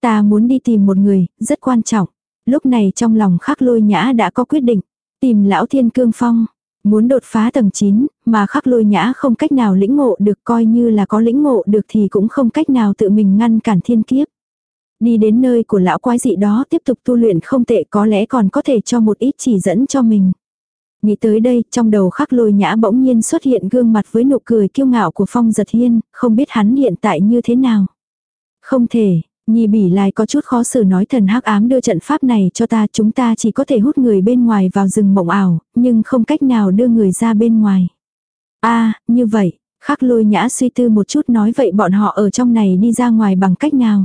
S1: Ta muốn đi tìm một người, rất quan trọng. Lúc này trong lòng khắc lôi nhã đã có quyết định. Tìm lão thiên cương phong. Muốn đột phá tầng 9, mà khắc lôi nhã không cách nào lĩnh ngộ được coi như là có lĩnh ngộ được thì cũng không cách nào tự mình ngăn cản thiên kiếp. Đi đến nơi của lão quái dị đó tiếp tục tu luyện không tệ có lẽ còn có thể cho một ít chỉ dẫn cho mình. Nghĩ tới đây, trong đầu khắc lôi nhã bỗng nhiên xuất hiện gương mặt với nụ cười kiêu ngạo của phong giật hiên, không biết hắn hiện tại như thế nào. Không thể, Nhi bỉ lại có chút khó xử nói thần hắc ám đưa trận pháp này cho ta chúng ta chỉ có thể hút người bên ngoài vào rừng mộng ảo, nhưng không cách nào đưa người ra bên ngoài. a như vậy, khắc lôi nhã suy tư một chút nói vậy bọn họ ở trong này đi ra ngoài bằng cách nào.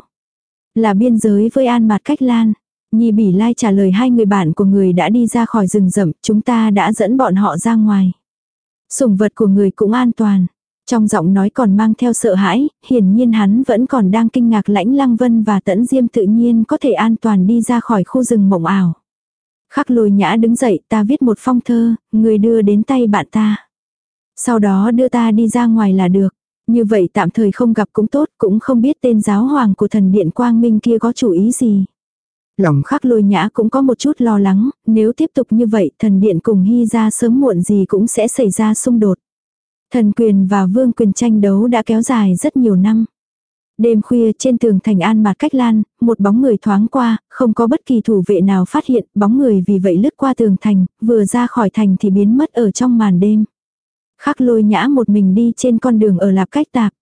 S1: Là biên giới với an mặt cách lan. Nhi bỉ lai trả lời hai người bạn của người đã đi ra khỏi rừng rậm, chúng ta đã dẫn bọn họ ra ngoài. Sủng vật của người cũng an toàn. Trong giọng nói còn mang theo sợ hãi, hiển nhiên hắn vẫn còn đang kinh ngạc lãnh lăng vân và tẫn diêm tự nhiên có thể an toàn đi ra khỏi khu rừng mộng ảo. Khắc lôi nhã đứng dậy ta viết một phong thơ, người đưa đến tay bạn ta. Sau đó đưa ta đi ra ngoài là được. Như vậy tạm thời không gặp cũng tốt, cũng không biết tên giáo hoàng của thần điện quang minh kia có chủ ý gì. Lòng khắc lôi nhã cũng có một chút lo lắng, nếu tiếp tục như vậy thần điện cùng hy ra sớm muộn gì cũng sẽ xảy ra xung đột. Thần quyền và vương quyền tranh đấu đã kéo dài rất nhiều năm. Đêm khuya trên tường thành an mặt cách lan, một bóng người thoáng qua, không có bất kỳ thủ vệ nào phát hiện, bóng người vì vậy lướt qua tường thành, vừa ra khỏi thành thì biến mất ở trong màn đêm. Khắc lôi nhã một mình đi trên con đường ở lạp cách tạp.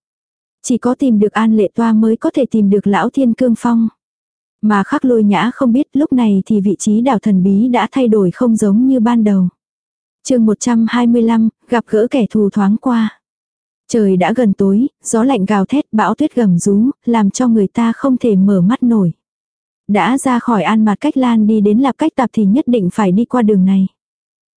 S1: Chỉ có tìm được an lệ toa mới có thể tìm được lão thiên cương phong. Mà khắc lôi nhã không biết lúc này thì vị trí đảo thần bí đã thay đổi không giống như ban đầu. chương 125, gặp gỡ kẻ thù thoáng qua. Trời đã gần tối, gió lạnh gào thét bão tuyết gầm rú, làm cho người ta không thể mở mắt nổi. Đã ra khỏi an mặt cách lan đi đến lạp cách tạp thì nhất định phải đi qua đường này.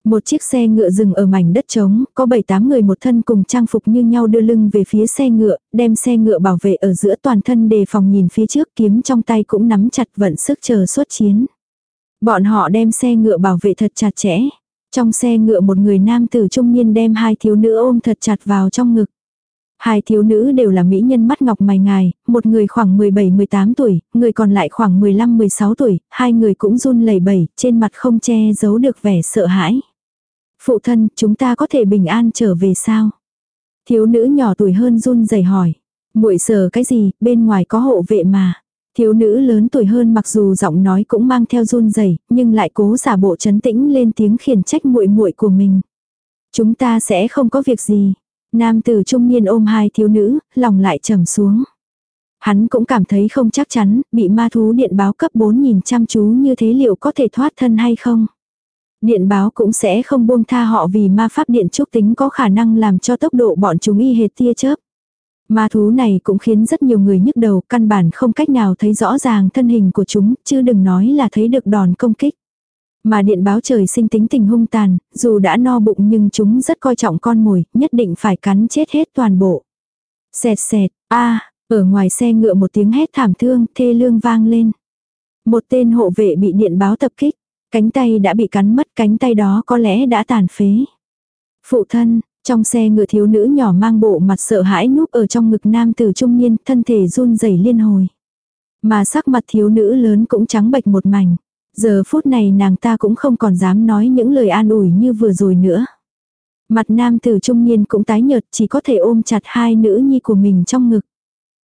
S1: Một chiếc xe ngựa dừng ở mảnh đất trống, có 7-8 người một thân cùng trang phục như nhau đưa lưng về phía xe ngựa, đem xe ngựa bảo vệ ở giữa toàn thân đề phòng nhìn phía trước kiếm trong tay cũng nắm chặt vận sức chờ xuất chiến. Bọn họ đem xe ngựa bảo vệ thật chặt chẽ. Trong xe ngựa một người nam tử trung niên đem hai thiếu nữ ôm thật chặt vào trong ngực. Hai thiếu nữ đều là mỹ nhân mắt ngọc mày ngài, một người khoảng 17-18 tuổi, người còn lại khoảng 15-16 tuổi, hai người cũng run lẩy bẩy, trên mặt không che giấu được vẻ sợ hãi. Phụ thân, chúng ta có thể bình an trở về sao? Thiếu nữ nhỏ tuổi hơn run rẩy hỏi. muội sợ cái gì, bên ngoài có hộ vệ mà. Thiếu nữ lớn tuổi hơn mặc dù giọng nói cũng mang theo run rẩy, nhưng lại cố giả bộ chấn tĩnh lên tiếng khiển trách muội muội của mình. Chúng ta sẽ không có việc gì. Nam tử trung niên ôm hai thiếu nữ, lòng lại trầm xuống. Hắn cũng cảm thấy không chắc chắn, bị ma thú điện báo cấp 4 nhìn chăm chú như thế liệu có thể thoát thân hay không. Điện báo cũng sẽ không buông tha họ vì ma pháp điện trúc tính có khả năng làm cho tốc độ bọn chúng y hệt tia chớp. Ma thú này cũng khiến rất nhiều người nhức đầu, căn bản không cách nào thấy rõ ràng thân hình của chúng, chứ đừng nói là thấy được đòn công kích. Mà điện báo trời sinh tính tình hung tàn, dù đã no bụng nhưng chúng rất coi trọng con mồi, nhất định phải cắn chết hết toàn bộ. Xẹt xẹt, a ở ngoài xe ngựa một tiếng hét thảm thương, thê lương vang lên. Một tên hộ vệ bị điện báo tập kích. Cánh tay đã bị cắn mất cánh tay đó có lẽ đã tàn phế. Phụ thân, trong xe ngựa thiếu nữ nhỏ mang bộ mặt sợ hãi núp ở trong ngực nam tử trung niên thân thể run rẩy liên hồi. Mà sắc mặt thiếu nữ lớn cũng trắng bệch một mảnh. Giờ phút này nàng ta cũng không còn dám nói những lời an ủi như vừa rồi nữa. Mặt nam tử trung niên cũng tái nhợt chỉ có thể ôm chặt hai nữ nhi của mình trong ngực.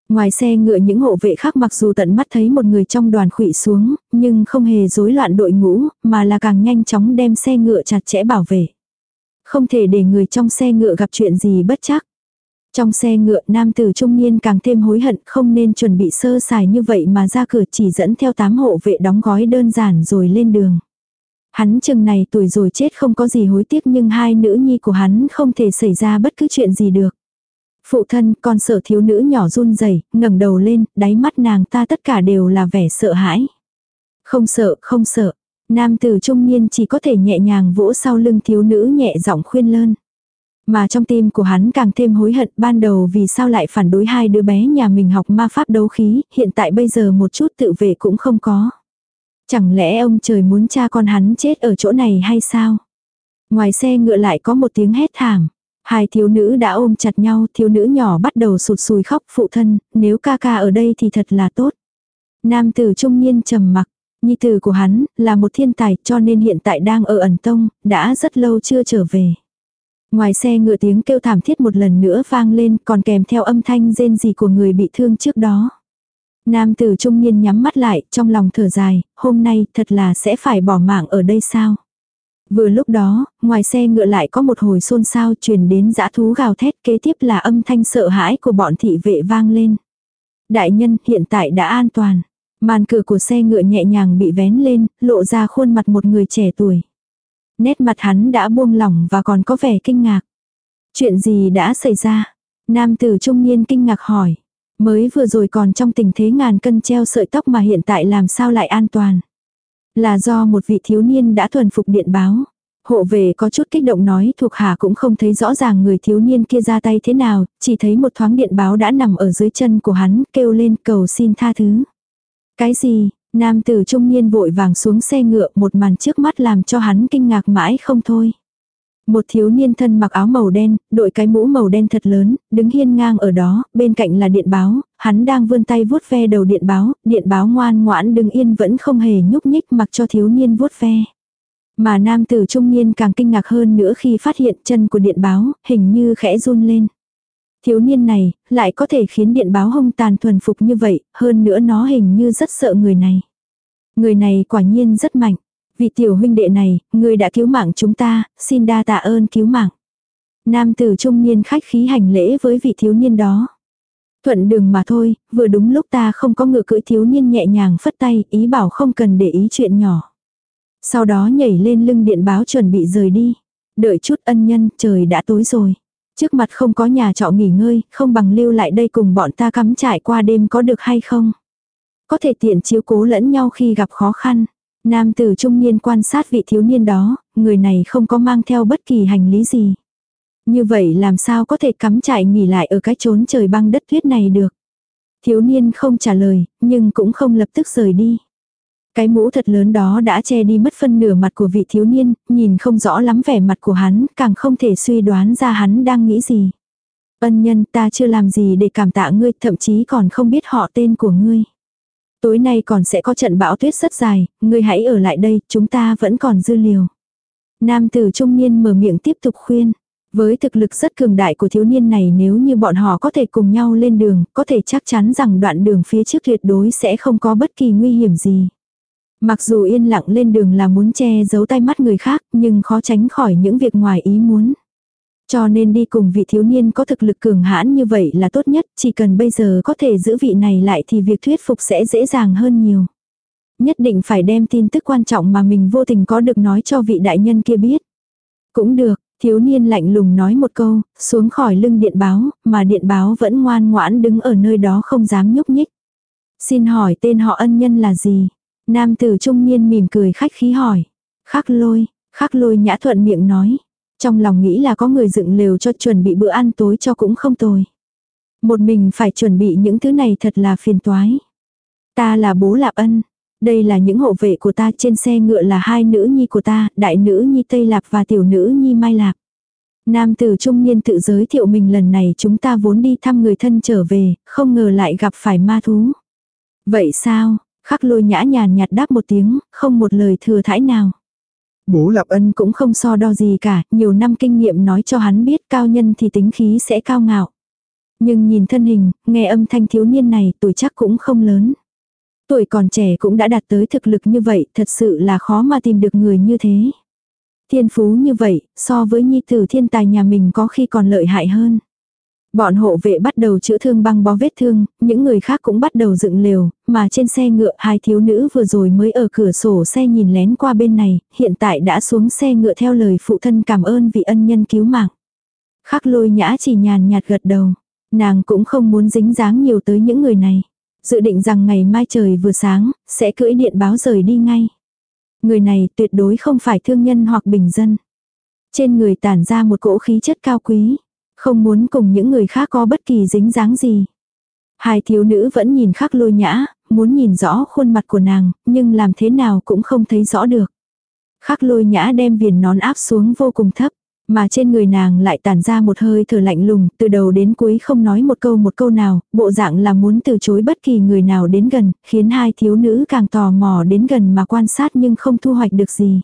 S1: Ngoài xe ngựa những hộ vệ khác mặc dù tận mắt thấy một người trong đoàn khụy xuống, nhưng không hề rối loạn đội ngũ, mà là càng nhanh chóng đem xe ngựa chặt chẽ bảo vệ. Không thể để người trong xe ngựa gặp chuyện gì bất chắc. Trong xe ngựa nam tử trung niên càng thêm hối hận không nên chuẩn bị sơ sài như vậy mà ra cửa chỉ dẫn theo tám hộ vệ đóng gói đơn giản rồi lên đường. Hắn chừng này tuổi rồi chết không có gì hối tiếc nhưng hai nữ nhi của hắn không thể xảy ra bất cứ chuyện gì được. Phụ thân, con sợ thiếu nữ nhỏ run rẩy, ngẩng đầu lên, đáy mắt nàng ta tất cả đều là vẻ sợ hãi. Không sợ, không sợ. Nam tử trung niên chỉ có thể nhẹ nhàng vỗ sau lưng thiếu nữ nhẹ giọng khuyên lơn. Mà trong tim của hắn càng thêm hối hận ban đầu vì sao lại phản đối hai đứa bé nhà mình học ma pháp đấu khí, hiện tại bây giờ một chút tự vệ cũng không có. Chẳng lẽ ông trời muốn cha con hắn chết ở chỗ này hay sao? Ngoài xe ngựa lại có một tiếng hét thảm. Hai thiếu nữ đã ôm chặt nhau, thiếu nữ nhỏ bắt đầu sụt sùi khóc phụ thân, nếu ca ca ở đây thì thật là tốt. Nam tử trung niên trầm mặc, nhi tử của hắn là một thiên tài cho nên hiện tại đang ở ẩn tông, đã rất lâu chưa trở về. Ngoài xe ngựa tiếng kêu thảm thiết một lần nữa vang lên còn kèm theo âm thanh rên rỉ của người bị thương trước đó. Nam tử trung niên nhắm mắt lại, trong lòng thở dài, hôm nay thật là sẽ phải bỏ mạng ở đây sao? Vừa lúc đó, ngoài xe ngựa lại có một hồi xôn xao truyền đến dã thú gào thét kế tiếp là âm thanh sợ hãi của bọn thị vệ vang lên. Đại nhân hiện tại đã an toàn. Màn cửa của xe ngựa nhẹ nhàng bị vén lên, lộ ra khuôn mặt một người trẻ tuổi. Nét mặt hắn đã buông lỏng và còn có vẻ kinh ngạc. Chuyện gì đã xảy ra? Nam tử trung niên kinh ngạc hỏi. Mới vừa rồi còn trong tình thế ngàn cân treo sợi tóc mà hiện tại làm sao lại an toàn. Là do một vị thiếu niên đã thuần phục điện báo. Hộ về có chút kích động nói thuộc hạ cũng không thấy rõ ràng người thiếu niên kia ra tay thế nào, chỉ thấy một thoáng điện báo đã nằm ở dưới chân của hắn, kêu lên cầu xin tha thứ. Cái gì, Nam tử trung niên vội vàng xuống xe ngựa một màn trước mắt làm cho hắn kinh ngạc mãi không thôi. Một thiếu niên thân mặc áo màu đen, đội cái mũ màu đen thật lớn, đứng hiên ngang ở đó, bên cạnh là điện báo, hắn đang vươn tay vuốt ve đầu điện báo, điện báo ngoan ngoãn đứng yên vẫn không hề nhúc nhích mặc cho thiếu niên vuốt ve. Mà nam tử trung niên càng kinh ngạc hơn nữa khi phát hiện chân của điện báo, hình như khẽ run lên. Thiếu niên này, lại có thể khiến điện báo hông tàn thuần phục như vậy, hơn nữa nó hình như rất sợ người này. Người này quả nhiên rất mạnh. Vị tiểu huynh đệ này, người đã cứu mạng chúng ta, xin đa tạ ơn cứu mạng. Nam tử trung niên khách khí hành lễ với vị thiếu niên đó. Thuận đường mà thôi, vừa đúng lúc ta không có ngựa cưỡi thiếu niên nhẹ nhàng phất tay, ý bảo không cần để ý chuyện nhỏ. Sau đó nhảy lên lưng điện báo chuẩn bị rời đi. Đợi chút ân nhân, trời đã tối rồi. Trước mặt không có nhà trọ nghỉ ngơi, không bằng lưu lại đây cùng bọn ta cắm trại qua đêm có được hay không? Có thể tiện chiếu cố lẫn nhau khi gặp khó khăn. Nam tử trung niên quan sát vị thiếu niên đó, người này không có mang theo bất kỳ hành lý gì. Như vậy làm sao có thể cắm trại nghỉ lại ở cái chốn trời băng đất tuyết này được. Thiếu niên không trả lời, nhưng cũng không lập tức rời đi. Cái mũ thật lớn đó đã che đi mất phân nửa mặt của vị thiếu niên, nhìn không rõ lắm vẻ mặt của hắn, càng không thể suy đoán ra hắn đang nghĩ gì. Ân nhân ta chưa làm gì để cảm tạ ngươi, thậm chí còn không biết họ tên của ngươi. Tối nay còn sẽ có trận bão tuyết rất dài, ngươi hãy ở lại đây, chúng ta vẫn còn dư liều. Nam tử trung niên mở miệng tiếp tục khuyên. Với thực lực rất cường đại của thiếu niên này nếu như bọn họ có thể cùng nhau lên đường, có thể chắc chắn rằng đoạn đường phía trước tuyệt đối sẽ không có bất kỳ nguy hiểm gì. Mặc dù yên lặng lên đường là muốn che giấu tay mắt người khác, nhưng khó tránh khỏi những việc ngoài ý muốn. Cho nên đi cùng vị thiếu niên có thực lực cường hãn như vậy là tốt nhất, chỉ cần bây giờ có thể giữ vị này lại thì việc thuyết phục sẽ dễ dàng hơn nhiều. Nhất định phải đem tin tức quan trọng mà mình vô tình có được nói cho vị đại nhân kia biết. Cũng được, thiếu niên lạnh lùng nói một câu, xuống khỏi lưng điện báo, mà điện báo vẫn ngoan ngoãn đứng ở nơi đó không dám nhúc nhích. Xin hỏi tên họ ân nhân là gì? Nam tử trung niên mỉm cười khách khí hỏi. Khắc lôi, khắc lôi nhã thuận miệng nói. Trong lòng nghĩ là có người dựng lều cho chuẩn bị bữa ăn tối cho cũng không tồi. Một mình phải chuẩn bị những thứ này thật là phiền toái. Ta là bố Lạp Ân. Đây là những hộ vệ của ta trên xe ngựa là hai nữ nhi của ta, đại nữ nhi Tây Lạp và tiểu nữ nhi Mai Lạp. Nam tử trung niên tự giới thiệu mình lần này chúng ta vốn đi thăm người thân trở về, không ngờ lại gặp phải ma thú. Vậy sao, khắc lôi nhã nhàn nhạt đáp một tiếng, không một lời thừa thãi nào. Bố Lạp Ân cũng không so đo gì cả, nhiều năm kinh nghiệm nói cho hắn biết cao nhân thì tính khí sẽ cao ngạo. Nhưng nhìn thân hình, nghe âm thanh thiếu niên này tuổi chắc cũng không lớn. Tuổi còn trẻ cũng đã đạt tới thực lực như vậy, thật sự là khó mà tìm được người như thế. Thiên phú như vậy, so với nhi tử thiên tài nhà mình có khi còn lợi hại hơn. Bọn hộ vệ bắt đầu chữa thương băng bó vết thương, những người khác cũng bắt đầu dựng lều, mà trên xe ngựa hai thiếu nữ vừa rồi mới ở cửa sổ xe nhìn lén qua bên này, hiện tại đã xuống xe ngựa theo lời phụ thân cảm ơn vị ân nhân cứu mạng. Khắc lôi nhã chỉ nhàn nhạt gật đầu, nàng cũng không muốn dính dáng nhiều tới những người này. Dự định rằng ngày mai trời vừa sáng, sẽ cưỡi điện báo rời đi ngay. Người này tuyệt đối không phải thương nhân hoặc bình dân. Trên người tản ra một cỗ khí chất cao quý. Không muốn cùng những người khác có bất kỳ dính dáng gì. Hai thiếu nữ vẫn nhìn khắc lôi nhã, muốn nhìn rõ khuôn mặt của nàng, nhưng làm thế nào cũng không thấy rõ được. Khắc lôi nhã đem viền nón áp xuống vô cùng thấp, mà trên người nàng lại tản ra một hơi thở lạnh lùng, từ đầu đến cuối không nói một câu một câu nào, bộ dạng là muốn từ chối bất kỳ người nào đến gần, khiến hai thiếu nữ càng tò mò đến gần mà quan sát nhưng không thu hoạch được gì.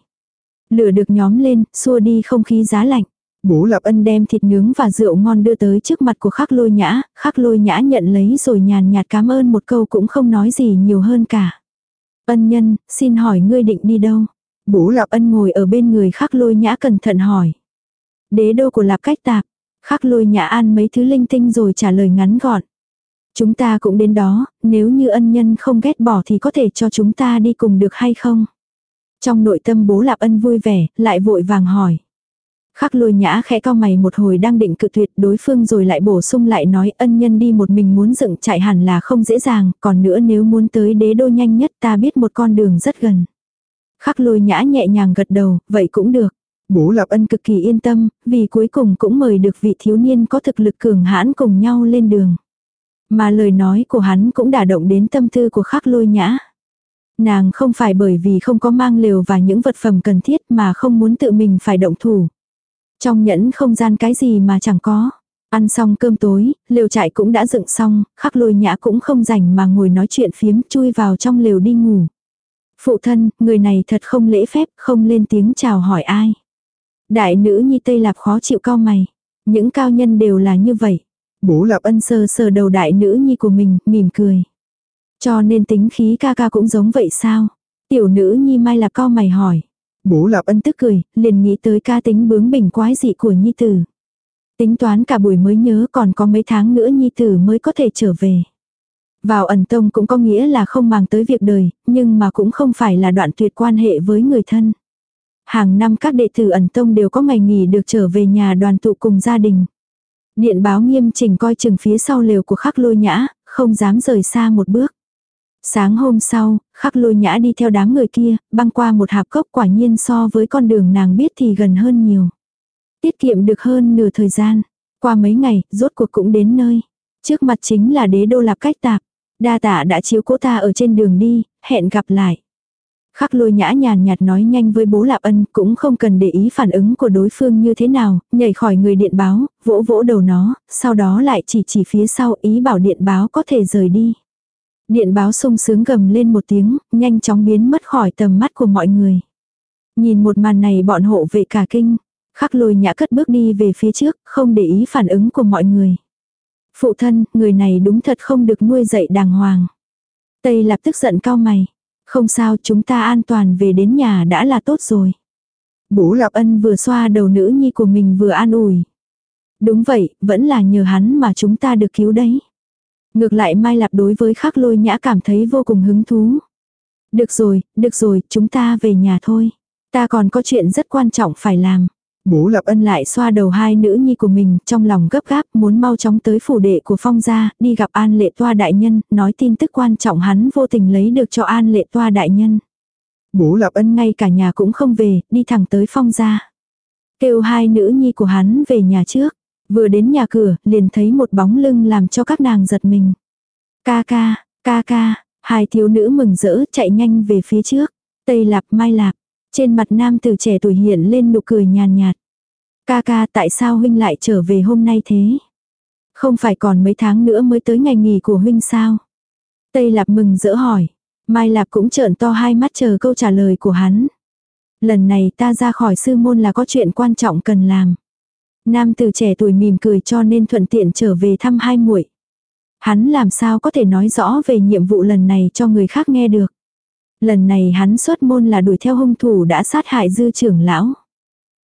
S1: Lửa được nhóm lên, xua đi không khí giá lạnh. Bố Lạp Ân đem thịt nướng và rượu ngon đưa tới trước mặt của khắc lôi nhã, khắc lôi nhã nhận lấy rồi nhàn nhạt cảm ơn một câu cũng không nói gì nhiều hơn cả. Ân nhân, xin hỏi ngươi định đi đâu? Bố Lạp Ân ngồi ở bên người khắc lôi nhã cẩn thận hỏi. Đế đô của Lạp cách tạp, khắc lôi nhã ăn mấy thứ linh tinh rồi trả lời ngắn gọn. Chúng ta cũng đến đó, nếu như ân nhân không ghét bỏ thì có thể cho chúng ta đi cùng được hay không? Trong nội tâm bố Lạp Ân vui vẻ, lại vội vàng hỏi. Khắc lôi nhã khẽ cao mày một hồi đang định cự tuyệt đối phương rồi lại bổ sung lại nói ân nhân đi một mình muốn dựng chạy hẳn là không dễ dàng, còn nữa nếu muốn tới đế đô nhanh nhất ta biết một con đường rất gần. Khắc lôi nhã nhẹ nhàng gật đầu, vậy cũng được. Bố Lạp Ân cực kỳ yên tâm, vì cuối cùng cũng mời được vị thiếu niên có thực lực cường hãn cùng nhau lên đường. Mà lời nói của hắn cũng đả động đến tâm tư của khắc lôi nhã. Nàng không phải bởi vì không có mang lều và những vật phẩm cần thiết mà không muốn tự mình phải động thủ. Trong nhẫn không gian cái gì mà chẳng có. Ăn xong cơm tối, lều trại cũng đã dựng xong, khắc lôi nhã cũng không rảnh mà ngồi nói chuyện phiếm chui vào trong lều đi ngủ. Phụ thân, người này thật không lễ phép, không lên tiếng chào hỏi ai. Đại nữ nhi Tây Lạp khó chịu cao mày. Những cao nhân đều là như vậy. Bố Lạp ân sờ sờ đầu đại nữ nhi của mình, mỉm cười. Cho nên tính khí ca ca cũng giống vậy sao? Tiểu nữ nhi mai là cao mày hỏi. Bố Lạp ân tức cười, liền nghĩ tới ca tính bướng bỉnh quái dị của nhi tử. Tính toán cả buổi mới nhớ còn có mấy tháng nữa nhi tử mới có thể trở về. Vào ẩn tông cũng có nghĩa là không màng tới việc đời, nhưng mà cũng không phải là đoạn tuyệt quan hệ với người thân. Hàng năm các đệ tử ẩn tông đều có ngày nghỉ được trở về nhà đoàn tụ cùng gia đình. Điện báo nghiêm chỉnh coi chừng phía sau lều của khắc lôi nhã, không dám rời xa một bước. Sáng hôm sau, khắc lôi nhã đi theo đám người kia, băng qua một hạp cốc quả nhiên so với con đường nàng biết thì gần hơn nhiều. Tiết kiệm được hơn nửa thời gian. Qua mấy ngày, rốt cuộc cũng đến nơi. Trước mặt chính là đế đô lạp cách tạp. Đa tạ đã chiếu cố ta ở trên đường đi, hẹn gặp lại. Khắc lôi nhã nhàn nhạt nói nhanh với bố Lạp Ân cũng không cần để ý phản ứng của đối phương như thế nào, nhảy khỏi người điện báo, vỗ vỗ đầu nó, sau đó lại chỉ chỉ phía sau ý bảo điện báo có thể rời đi. Điện báo sung sướng gầm lên một tiếng, nhanh chóng biến mất khỏi tầm mắt của mọi người. Nhìn một màn này bọn hộ vệ cả kinh, khắc lôi nhã cất bước đi về phía trước, không để ý phản ứng của mọi người. Phụ thân, người này đúng thật không được nuôi dạy đàng hoàng. Tây lập tức giận cao mày. Không sao chúng ta an toàn về đến nhà đã là tốt rồi. Bố Lạp Ân vừa xoa đầu nữ nhi của mình vừa an ủi. Đúng vậy, vẫn là nhờ hắn mà chúng ta được cứu đấy. Ngược lại Mai Lạp đối với khắc lôi nhã cảm thấy vô cùng hứng thú. Được rồi, được rồi, chúng ta về nhà thôi. Ta còn có chuyện rất quan trọng phải làm. Bố Lạp Ân lại xoa đầu hai nữ nhi của mình, trong lòng gấp gáp, muốn mau chóng tới phủ đệ của Phong gia, đi gặp An Lệ Toa đại nhân, nói tin tức quan trọng hắn vô tình lấy được cho An Lệ Toa đại nhân. Bố Lạp Ân ngay cả nhà cũng không về, đi thẳng tới Phong gia. Kêu hai nữ nhi của hắn về nhà trước, vừa đến nhà cửa, liền thấy một bóng lưng làm cho các nàng giật mình. Ca ca, ca ca, hai thiếu nữ mừng rỡ chạy nhanh về phía trước. Tây Lạp Mai Lạp, trên mặt nam từ trẻ tuổi hiện lên nụ cười nhàn nhạt. Ca ca tại sao huynh lại trở về hôm nay thế? Không phải còn mấy tháng nữa mới tới ngày nghỉ của huynh sao? Tây Lạp mừng rỡ hỏi. Mai Lạp cũng trợn to hai mắt chờ câu trả lời của hắn. Lần này ta ra khỏi sư môn là có chuyện quan trọng cần làm. Nam từ trẻ tuổi mỉm cười cho nên thuận tiện trở về thăm hai muội. Hắn làm sao có thể nói rõ về nhiệm vụ lần này cho người khác nghe được. Lần này hắn xuất môn là đuổi theo hung thủ đã sát hại dư trưởng lão.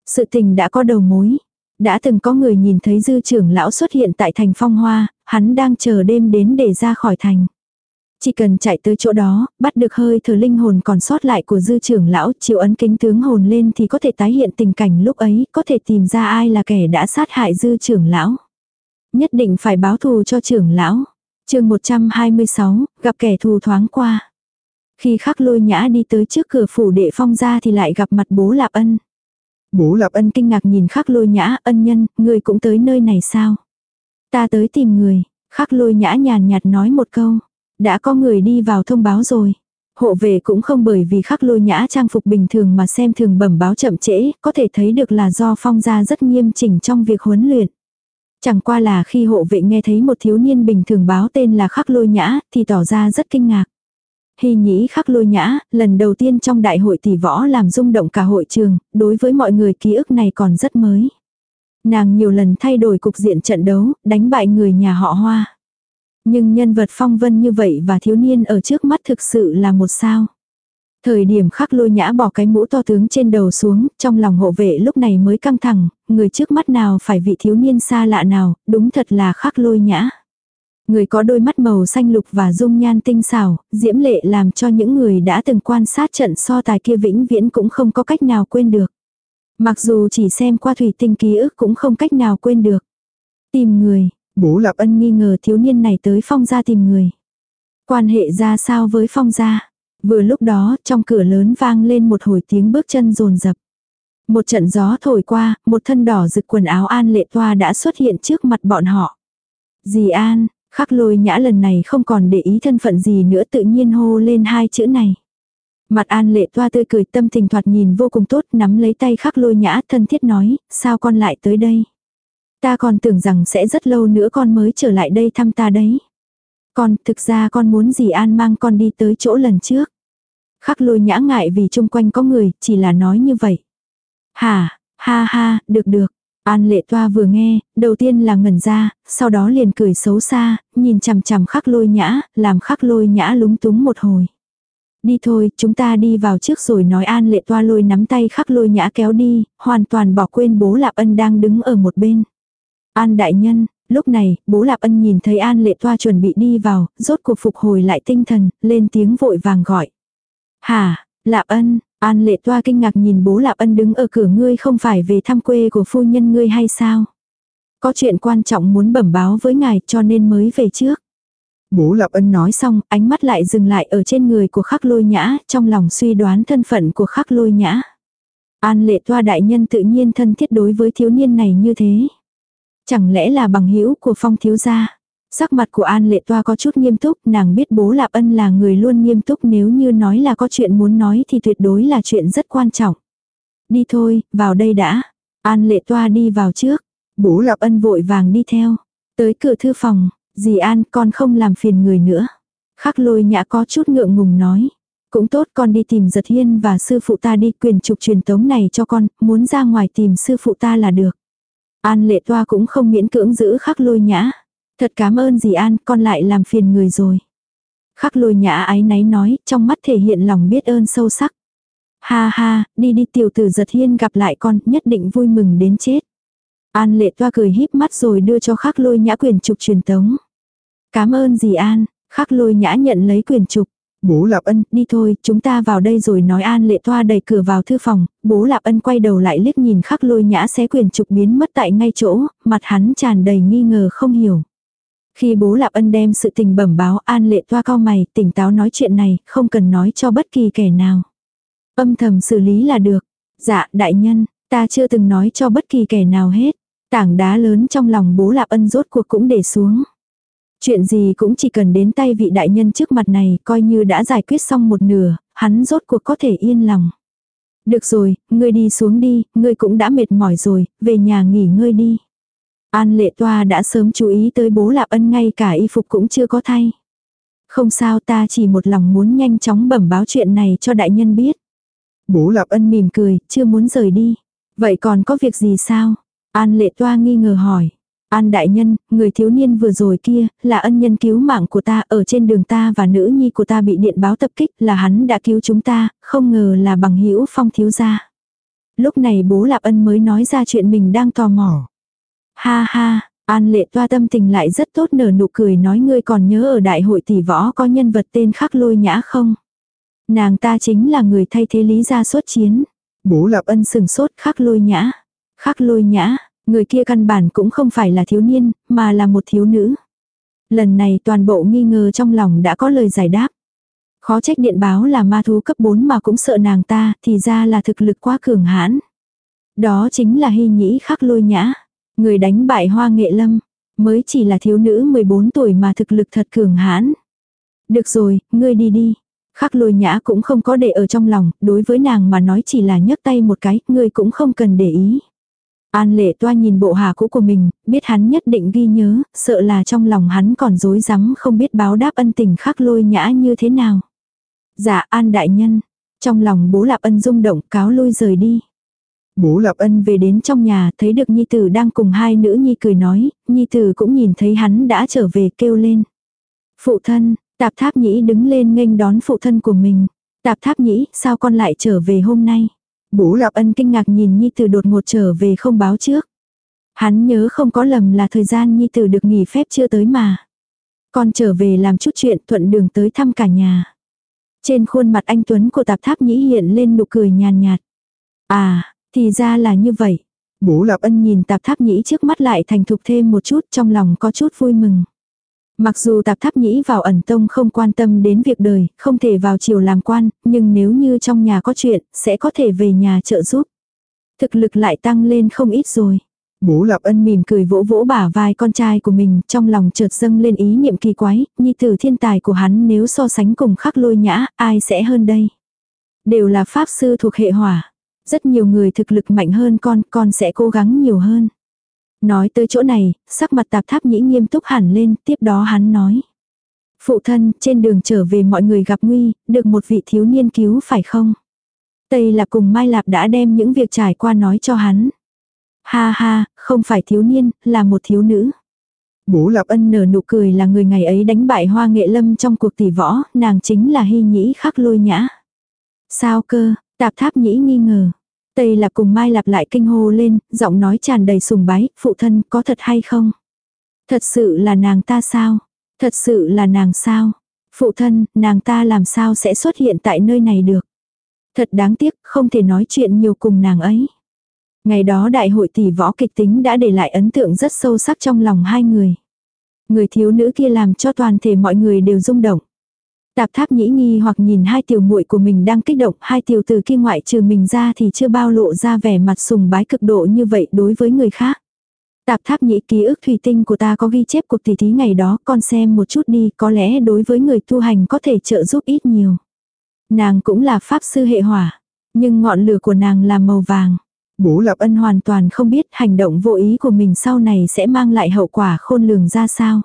S1: Sự tình đã có đầu mối. Đã từng có người nhìn thấy dư trưởng lão xuất hiện tại thành phong hoa, hắn đang chờ đêm đến để ra khỏi thành. Chỉ cần chạy tới chỗ đó, bắt được hơi thở linh hồn còn sót lại của dư trưởng lão, chịu ấn kính tướng hồn lên thì có thể tái hiện tình cảnh lúc ấy, có thể tìm ra ai là kẻ đã sát hại dư trưởng lão. Nhất định phải báo thù cho trưởng lão. chương 126, gặp kẻ thù thoáng qua. Khi khắc lôi nhã đi tới trước cửa phủ đệ phong ra thì lại gặp mặt bố Lạp Ân. Bố Lạp Ân kinh ngạc nhìn khắc lôi nhã, ân nhân, người cũng tới nơi này sao? Ta tới tìm người, khắc lôi nhã nhàn nhạt nói một câu. Đã có người đi vào thông báo rồi. Hộ vệ cũng không bởi vì khắc lôi nhã trang phục bình thường mà xem thường bẩm báo chậm trễ, có thể thấy được là do phong gia rất nghiêm chỉnh trong việc huấn luyện. Chẳng qua là khi hộ vệ nghe thấy một thiếu niên bình thường báo tên là khắc lôi nhã thì tỏ ra rất kinh ngạc. Hy nhĩ khắc lôi nhã, lần đầu tiên trong đại hội tỷ võ làm rung động cả hội trường, đối với mọi người ký ức này còn rất mới. Nàng nhiều lần thay đổi cục diện trận đấu, đánh bại người nhà họ hoa. Nhưng nhân vật phong vân như vậy và thiếu niên ở trước mắt thực sự là một sao. Thời điểm khắc lôi nhã bỏ cái mũ to tướng trên đầu xuống, trong lòng hộ vệ lúc này mới căng thẳng, người trước mắt nào phải vị thiếu niên xa lạ nào, đúng thật là khắc lôi nhã. Người có đôi mắt màu xanh lục và dung nhan tinh xảo, diễm lệ làm cho những người đã từng quan sát trận so tài kia vĩnh viễn cũng không có cách nào quên được. Mặc dù chỉ xem qua thủy tinh ký ức cũng không cách nào quên được. Tìm người, bố Lạp Ân nghi ngờ thiếu niên này tới phong gia tìm người. Quan hệ ra sao với phong gia? Vừa lúc đó, trong cửa lớn vang lên một hồi tiếng bước chân rồn rập. Một trận gió thổi qua, một thân đỏ rực quần áo an lệ toa đã xuất hiện trước mặt bọn họ. Dì An, Khắc lôi nhã lần này không còn để ý thân phận gì nữa tự nhiên hô lên hai chữ này. Mặt an lệ toa tươi cười tâm tình thoạt nhìn vô cùng tốt nắm lấy tay khắc lôi nhã thân thiết nói, sao con lại tới đây? Ta còn tưởng rằng sẽ rất lâu nữa con mới trở lại đây thăm ta đấy. Con, thực ra con muốn gì an mang con đi tới chỗ lần trước. Khắc lôi nhã ngại vì chung quanh có người, chỉ là nói như vậy. hà ha ha, được được. An lệ toa vừa nghe, đầu tiên là ngẩn ra, sau đó liền cười xấu xa, nhìn chằm chằm khắc lôi nhã, làm khắc lôi nhã lúng túng một hồi. Đi thôi, chúng ta đi vào trước rồi nói an lệ toa lôi nắm tay khắc lôi nhã kéo đi, hoàn toàn bỏ quên bố lạp ân đang đứng ở một bên. An đại nhân, lúc này, bố lạp ân nhìn thấy an lệ toa chuẩn bị đi vào, rốt cuộc phục hồi lại tinh thần, lên tiếng vội vàng gọi. Hà, lạp ân, an lệ toa kinh ngạc nhìn bố lạp ân đứng ở cửa ngươi không phải về thăm quê của phu nhân ngươi hay sao? Có chuyện quan trọng muốn bẩm báo với ngài cho nên mới về trước. Bố Lạp Ân nói xong, ánh mắt lại dừng lại ở trên người của khắc lôi nhã, trong lòng suy đoán thân phận của khắc lôi nhã. An lệ toa đại nhân tự nhiên thân thiết đối với thiếu niên này như thế. Chẳng lẽ là bằng hữu của phong thiếu gia? Sắc mặt của An lệ toa có chút nghiêm túc, nàng biết bố Lạp Ân là người luôn nghiêm túc nếu như nói là có chuyện muốn nói thì tuyệt đối là chuyện rất quan trọng. Đi thôi, vào đây đã. An lệ toa đi vào trước. Bố Lạp Ân vội vàng đi theo. Tới cửa thư phòng, Dì An con không làm phiền người nữa. Khắc lôi nhã có chút ngượng ngùng nói. Cũng tốt con đi tìm giật hiên và sư phụ ta đi quyền trục truyền tống này cho con, muốn ra ngoài tìm sư phụ ta là được. An lệ toa cũng không miễn cưỡng giữ khắc lôi nhã. Thật cảm ơn dì An, con lại làm phiền người rồi. Khắc lôi nhã ái náy nói, trong mắt thể hiện lòng biết ơn sâu sắc. Ha ha, đi đi tiểu tử giật hiên gặp lại con, nhất định vui mừng đến chết. An lệ toa cười híp mắt rồi đưa cho khắc lôi nhã quyền trục truyền tống. Cảm ơn dì An, khắc lôi nhã nhận lấy quyền trục. Bố Lạp Ân, đi thôi, chúng ta vào đây rồi nói An Lệ Toa đẩy cửa vào thư phòng, bố Lạp Ân quay đầu lại liếc nhìn khắc lôi nhã xé quyền trục biến mất tại ngay chỗ, mặt hắn tràn đầy nghi ngờ không hiểu. Khi bố Lạp Ân đem sự tình bẩm báo An Lệ Toa cao mày, tỉnh táo nói chuyện này, không cần nói cho bất kỳ kẻ nào. Âm thầm xử lý là được. Dạ, đại nhân, ta chưa từng nói cho bất kỳ kẻ nào hết. Tảng đá lớn trong lòng bố Lạp Ân rốt cuộc cũng để xuống. Chuyện gì cũng chỉ cần đến tay vị đại nhân trước mặt này coi như đã giải quyết xong một nửa, hắn rốt cuộc có thể yên lòng. Được rồi, ngươi đi xuống đi, ngươi cũng đã mệt mỏi rồi, về nhà nghỉ ngơi đi. An lệ toa đã sớm chú ý tới bố lạp ân ngay cả y phục cũng chưa có thay. Không sao ta chỉ một lòng muốn nhanh chóng bẩm báo chuyện này cho đại nhân biết. Bố lạp ân mỉm cười, chưa muốn rời đi. Vậy còn có việc gì sao? An lệ toa nghi ngờ hỏi. An đại nhân, người thiếu niên vừa rồi kia, là ân nhân cứu mạng của ta ở trên đường ta và nữ nhi của ta bị điện báo tập kích là hắn đã cứu chúng ta, không ngờ là bằng hữu phong thiếu gia. Lúc này bố Lạp Ân mới nói ra chuyện mình đang tò mò. Ha ha, An lệ toa tâm tình lại rất tốt nở nụ cười nói ngươi còn nhớ ở đại hội tỷ võ có nhân vật tên khắc lôi nhã không? Nàng ta chính là người thay thế lý gia xuất chiến. Bố Lạp Ân sừng sốt khắc lôi nhã. Khắc lôi nhã, Người kia căn bản cũng không phải là thiếu niên, mà là một thiếu nữ. Lần này toàn bộ nghi ngờ trong lòng đã có lời giải đáp. Khó trách điện báo là ma thú cấp 4 mà cũng sợ nàng ta, thì ra là thực lực quá cường hãn. Đó chính là hy nhĩ khắc lôi nhã. Người đánh bại hoa nghệ lâm. Mới chỉ là thiếu nữ 14 tuổi mà thực lực thật cường hãn. Được rồi, ngươi đi đi. Khắc lôi nhã cũng không có để ở trong lòng, đối với nàng mà nói chỉ là nhấc tay một cái, ngươi cũng không cần để ý. An lệ toa nhìn bộ hà cũ của mình, biết hắn nhất định ghi nhớ, sợ là trong lòng hắn còn dối rắm không biết báo đáp ân tình khắc lôi nhã như thế nào. Dạ an đại nhân, trong lòng bố lạp ân rung động cáo lui rời đi. Bố lạp ân về đến trong nhà thấy được nhi tử đang cùng hai nữ nhi cười nói, nhi tử cũng nhìn thấy hắn đã trở về kêu lên. Phụ thân, tạp tháp nhĩ đứng lên nghênh đón phụ thân của mình. Tạp tháp nhĩ, sao con lại trở về hôm nay? Bố Lạp Ân kinh ngạc nhìn Nhi Tử đột ngột trở về không báo trước. Hắn nhớ không có lầm là thời gian Nhi Tử được nghỉ phép chưa tới mà. Con trở về làm chút chuyện thuận đường tới thăm cả nhà. Trên khuôn mặt anh Tuấn của tạp tháp nhĩ hiện lên nụ cười nhàn nhạt. À, thì ra là như vậy. Bố Lạp Ân nhìn tạp tháp nhĩ trước mắt lại thành thục thêm một chút trong lòng có chút vui mừng. Mặc dù tạp tháp nhĩ vào ẩn tông không quan tâm đến việc đời, không thể vào chiều làm quan, nhưng nếu như trong nhà có chuyện, sẽ có thể về nhà trợ giúp. Thực lực lại tăng lên không ít rồi. Bố Lạp Ân mỉm cười vỗ vỗ bả vai con trai của mình, trong lòng chợt dâng lên ý niệm kỳ quái, nhi tử thiên tài của hắn nếu so sánh cùng khắc lôi nhã, ai sẽ hơn đây. Đều là pháp sư thuộc hệ hỏa. Rất nhiều người thực lực mạnh hơn con, con sẽ cố gắng nhiều hơn. Nói tới chỗ này, sắc mặt tạp tháp nhĩ nghiêm túc hẳn lên, tiếp đó hắn nói. Phụ thân, trên đường trở về mọi người gặp nguy, được một vị thiếu niên cứu phải không? Tây Lạp cùng Mai Lạp đã đem những việc trải qua nói cho hắn. Ha ha, không phải thiếu niên, là một thiếu nữ. Bố Lạp Ân nở nụ cười là người ngày ấy đánh bại Hoa Nghệ Lâm trong cuộc tỷ võ, nàng chính là Hy Nhĩ khắc lôi nhã. Sao cơ, tạp tháp nhĩ nghi ngờ. Tây Lạp cùng Mai Lạp lại kinh hô lên, giọng nói tràn đầy sùng bái, phụ thân có thật hay không? Thật sự là nàng ta sao? Thật sự là nàng sao? Phụ thân, nàng ta làm sao sẽ xuất hiện tại nơi này được? Thật đáng tiếc, không thể nói chuyện nhiều cùng nàng ấy. Ngày đó đại hội tỷ võ kịch tính đã để lại ấn tượng rất sâu sắc trong lòng hai người. Người thiếu nữ kia làm cho toàn thể mọi người đều rung động. Tạp tháp nhĩ nghi hoặc nhìn hai tiểu muội của mình đang kích động, hai tiểu từ kia ngoại trừ mình ra thì chưa bao lộ ra vẻ mặt sùng bái cực độ như vậy đối với người khác. Tạp tháp nhĩ ký ức thủy tinh của ta có ghi chép cuộc tỷ thí ngày đó, con xem một chút đi, có lẽ đối với người tu hành có thể trợ giúp ít nhiều. Nàng cũng là pháp sư hệ hỏa, nhưng ngọn lửa của nàng là màu vàng. Bố Lạp Ân hoàn toàn không biết hành động vô ý của mình sau này sẽ mang lại hậu quả khôn lường ra sao.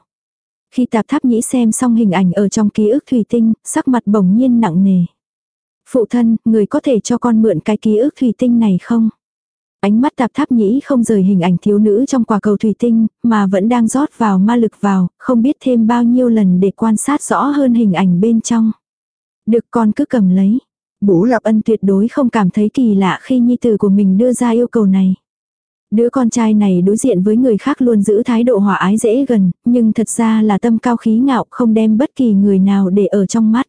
S1: Khi tạp tháp nhĩ xem xong hình ảnh ở trong ký ức thủy tinh, sắc mặt bỗng nhiên nặng nề. Phụ thân, người có thể cho con mượn cái ký ức thủy tinh này không? Ánh mắt tạp tháp nhĩ không rời hình ảnh thiếu nữ trong quả cầu thủy tinh, mà vẫn đang rót vào ma lực vào, không biết thêm bao nhiêu lần để quan sát rõ hơn hình ảnh bên trong. Được con cứ cầm lấy. Bố Lạp Ân tuyệt đối không cảm thấy kỳ lạ khi nhi tử của mình đưa ra yêu cầu này. Đứa con trai này đối diện với người khác luôn giữ thái độ hòa ái dễ gần, nhưng thật ra là tâm cao khí ngạo không đem bất kỳ người nào để ở trong mắt.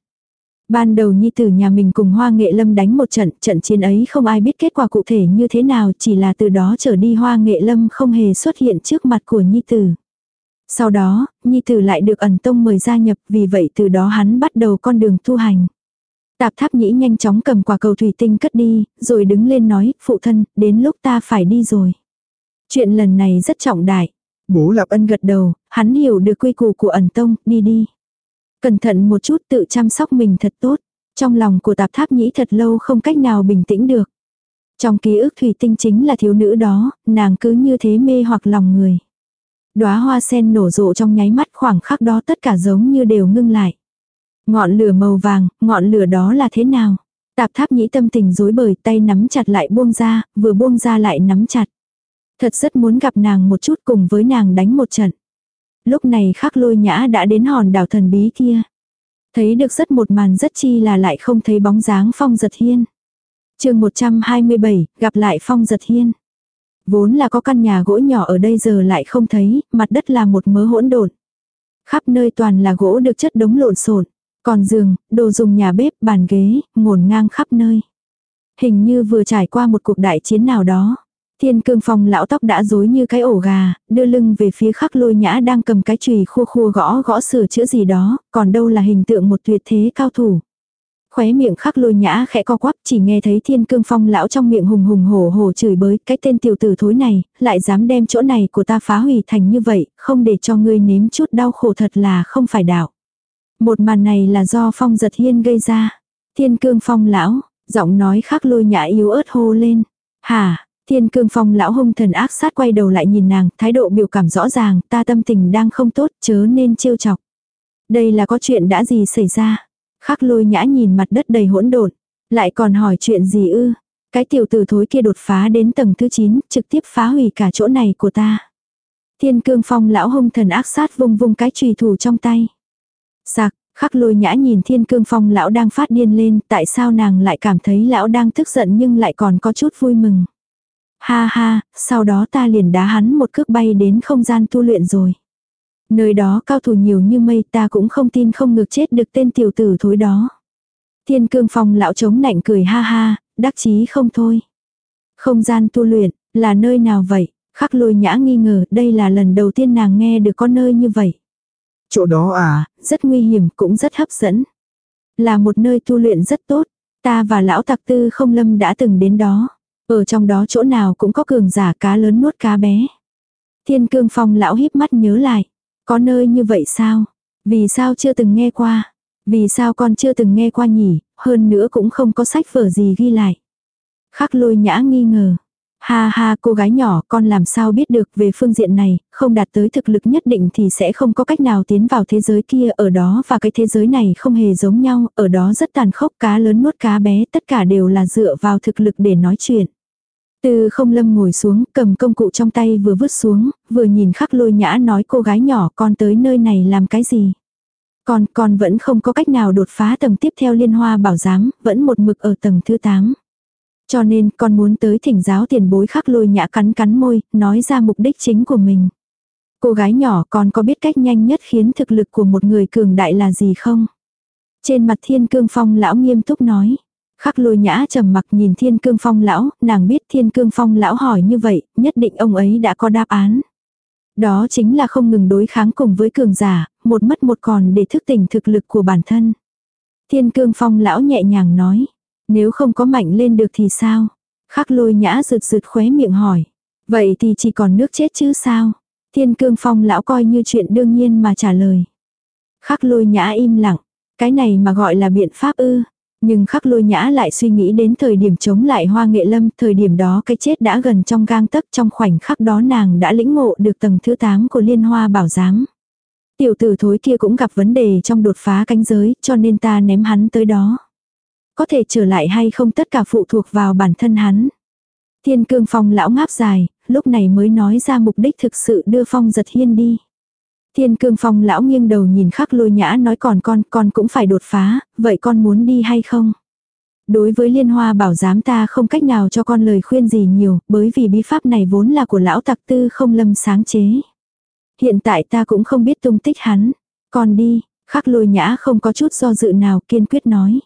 S1: Ban đầu nhi tử nhà mình cùng Hoa Nghệ Lâm đánh một trận, trận chiến ấy không ai biết kết quả cụ thể như thế nào, chỉ là từ đó trở đi Hoa Nghệ Lâm không hề xuất hiện trước mặt của nhi tử. Sau đó, nhi tử lại được ẩn tông mời gia nhập, vì vậy từ đó hắn bắt đầu con đường tu hành. Tạp tháp nhĩ nhanh chóng cầm quả cầu thủy tinh cất đi, rồi đứng lên nói, phụ thân, đến lúc ta phải đi rồi. Chuyện lần này rất trọng đại. Bố Lạp Ân gật đầu, hắn hiểu được quy củ của ẩn tông, đi đi. Cẩn thận một chút tự chăm sóc mình thật tốt. Trong lòng của tạp tháp nhĩ thật lâu không cách nào bình tĩnh được. Trong ký ức thủy tinh chính là thiếu nữ đó, nàng cứ như thế mê hoặc lòng người. Đóa hoa sen nổ rộ trong nháy mắt khoảng khắc đó tất cả giống như đều ngưng lại. Ngọn lửa màu vàng, ngọn lửa đó là thế nào? Tạp tháp nhĩ tâm tình rối bời tay nắm chặt lại buông ra, vừa buông ra lại nắm chặt. Thật rất muốn gặp nàng một chút cùng với nàng đánh một trận. Lúc này khắc lôi nhã đã đến hòn đảo thần bí kia. Thấy được rất một màn rất chi là lại không thấy bóng dáng phong giật hiên. chương 127, gặp lại phong giật hiên. Vốn là có căn nhà gỗ nhỏ ở đây giờ lại không thấy, mặt đất là một mớ hỗn độn. Khắp nơi toàn là gỗ được chất đống lộn xộn còn giường, đồ dùng nhà bếp, bàn ghế, ngổn ngang khắp nơi. Hình như vừa trải qua một cuộc đại chiến nào đó. Thiên cương phong lão tóc đã rối như cái ổ gà, đưa lưng về phía khắc lôi nhã đang cầm cái chùy khua khua gõ gõ sửa chữa gì đó, còn đâu là hình tượng một tuyệt thế cao thủ. Khóe miệng khắc lôi nhã khẽ co quắp chỉ nghe thấy thiên cương phong lão trong miệng hùng hùng hổ hổ chửi bới cái tên tiểu tử thối này, lại dám đem chỗ này của ta phá hủy thành như vậy, không để cho ngươi nếm chút đau khổ thật là không phải đạo. Một màn này là do phong giật hiên gây ra. Thiên cương phong lão, giọng nói khắc lôi nhã yếu ớt hô lên. Hả, thiên cương phong lão hung thần ác sát quay đầu lại nhìn nàng, thái độ biểu cảm rõ ràng, ta tâm tình đang không tốt, chớ nên trêu chọc. Đây là có chuyện đã gì xảy ra. Khắc lôi nhã nhìn mặt đất đầy hỗn độn, lại còn hỏi chuyện gì ư. Cái tiểu tử thối kia đột phá đến tầng thứ 9, trực tiếp phá hủy cả chỗ này của ta. Thiên cương phong lão hung thần ác sát vung vung cái trùy thủ trong tay. Sạc, khắc lôi nhã nhìn thiên cương phong lão đang phát điên lên, tại sao nàng lại cảm thấy lão đang tức giận nhưng lại còn có chút vui mừng. Ha ha, sau đó ta liền đá hắn một cước bay đến không gian tu luyện rồi. Nơi đó cao thủ nhiều như mây ta cũng không tin không ngược chết được tên tiểu tử thối đó. Thiên cương phong lão chống nạnh cười ha ha, đắc chí không thôi. Không gian tu luyện, là nơi nào vậy? Khắc lôi nhã nghi ngờ đây là lần đầu tiên nàng nghe được có nơi như vậy. Chỗ đó à, rất nguy hiểm cũng rất hấp dẫn. Là một nơi tu luyện rất tốt. Ta và lão tặc tư không lâm đã từng đến đó. Ở trong đó chỗ nào cũng có cường giả cá lớn nuốt cá bé. Thiên cương phong lão híp mắt nhớ lại. Có nơi như vậy sao? Vì sao chưa từng nghe qua? Vì sao con chưa từng nghe qua nhỉ? hơn nữa cũng không có sách vở gì ghi lại. Khắc lôi nhã nghi ngờ. Ha ha cô gái nhỏ con làm sao biết được về phương diện này, không đạt tới thực lực nhất định thì sẽ không có cách nào tiến vào thế giới kia ở đó và cái thế giới này không hề giống nhau, ở đó rất tàn khốc cá lớn nuốt cá bé tất cả đều là dựa vào thực lực để nói chuyện. Từ không lâm ngồi xuống cầm công cụ trong tay vừa vứt xuống, vừa nhìn khắc lôi nhã nói cô gái nhỏ con tới nơi này làm cái gì. Con, con vẫn không có cách nào đột phá tầng tiếp theo liên hoa bảo giám, vẫn một mực ở tầng thứ 8. Cho nên con muốn tới thỉnh giáo tiền bối khắc lôi nhã cắn cắn môi, nói ra mục đích chính của mình. Cô gái nhỏ con có biết cách nhanh nhất khiến thực lực của một người cường đại là gì không? Trên mặt thiên cương phong lão nghiêm túc nói. Khắc lôi nhã trầm mặc nhìn thiên cương phong lão, nàng biết thiên cương phong lão hỏi như vậy, nhất định ông ấy đã có đáp án. Đó chính là không ngừng đối kháng cùng với cường giả, một mất một còn để thức tỉnh thực lực của bản thân. Thiên cương phong lão nhẹ nhàng nói, nếu không có mạnh lên được thì sao? Khắc lôi nhã rượt rượt khóe miệng hỏi. Vậy thì chỉ còn nước chết chứ sao? Thiên cương phong lão coi như chuyện đương nhiên mà trả lời. Khắc lôi nhã im lặng. Cái này mà gọi là biện pháp ư. Nhưng khắc lôi nhã lại suy nghĩ đến thời điểm chống lại hoa nghệ lâm, thời điểm đó cái chết đã gần trong gang tấc trong khoảnh khắc đó nàng đã lĩnh ngộ được tầng thứ 8 của liên hoa bảo giám. Tiểu tử thối kia cũng gặp vấn đề trong đột phá cánh giới cho nên ta ném hắn tới đó. Có thể trở lại hay không tất cả phụ thuộc vào bản thân hắn. Thiên cương phong lão ngáp dài, lúc này mới nói ra mục đích thực sự đưa phong giật hiên đi. Thiên cương phong lão nghiêng đầu nhìn khắc lôi nhã nói còn con, con cũng phải đột phá, vậy con muốn đi hay không? Đối với liên hoa bảo giám ta không cách nào cho con lời khuyên gì nhiều, bởi vì bí pháp này vốn là của lão tặc tư không lâm sáng chế. Hiện tại ta cũng không biết tung tích hắn. Con đi, khắc lôi nhã không có chút do dự nào kiên quyết nói.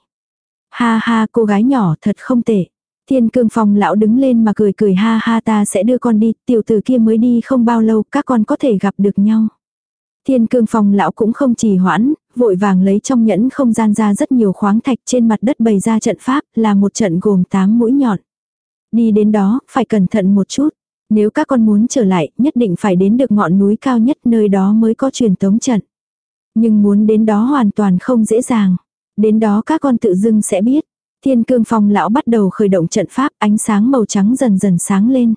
S1: Ha ha cô gái nhỏ thật không tệ. Thiên cương phong lão đứng lên mà cười cười ha ha ta sẽ đưa con đi, tiểu tử kia mới đi không bao lâu các con có thể gặp được nhau. Thiên cương phong lão cũng không trì hoãn, vội vàng lấy trong nhẫn không gian ra rất nhiều khoáng thạch trên mặt đất bày ra trận pháp là một trận gồm 8 mũi nhọn. Đi đến đó, phải cẩn thận một chút. Nếu các con muốn trở lại, nhất định phải đến được ngọn núi cao nhất nơi đó mới có truyền tống trận. Nhưng muốn đến đó hoàn toàn không dễ dàng. Đến đó các con tự dưng sẽ biết. Thiên cương phong lão bắt đầu khởi động trận pháp ánh sáng màu trắng dần dần sáng lên.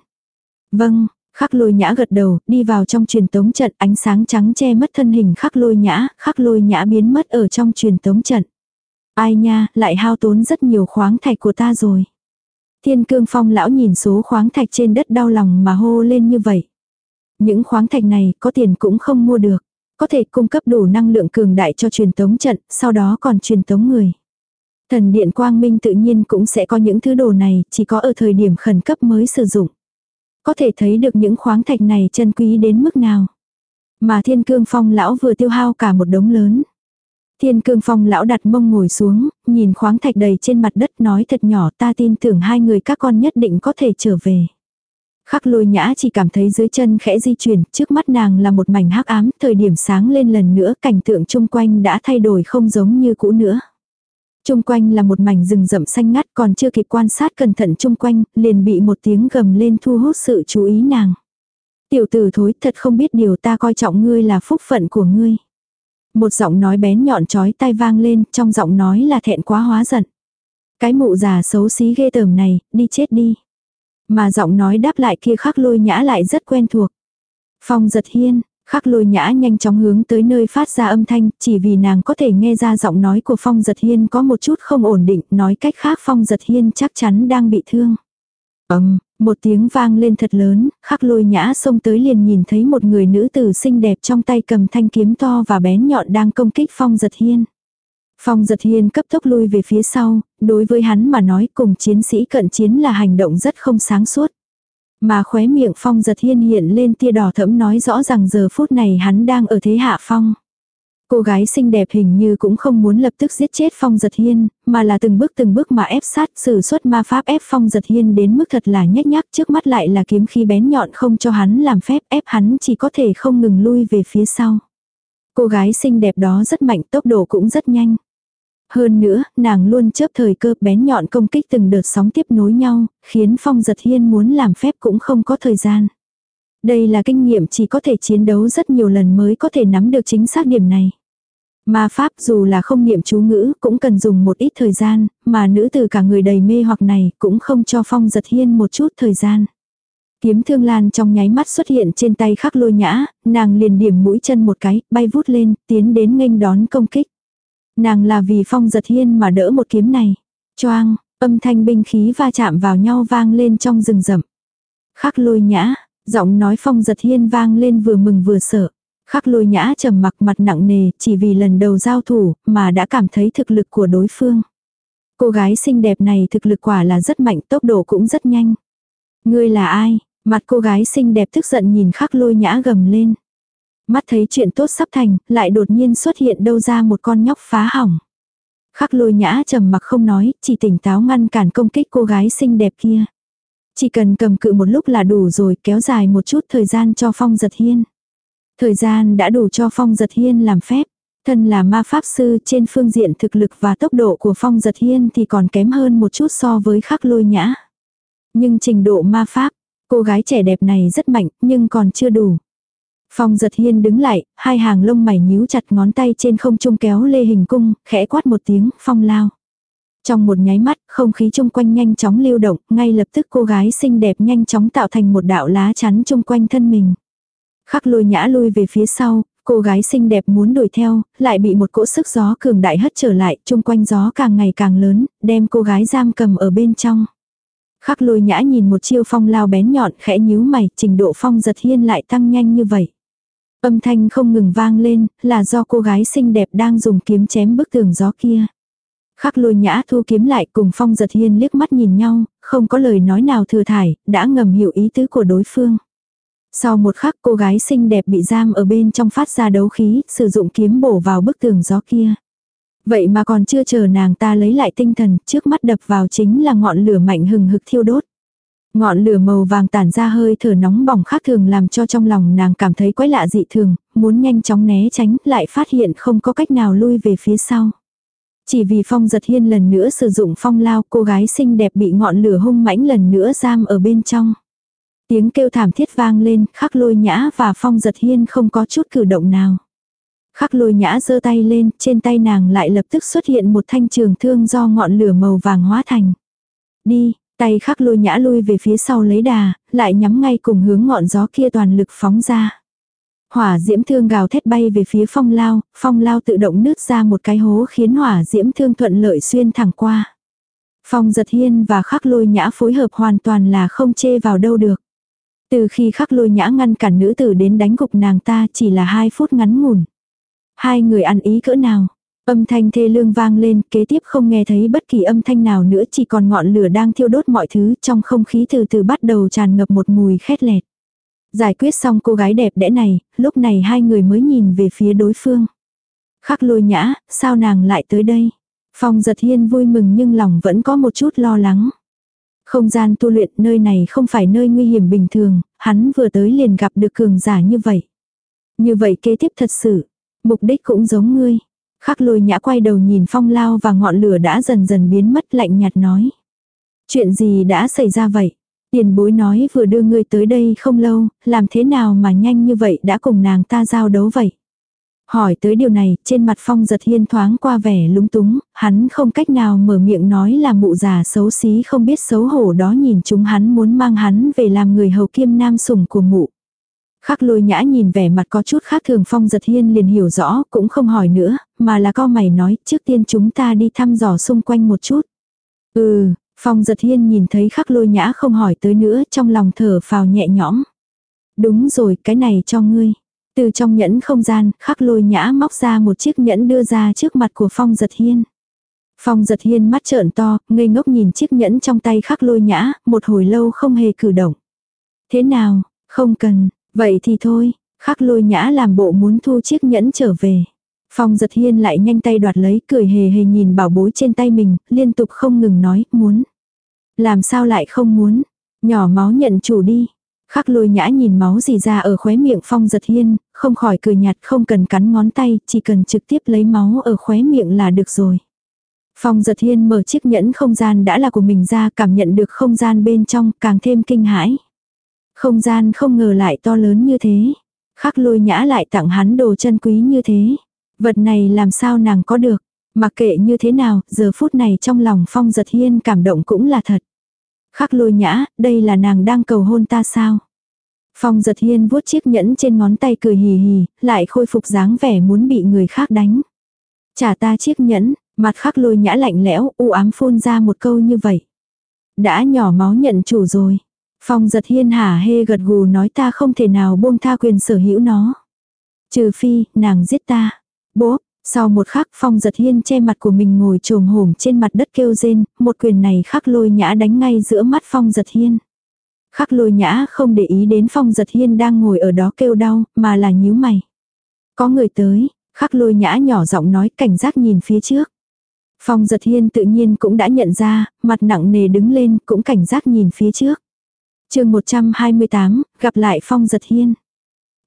S1: Vâng, khắc lôi nhã gật đầu, đi vào trong truyền tống trận ánh sáng trắng che mất thân hình khắc lôi nhã, khắc lôi nhã biến mất ở trong truyền tống trận. Ai nha, lại hao tốn rất nhiều khoáng thạch của ta rồi. Thiên cương phong lão nhìn số khoáng thạch trên đất đau lòng mà hô lên như vậy. Những khoáng thạch này có tiền cũng không mua được có thể cung cấp đủ năng lượng cường đại cho truyền tống trận, sau đó còn truyền tống người. Thần điện quang minh tự nhiên cũng sẽ có những thứ đồ này, chỉ có ở thời điểm khẩn cấp mới sử dụng. Có thể thấy được những khoáng thạch này chân quý đến mức nào. Mà thiên cương phong lão vừa tiêu hao cả một đống lớn. Thiên cương phong lão đặt mông ngồi xuống, nhìn khoáng thạch đầy trên mặt đất nói thật nhỏ ta tin tưởng hai người các con nhất định có thể trở về. Khắc lôi nhã chỉ cảm thấy dưới chân khẽ di chuyển, trước mắt nàng là một mảnh hắc ám, thời điểm sáng lên lần nữa cảnh tượng chung quanh đã thay đổi không giống như cũ nữa. Chung quanh là một mảnh rừng rậm xanh ngắt còn chưa kịp quan sát cẩn thận chung quanh, liền bị một tiếng gầm lên thu hút sự chú ý nàng. Tiểu tử thối thật không biết điều ta coi trọng ngươi là phúc phận của ngươi. Một giọng nói bén nhọn chói tai vang lên, trong giọng nói là thẹn quá hóa giận. Cái mụ già xấu xí ghê tởm này, đi chết đi. Mà giọng nói đáp lại kia khắc lôi nhã lại rất quen thuộc. Phong giật hiên, khắc lôi nhã nhanh chóng hướng tới nơi phát ra âm thanh, chỉ vì nàng có thể nghe ra giọng nói của phong giật hiên có một chút không ổn định, nói cách khác phong giật hiên chắc chắn đang bị thương. Ầm, một tiếng vang lên thật lớn, khắc lôi nhã xông tới liền nhìn thấy một người nữ tử xinh đẹp trong tay cầm thanh kiếm to và bén nhọn đang công kích phong giật hiên. Phong giật hiên cấp tốc lui về phía sau, đối với hắn mà nói cùng chiến sĩ cận chiến là hành động rất không sáng suốt. Mà khóe miệng phong giật hiên hiện lên tia đỏ thẫm nói rõ rằng giờ phút này hắn đang ở thế hạ phong. Cô gái xinh đẹp hình như cũng không muốn lập tức giết chết phong giật hiên, mà là từng bước từng bước mà ép sát sử xuất ma pháp ép phong giật hiên đến mức thật là nhếch nhác trước mắt lại là kiếm khí bén nhọn không cho hắn làm phép ép hắn chỉ có thể không ngừng lui về phía sau. Cô gái xinh đẹp đó rất mạnh tốc độ cũng rất nhanh. Hơn nữa, nàng luôn chớp thời cơ bén nhọn công kích từng đợt sóng tiếp nối nhau, khiến phong giật hiên muốn làm phép cũng không có thời gian. Đây là kinh nghiệm chỉ có thể chiến đấu rất nhiều lần mới có thể nắm được chính xác điểm này. Ma pháp dù là không niệm chú ngữ cũng cần dùng một ít thời gian, mà nữ từ cả người đầy mê hoặc này cũng không cho phong giật hiên một chút thời gian. Kiếm thương lan trong nháy mắt xuất hiện trên tay khắc lôi nhã, nàng liền điểm mũi chân một cái, bay vút lên, tiến đến nghênh đón công kích. Nàng là vì phong giật hiên mà đỡ một kiếm này. Choang, âm thanh binh khí va chạm vào nhau vang lên trong rừng rậm. Khắc lôi nhã, giọng nói phong giật hiên vang lên vừa mừng vừa sợ. Khắc lôi nhã trầm mặc mặt nặng nề chỉ vì lần đầu giao thủ mà đã cảm thấy thực lực của đối phương. Cô gái xinh đẹp này thực lực quả là rất mạnh tốc độ cũng rất nhanh. Ngươi là ai? Mặt cô gái xinh đẹp tức giận nhìn khắc lôi nhã gầm lên. Mắt thấy chuyện tốt sắp thành, lại đột nhiên xuất hiện đâu ra một con nhóc phá hỏng. Khắc lôi nhã trầm mặc không nói, chỉ tỉnh táo ngăn cản công kích cô gái xinh đẹp kia. Chỉ cần cầm cự một lúc là đủ rồi kéo dài một chút thời gian cho phong giật hiên. Thời gian đã đủ cho phong giật hiên làm phép. Thân là ma pháp sư trên phương diện thực lực và tốc độ của phong giật hiên thì còn kém hơn một chút so với khắc lôi nhã. Nhưng trình độ ma pháp, cô gái trẻ đẹp này rất mạnh nhưng còn chưa đủ. Phong giật hiên đứng lại, hai hàng lông mày nhíu chặt ngón tay trên không trung kéo lê hình cung, khẽ quát một tiếng, phong lao. Trong một nháy mắt, không khí chung quanh nhanh chóng lưu động, ngay lập tức cô gái xinh đẹp nhanh chóng tạo thành một đạo lá chắn chung quanh thân mình. Khắc lôi nhã lui về phía sau, cô gái xinh đẹp muốn đuổi theo, lại bị một cỗ sức gió cường đại hất trở lại, chung quanh gió càng ngày càng lớn, đem cô gái giam cầm ở bên trong. Khắc lôi nhã nhìn một chiêu phong lao bén nhọn khẽ nhíu mày, trình độ phong giật hiên lại tăng nhanh như vậy. Âm thanh không ngừng vang lên, là do cô gái xinh đẹp đang dùng kiếm chém bức tường gió kia. Khắc lôi nhã thu kiếm lại cùng phong giật hiên liếc mắt nhìn nhau, không có lời nói nào thừa thải, đã ngầm hiểu ý tứ của đối phương. Sau một khắc cô gái xinh đẹp bị giam ở bên trong phát ra đấu khí, sử dụng kiếm bổ vào bức tường gió kia. Vậy mà còn chưa chờ nàng ta lấy lại tinh thần, trước mắt đập vào chính là ngọn lửa mạnh hừng hực thiêu đốt. Ngọn lửa màu vàng tản ra hơi thở nóng bỏng khác thường làm cho trong lòng nàng cảm thấy quái lạ dị thường, muốn nhanh chóng né tránh, lại phát hiện không có cách nào lui về phía sau. Chỉ vì phong giật hiên lần nữa sử dụng phong lao cô gái xinh đẹp bị ngọn lửa hung mãnh lần nữa giam ở bên trong. Tiếng kêu thảm thiết vang lên, khắc lôi nhã và phong giật hiên không có chút cử động nào. Khắc lôi nhã giơ tay lên, trên tay nàng lại lập tức xuất hiện một thanh trường thương do ngọn lửa màu vàng hóa thành. Đi, tay khắc lôi nhã lui về phía sau lấy đà, lại nhắm ngay cùng hướng ngọn gió kia toàn lực phóng ra. Hỏa diễm thương gào thét bay về phía phong lao, phong lao tự động nứt ra một cái hố khiến hỏa diễm thương thuận lợi xuyên thẳng qua. Phong giật hiên và khắc lôi nhã phối hợp hoàn toàn là không chê vào đâu được. Từ khi khắc lôi nhã ngăn cản nữ tử đến đánh gục nàng ta chỉ là hai phút ngắn ngủn. Hai người ăn ý cỡ nào. Âm thanh thê lương vang lên, kế tiếp không nghe thấy bất kỳ âm thanh nào nữa chỉ còn ngọn lửa đang thiêu đốt mọi thứ trong không khí từ từ bắt đầu tràn ngập một mùi khét lẹt. Giải quyết xong cô gái đẹp đẽ này, lúc này hai người mới nhìn về phía đối phương. Khắc lôi nhã, sao nàng lại tới đây? Phong giật hiên vui mừng nhưng lòng vẫn có một chút lo lắng. Không gian tu luyện nơi này không phải nơi nguy hiểm bình thường, hắn vừa tới liền gặp được cường giả như vậy. Như vậy kế tiếp thật sự, mục đích cũng giống ngươi. Khắc lôi nhã quay đầu nhìn phong lao và ngọn lửa đã dần dần biến mất lạnh nhạt nói. Chuyện gì đã xảy ra vậy? Tiền bối nói vừa đưa ngươi tới đây không lâu, làm thế nào mà nhanh như vậy đã cùng nàng ta giao đấu vậy? Hỏi tới điều này, trên mặt phong giật hiên thoáng qua vẻ lúng túng, hắn không cách nào mở miệng nói là mụ già xấu xí không biết xấu hổ đó nhìn chúng hắn muốn mang hắn về làm người hầu kiêm nam sủng của mụ. Khắc lôi nhã nhìn vẻ mặt có chút khác thường phong giật hiên liền hiểu rõ, cũng không hỏi nữa, mà là co mày nói trước tiên chúng ta đi thăm dò xung quanh một chút. Ừ, phong giật hiên nhìn thấy khắc lôi nhã không hỏi tới nữa trong lòng thở phào nhẹ nhõm. Đúng rồi, cái này cho ngươi. Từ trong nhẫn không gian, khắc lôi nhã móc ra một chiếc nhẫn đưa ra trước mặt của Phong giật hiên. Phong giật hiên mắt trợn to, ngây ngốc nhìn chiếc nhẫn trong tay khắc lôi nhã, một hồi lâu không hề cử động. Thế nào, không cần, vậy thì thôi, khắc lôi nhã làm bộ muốn thu chiếc nhẫn trở về. Phong giật hiên lại nhanh tay đoạt lấy, cười hề hề nhìn bảo bối trên tay mình, liên tục không ngừng nói, muốn. Làm sao lại không muốn, nhỏ máu nhận chủ đi, Khắc lôi nhã nhìn máu gì ra ở khóe miệng phong giật hiên, không khỏi cười nhạt không cần cắn ngón tay, chỉ cần trực tiếp lấy máu ở khóe miệng là được rồi. Phong giật hiên mở chiếc nhẫn không gian đã là của mình ra cảm nhận được không gian bên trong càng thêm kinh hãi. Không gian không ngờ lại to lớn như thế. Khắc lôi nhã lại tặng hắn đồ chân quý như thế. Vật này làm sao nàng có được. Mặc kệ như thế nào, giờ phút này trong lòng phong giật hiên cảm động cũng là thật. Khắc lôi nhã, đây là nàng đang cầu hôn ta sao? Phong giật hiên vuốt chiếc nhẫn trên ngón tay cười hì hì, lại khôi phục dáng vẻ muốn bị người khác đánh. Trả ta chiếc nhẫn, mặt khắc lôi nhã lạnh lẽo, u ám phun ra một câu như vậy. Đã nhỏ máu nhận chủ rồi. Phong giật hiên hả hê gật gù nói ta không thể nào buông tha quyền sở hữu nó. Trừ phi, nàng giết ta. Bố, sau một khắc phong giật hiên che mặt của mình ngồi trồm hổm trên mặt đất kêu rên, một quyền này khắc lôi nhã đánh ngay giữa mắt phong giật hiên. Khắc lôi nhã không để ý đến phong giật hiên đang ngồi ở đó kêu đau, mà là nhíu mày. Có người tới, khắc lôi nhã nhỏ giọng nói cảnh giác nhìn phía trước. Phong giật hiên tự nhiên cũng đã nhận ra, mặt nặng nề đứng lên cũng cảnh giác nhìn phía trước chương 128, gặp lại phong giật hiên.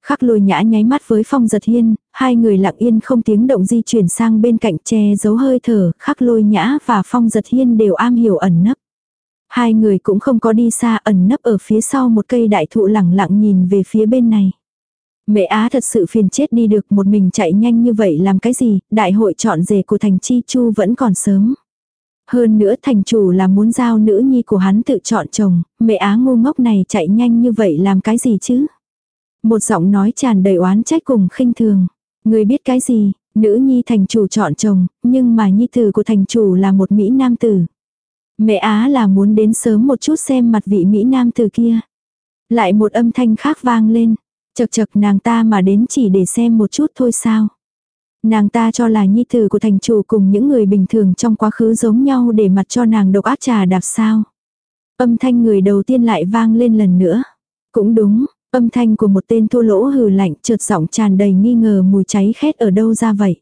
S1: Khắc lôi nhã nháy mắt với phong giật hiên, hai người lặng yên không tiếng động di chuyển sang bên cạnh che giấu hơi thở, khắc lôi nhã và phong giật hiên đều am hiểu ẩn nấp. Hai người cũng không có đi xa ẩn nấp ở phía sau một cây đại thụ lẳng lặng nhìn về phía bên này. Mẹ Á thật sự phiền chết đi được một mình chạy nhanh như vậy làm cái gì, đại hội chọn rể của thành chi chu vẫn còn sớm. Hơn nữa thành chủ là muốn giao nữ nhi của hắn tự chọn chồng, mẹ Á ngu ngốc này chạy nhanh như vậy làm cái gì chứ? Một giọng nói tràn đầy oán trách cùng khinh thường. Người biết cái gì, nữ nhi thành chủ chọn chồng, nhưng mà nhi tử của thành chủ là một Mỹ nam tử. Mẹ Á là muốn đến sớm một chút xem mặt vị Mỹ nam tử kia. Lại một âm thanh khác vang lên. Chật chật nàng ta mà đến chỉ để xem một chút thôi sao. Nàng ta cho là nhi tử của thành chủ cùng những người bình thường trong quá khứ giống nhau để mặt cho nàng độc ác trà đạp sao. Âm thanh người đầu tiên lại vang lên lần nữa. Cũng đúng, Âm thanh của một tên thua lỗ hừ lạnh trượt giọng tràn đầy nghi ngờ mùi cháy khét ở đâu ra vậy.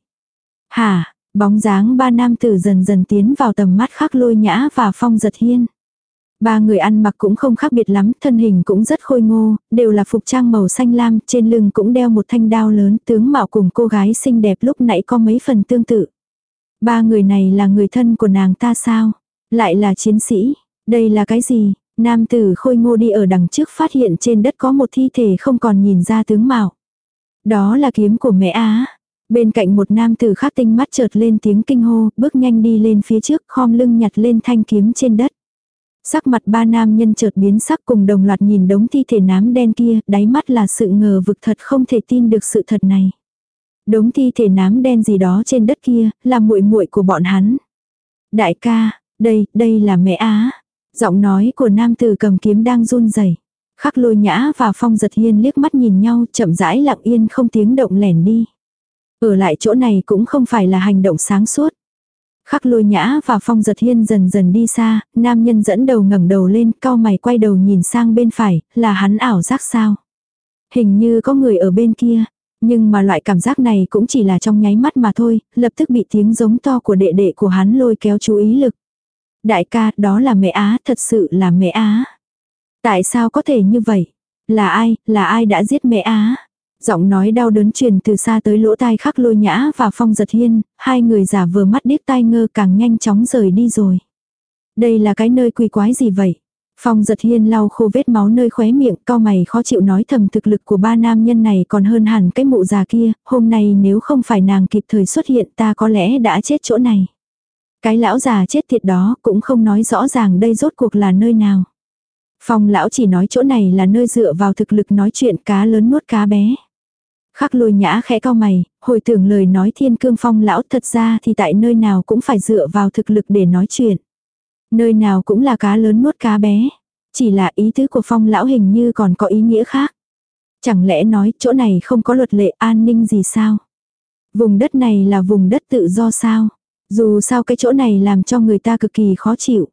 S1: Hả, bóng dáng ba nam tử dần dần tiến vào tầm mắt khắc lôi nhã và phong giật hiên. Ba người ăn mặc cũng không khác biệt lắm, thân hình cũng rất khôi ngô, đều là phục trang màu xanh lam, trên lưng cũng đeo một thanh đao lớn, tướng mạo cùng cô gái xinh đẹp lúc nãy có mấy phần tương tự. Ba người này là người thân của nàng ta sao? Lại là chiến sĩ. Đây là cái gì? Nam tử khôi ngô đi ở đằng trước phát hiện trên đất có một thi thể không còn nhìn ra tướng mạo. Đó là kiếm của mẹ Á. Bên cạnh một nam tử khác tinh mắt chợt lên tiếng kinh hô, bước nhanh đi lên phía trước khom lưng nhặt lên thanh kiếm trên đất. Sắc mặt ba nam nhân chợt biến sắc cùng đồng loạt nhìn đống thi thể nám đen kia, đáy mắt là sự ngờ vực thật không thể tin được sự thật này. Đống thi thể nám đen gì đó trên đất kia, là muội muội của bọn hắn. Đại ca, đây, đây là mẹ Á. Giọng nói của nam tử cầm kiếm đang run rẩy. Khắc lôi nhã và phong giật hiên liếc mắt nhìn nhau chậm rãi lặng yên không tiếng động lẻn đi. Ở lại chỗ này cũng không phải là hành động sáng suốt. Khắc lôi nhã và phong giật hiên dần dần đi xa, nam nhân dẫn đầu ngẩng đầu lên, cao mày quay đầu nhìn sang bên phải, là hắn ảo giác sao. Hình như có người ở bên kia, nhưng mà loại cảm giác này cũng chỉ là trong nháy mắt mà thôi, lập tức bị tiếng giống to của đệ đệ của hắn lôi kéo chú ý lực. Đại ca, đó là mẹ Á, thật sự là mẹ Á. Tại sao có thể như vậy? Là ai, là ai đã giết mẹ Á? Giọng nói đau đớn truyền từ xa tới lỗ tai khắc lôi nhã và phong giật hiên, hai người giả vừa mắt điếc tai ngơ càng nhanh chóng rời đi rồi. Đây là cái nơi quỷ quái gì vậy? Phong giật hiên lau khô vết máu nơi khóe miệng, cao mày khó chịu nói thầm thực lực của ba nam nhân này còn hơn hẳn cái mụ già kia, hôm nay nếu không phải nàng kịp thời xuất hiện ta có lẽ đã chết chỗ này. Cái lão già chết tiệt đó cũng không nói rõ ràng đây rốt cuộc là nơi nào. Phong lão chỉ nói chỗ này là nơi dựa vào thực lực nói chuyện cá lớn nuốt cá bé. Khắc lôi nhã khẽ cao mày, hồi tưởng lời nói thiên cương phong lão thật ra thì tại nơi nào cũng phải dựa vào thực lực để nói chuyện. Nơi nào cũng là cá lớn nuốt cá bé. Chỉ là ý tứ của phong lão hình như còn có ý nghĩa khác. Chẳng lẽ nói chỗ này không có luật lệ an ninh gì sao? Vùng đất này là vùng đất tự do sao? Dù sao cái chỗ này làm cho người ta cực kỳ khó chịu.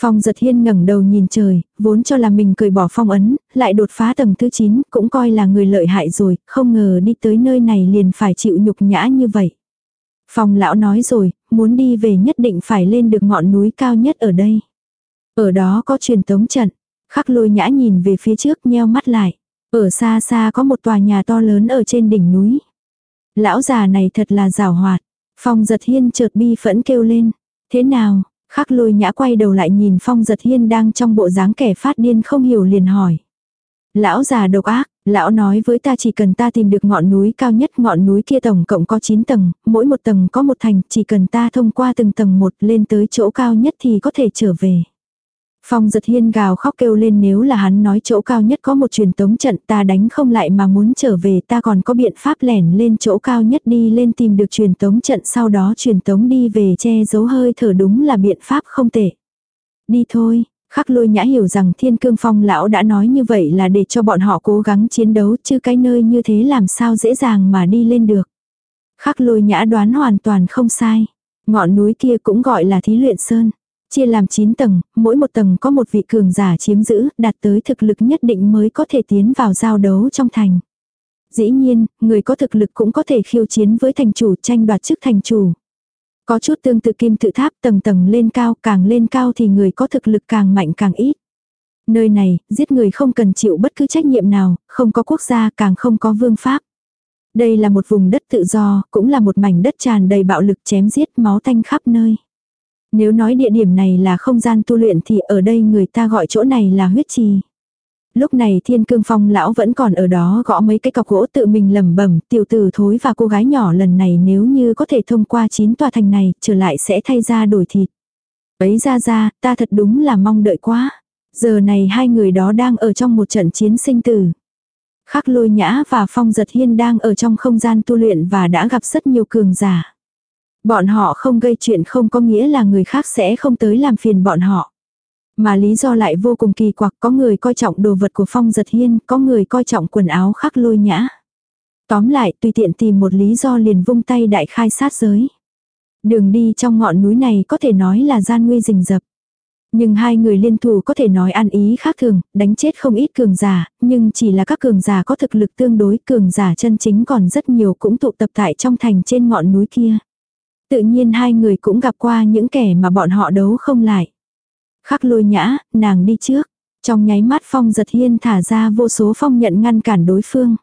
S1: Phong giật hiên ngẩng đầu nhìn trời, vốn cho là mình cười bỏ phong ấn, lại đột phá tầng thứ 9, cũng coi là người lợi hại rồi, không ngờ đi tới nơi này liền phải chịu nhục nhã như vậy. Phong lão nói rồi, muốn đi về nhất định phải lên được ngọn núi cao nhất ở đây. Ở đó có truyền tống trận, khắc lôi nhã nhìn về phía trước nheo mắt lại. Ở xa xa có một tòa nhà to lớn ở trên đỉnh núi. Lão già này thật là rào hoạt. Phong giật hiên chợt bi phẫn kêu lên. Thế nào? Khắc lôi nhã quay đầu lại nhìn phong giật hiên đang trong bộ dáng kẻ phát điên không hiểu liền hỏi. Lão già độc ác, lão nói với ta chỉ cần ta tìm được ngọn núi cao nhất ngọn núi kia tổng cộng có 9 tầng, mỗi một tầng có một thành, chỉ cần ta thông qua từng tầng một lên tới chỗ cao nhất thì có thể trở về. Phong giật hiên gào khóc kêu lên nếu là hắn nói chỗ cao nhất có một truyền tống trận ta đánh không lại mà muốn trở về ta còn có biện pháp lẻn lên chỗ cao nhất đi lên tìm được truyền tống trận sau đó truyền tống đi về che giấu hơi thở đúng là biện pháp không tệ. Đi thôi, khắc lôi nhã hiểu rằng thiên cương phong lão đã nói như vậy là để cho bọn họ cố gắng chiến đấu chứ cái nơi như thế làm sao dễ dàng mà đi lên được. Khắc lôi nhã đoán hoàn toàn không sai. Ngọn núi kia cũng gọi là thí luyện sơn. Chia làm 9 tầng, mỗi một tầng có một vị cường giả chiếm giữ, đạt tới thực lực nhất định mới có thể tiến vào giao đấu trong thành. Dĩ nhiên, người có thực lực cũng có thể khiêu chiến với thành chủ tranh đoạt chức thành chủ. Có chút tương tự kim tự tháp tầng tầng lên cao, càng lên cao thì người có thực lực càng mạnh càng ít. Nơi này, giết người không cần chịu bất cứ trách nhiệm nào, không có quốc gia càng không có vương pháp. Đây là một vùng đất tự do, cũng là một mảnh đất tràn đầy bạo lực chém giết máu tanh khắp nơi. Nếu nói địa điểm này là không gian tu luyện thì ở đây người ta gọi chỗ này là huyết trì. Lúc này thiên cương phong lão vẫn còn ở đó gõ mấy cái cọc gỗ tự mình lầm bẩm tiểu tử thối và cô gái nhỏ lần này nếu như có thể thông qua chín tòa thành này trở lại sẽ thay ra đổi thịt. Ấy ra ra, ta thật đúng là mong đợi quá. Giờ này hai người đó đang ở trong một trận chiến sinh tử. Khắc lôi nhã và phong giật hiên đang ở trong không gian tu luyện và đã gặp rất nhiều cường giả. Bọn họ không gây chuyện không có nghĩa là người khác sẽ không tới làm phiền bọn họ. Mà lý do lại vô cùng kỳ quặc có người coi trọng đồ vật của phong giật hiên, có người coi trọng quần áo khắc lôi nhã. Tóm lại tùy tiện tìm một lý do liền vung tay đại khai sát giới. Đường đi trong ngọn núi này có thể nói là gian nguy rình rập. Nhưng hai người liên thủ có thể nói ăn ý khác thường, đánh chết không ít cường giả, nhưng chỉ là các cường giả có thực lực tương đối cường giả chân chính còn rất nhiều cũng tụ tập tại trong thành trên ngọn núi kia. Tự nhiên hai người cũng gặp qua những kẻ mà bọn họ đấu không lại. Khắc lôi nhã, nàng đi trước. Trong nháy mắt phong giật hiên thả ra vô số phong nhận ngăn cản đối phương.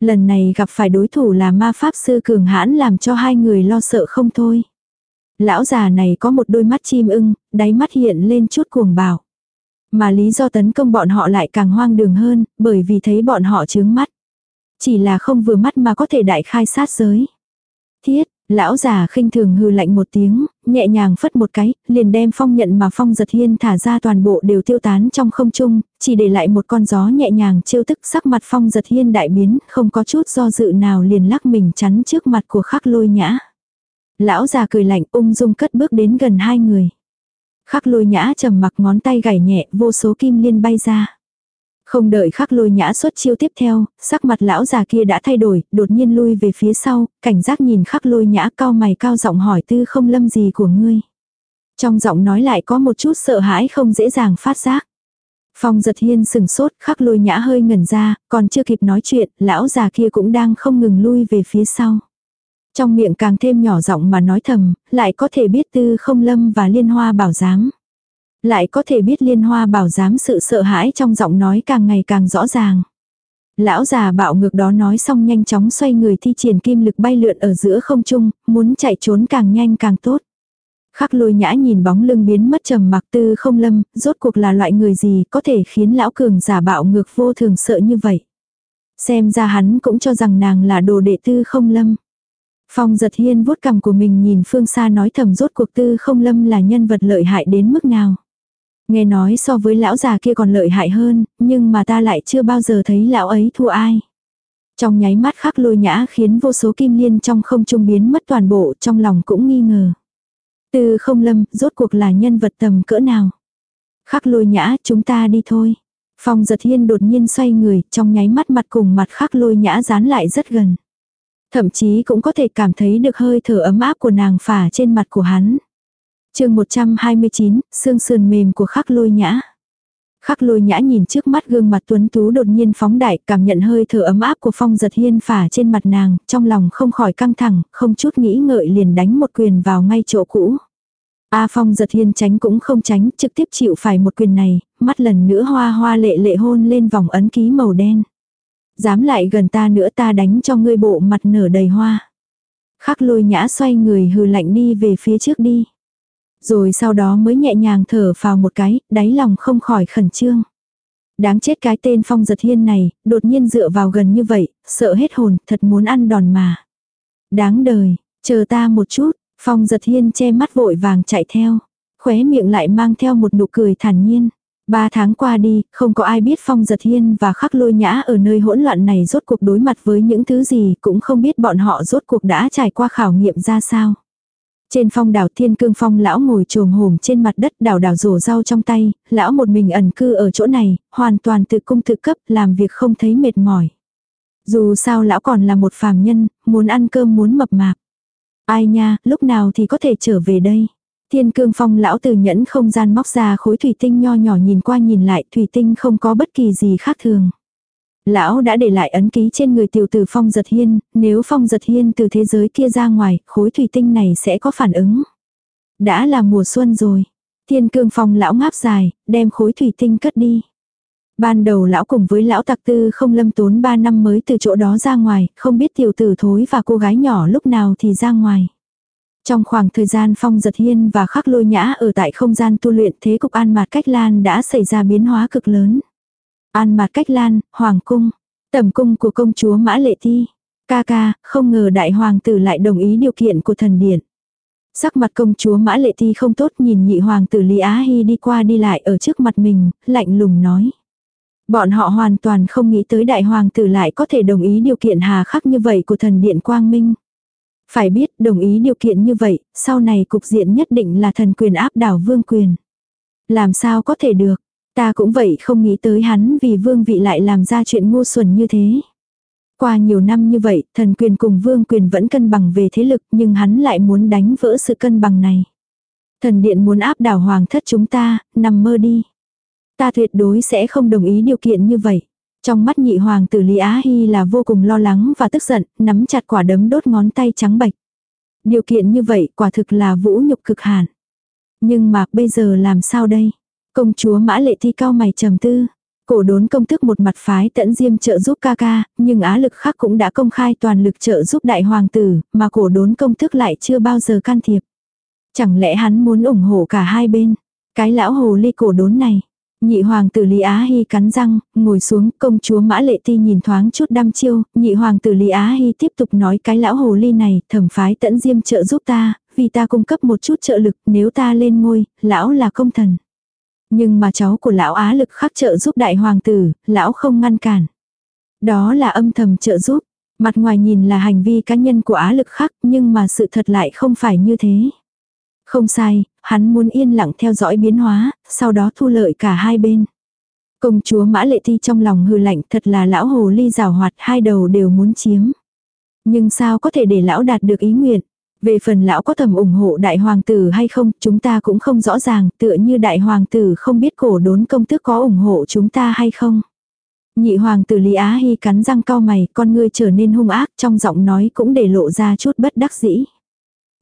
S1: Lần này gặp phải đối thủ là ma pháp sư cường hãn làm cho hai người lo sợ không thôi. Lão già này có một đôi mắt chim ưng, đáy mắt hiện lên chút cuồng bạo. Mà lý do tấn công bọn họ lại càng hoang đường hơn, bởi vì thấy bọn họ chướng mắt. Chỉ là không vừa mắt mà có thể đại khai sát giới. Thiết, Lão già khinh thường hư lạnh một tiếng, nhẹ nhàng phất một cái, liền đem phong nhận mà phong giật hiên thả ra toàn bộ đều tiêu tán trong không trung, chỉ để lại một con gió nhẹ nhàng chiêu tức sắc mặt phong giật hiên đại biến, không có chút do dự nào liền lắc mình chắn trước mặt của khắc lôi nhã. Lão già cười lạnh ung dung cất bước đến gần hai người. Khắc lôi nhã trầm mặc ngón tay gảy nhẹ vô số kim liên bay ra. Không đợi khắc lôi nhã xuất chiêu tiếp theo, sắc mặt lão già kia đã thay đổi, đột nhiên lui về phía sau, cảnh giác nhìn khắc lôi nhã cao mày cao giọng hỏi tư không lâm gì của ngươi. Trong giọng nói lại có một chút sợ hãi không dễ dàng phát giác. Phong giật hiên sừng sốt, khắc lôi nhã hơi ngẩn ra, còn chưa kịp nói chuyện, lão già kia cũng đang không ngừng lui về phía sau. Trong miệng càng thêm nhỏ giọng mà nói thầm, lại có thể biết tư không lâm và liên hoa bảo giám. Lại có thể biết liên hoa bảo giám sự sợ hãi trong giọng nói càng ngày càng rõ ràng. Lão già bạo ngược đó nói xong nhanh chóng xoay người thi triển kim lực bay lượn ở giữa không trung, muốn chạy trốn càng nhanh càng tốt. Khắc lôi nhã nhìn bóng lưng biến mất trầm mặc tư không lâm, rốt cuộc là loại người gì có thể khiến lão cường giả bạo ngược vô thường sợ như vậy. Xem ra hắn cũng cho rằng nàng là đồ đệ tư không lâm. Phong giật hiên vuốt cằm của mình nhìn phương xa nói thầm rốt cuộc tư không lâm là nhân vật lợi hại đến mức nào. Nghe nói so với lão già kia còn lợi hại hơn, nhưng mà ta lại chưa bao giờ thấy lão ấy thua ai. Trong nháy mắt khắc lôi nhã khiến vô số kim liên trong không trung biến mất toàn bộ trong lòng cũng nghi ngờ. Từ không lâm, rốt cuộc là nhân vật tầm cỡ nào. Khắc lôi nhã, chúng ta đi thôi. Phong giật hiên đột nhiên xoay người, trong nháy mắt mặt cùng mặt khắc lôi nhã dán lại rất gần. Thậm chí cũng có thể cảm thấy được hơi thở ấm áp của nàng phả trên mặt của hắn chương 129, xương sườn mềm của khắc lôi nhã. Khắc lôi nhã nhìn trước mắt gương mặt tuấn tú đột nhiên phóng đại, cảm nhận hơi thở ấm áp của phong giật hiên phả trên mặt nàng, trong lòng không khỏi căng thẳng, không chút nghĩ ngợi liền đánh một quyền vào ngay chỗ cũ. A phong giật hiên tránh cũng không tránh, trực tiếp chịu phải một quyền này, mắt lần nữa hoa hoa lệ lệ hôn lên vòng ấn ký màu đen. Dám lại gần ta nữa ta đánh cho ngươi bộ mặt nở đầy hoa. Khắc lôi nhã xoay người hừ lạnh đi về phía trước đi. Rồi sau đó mới nhẹ nhàng thở vào một cái, đáy lòng không khỏi khẩn trương. Đáng chết cái tên Phong giật hiên này, đột nhiên dựa vào gần như vậy, sợ hết hồn, thật muốn ăn đòn mà. Đáng đời, chờ ta một chút, Phong giật hiên che mắt vội vàng chạy theo. Khóe miệng lại mang theo một nụ cười thản nhiên. Ba tháng qua đi, không có ai biết Phong Giật Hiên và Khắc Lôi Nhã ở nơi hỗn loạn này rốt cuộc đối mặt với những thứ gì, cũng không biết bọn họ rốt cuộc đã trải qua khảo nghiệm ra sao. Trên phong đảo thiên cương phong lão ngồi trồm hổm trên mặt đất đảo đảo rổ rau trong tay, lão một mình ẩn cư ở chỗ này, hoàn toàn tự cung tự cấp, làm việc không thấy mệt mỏi. Dù sao lão còn là một phàm nhân, muốn ăn cơm muốn mập mạp. Ai nha, lúc nào thì có thể trở về đây. Thiên cương phong lão từ nhẫn không gian móc ra khối thủy tinh nho nhỏ nhìn qua nhìn lại thủy tinh không có bất kỳ gì khác thường. Lão đã để lại ấn ký trên người tiểu tử phong giật hiên, nếu phong giật hiên từ thế giới kia ra ngoài, khối thủy tinh này sẽ có phản ứng. Đã là mùa xuân rồi. Thiên cương phong lão ngáp dài, đem khối thủy tinh cất đi. Ban đầu lão cùng với lão tặc tư không lâm tốn 3 năm mới từ chỗ đó ra ngoài, không biết tiểu tử thối và cô gái nhỏ lúc nào thì ra ngoài. Trong khoảng thời gian Phong Giật Hiên và Khắc Lôi Nhã ở tại không gian tu luyện thế cục an mạt cách lan đã xảy ra biến hóa cực lớn. An mạt cách lan, Hoàng cung, tầm cung của công chúa Mã Lệ Thi. Ca ca, không ngờ đại hoàng tử lại đồng ý điều kiện của thần điện. Sắc mặt công chúa Mã Lệ Thi không tốt nhìn nhị hoàng tử Lý Á Hy đi qua đi lại ở trước mặt mình, lạnh lùng nói. Bọn họ hoàn toàn không nghĩ tới đại hoàng tử lại có thể đồng ý điều kiện hà khắc như vậy của thần điện Quang Minh. Phải biết đồng ý điều kiện như vậy, sau này cục diện nhất định là thần quyền áp đảo vương quyền. Làm sao có thể được, ta cũng vậy không nghĩ tới hắn vì vương vị lại làm ra chuyện ngu xuẩn như thế. Qua nhiều năm như vậy, thần quyền cùng vương quyền vẫn cân bằng về thế lực nhưng hắn lại muốn đánh vỡ sự cân bằng này. Thần điện muốn áp đảo hoàng thất chúng ta, nằm mơ đi. Ta tuyệt đối sẽ không đồng ý điều kiện như vậy. Trong mắt nhị hoàng tử Lý Á Hy là vô cùng lo lắng và tức giận, nắm chặt quả đấm đốt ngón tay trắng bạch. Điều kiện như vậy quả thực là vũ nhục cực hạn. Nhưng mà bây giờ làm sao đây? Công chúa Mã Lệ Thi cao mày trầm tư. Cổ đốn công thức một mặt phái tẫn diêm trợ giúp ca ca, nhưng á lực khác cũng đã công khai toàn lực trợ giúp đại hoàng tử, mà cổ đốn công thức lại chưa bao giờ can thiệp. Chẳng lẽ hắn muốn ủng hộ cả hai bên? Cái lão hồ ly cổ đốn này, Nhị hoàng tử Lý Á Hy cắn răng, ngồi xuống, công chúa Mã Lệ Ti nhìn thoáng chút đăm chiêu, nhị hoàng tử Lý Á Hy tiếp tục nói cái lão hồ ly này, thẩm phái tẫn diêm trợ giúp ta, vì ta cung cấp một chút trợ lực, nếu ta lên ngôi, lão là công thần. Nhưng mà cháu của lão Á lực khắc trợ giúp đại hoàng tử, lão không ngăn cản. Đó là âm thầm trợ giúp, mặt ngoài nhìn là hành vi cá nhân của Á lực khắc, nhưng mà sự thật lại không phải như thế. Không sai, hắn muốn yên lặng theo dõi biến hóa, sau đó thu lợi cả hai bên. Công chúa Mã Lệ Thi trong lòng hư lạnh thật là lão hồ ly rào hoạt hai đầu đều muốn chiếm. Nhưng sao có thể để lão đạt được ý nguyện? Về phần lão có thầm ủng hộ đại hoàng tử hay không, chúng ta cũng không rõ ràng, tựa như đại hoàng tử không biết cổ đốn công tước có ủng hộ chúng ta hay không. Nhị hoàng tử Lý Á Hy cắn răng cao mày, con ngươi trở nên hung ác, trong giọng nói cũng để lộ ra chút bất đắc dĩ.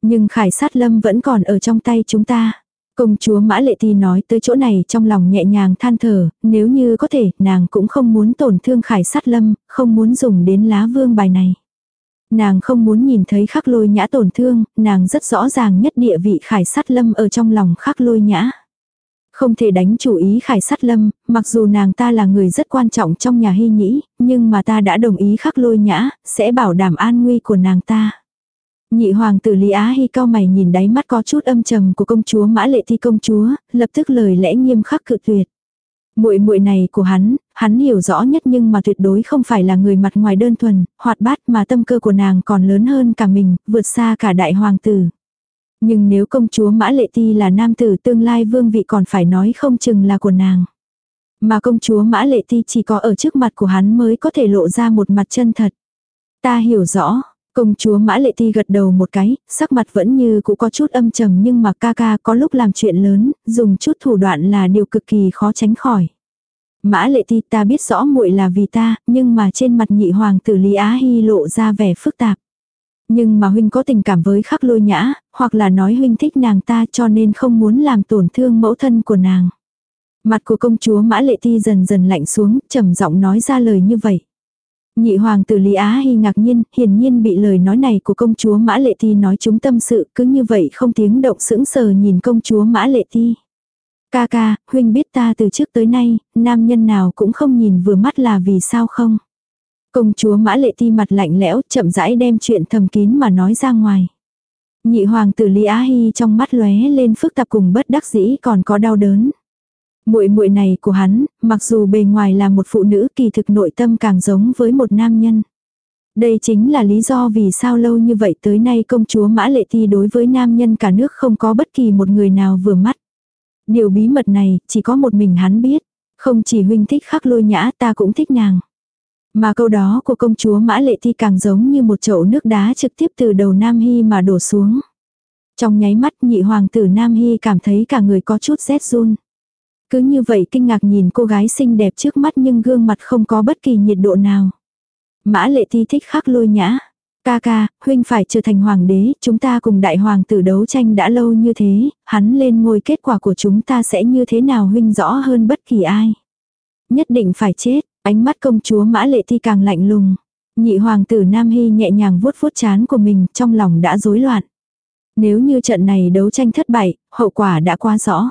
S1: Nhưng khải sát lâm vẫn còn ở trong tay chúng ta. Công chúa Mã Lệ Ti nói tới chỗ này trong lòng nhẹ nhàng than thở, nếu như có thể, nàng cũng không muốn tổn thương khải sát lâm, không muốn dùng đến lá vương bài này. Nàng không muốn nhìn thấy khắc lôi nhã tổn thương, nàng rất rõ ràng nhất địa vị khải sát lâm ở trong lòng khắc lôi nhã. Không thể đánh chủ ý khải sát lâm, mặc dù nàng ta là người rất quan trọng trong nhà hy nhĩ, nhưng mà ta đã đồng ý khắc lôi nhã, sẽ bảo đảm an nguy của nàng ta. Nhị hoàng tử Lý Á Hy cao mày nhìn đáy mắt có chút âm trầm của công chúa Mã Lệ Thi công chúa, lập tức lời lẽ nghiêm khắc cự tuyệt. Muội muội này của hắn, hắn hiểu rõ nhất nhưng mà tuyệt đối không phải là người mặt ngoài đơn thuần, hoạt bát mà tâm cơ của nàng còn lớn hơn cả mình, vượt xa cả đại hoàng tử. Nhưng nếu công chúa Mã Lệ Ti là nam tử tương lai vương vị còn phải nói không chừng là của nàng. Mà công chúa Mã Lệ Ti chỉ có ở trước mặt của hắn mới có thể lộ ra một mặt chân thật. Ta hiểu rõ, Công chúa Mã Lệ Ti gật đầu một cái, sắc mặt vẫn như cũng có chút âm trầm nhưng mà ca ca có lúc làm chuyện lớn, dùng chút thủ đoạn là điều cực kỳ khó tránh khỏi. Mã Lệ Ti ta biết rõ muội là vì ta, nhưng mà trên mặt nhị hoàng tử Lý Á Hy lộ ra vẻ phức tạp. Nhưng mà huynh có tình cảm với khắc lôi nhã, hoặc là nói huynh thích nàng ta cho nên không muốn làm tổn thương mẫu thân của nàng. Mặt của công chúa Mã Lệ Ti dần dần lạnh xuống, trầm giọng nói ra lời như vậy. Nhị hoàng tử Lý Á Hy ngạc nhiên, hiển nhiên bị lời nói này của công chúa Mã Lệ Thi nói chúng tâm sự, cứ như vậy không tiếng động sững sờ nhìn công chúa Mã Lệ Thi. Ca ca, huynh biết ta từ trước tới nay, nam nhân nào cũng không nhìn vừa mắt là vì sao không? Công chúa mã lệ ti mặt lạnh lẽo, chậm rãi đem chuyện thầm kín mà nói ra ngoài. Nhị hoàng tử Lý Á Hy trong mắt lóe lên phức tạp cùng bất đắc dĩ còn có đau đớn. Muội muội này của hắn, mặc dù bề ngoài là một phụ nữ kỳ thực nội tâm càng giống với một nam nhân. Đây chính là lý do vì sao lâu như vậy tới nay công chúa Mã Lệ Thi đối với nam nhân cả nước không có bất kỳ một người nào vừa mắt. Điều bí mật này chỉ có một mình hắn biết. Không chỉ huynh thích khắc lôi nhã ta cũng thích nàng. Mà câu đó của công chúa Mã Lệ Thi càng giống như một chậu nước đá trực tiếp từ đầu Nam Hy mà đổ xuống. Trong nháy mắt nhị hoàng tử Nam Hy cảm thấy cả người có chút rét run. Cứ như vậy kinh ngạc nhìn cô gái xinh đẹp trước mắt nhưng gương mặt không có bất kỳ nhiệt độ nào. Mã lệ thi thích khắc lôi nhã. Ca ca, huynh phải trở thành hoàng đế, chúng ta cùng đại hoàng tử đấu tranh đã lâu như thế, hắn lên ngôi kết quả của chúng ta sẽ như thế nào huynh rõ hơn bất kỳ ai. Nhất định phải chết, ánh mắt công chúa mã lệ thi càng lạnh lùng. Nhị hoàng tử Nam Hy nhẹ nhàng vuốt vuốt chán của mình, trong lòng đã rối loạn. Nếu như trận này đấu tranh thất bại, hậu quả đã quá rõ.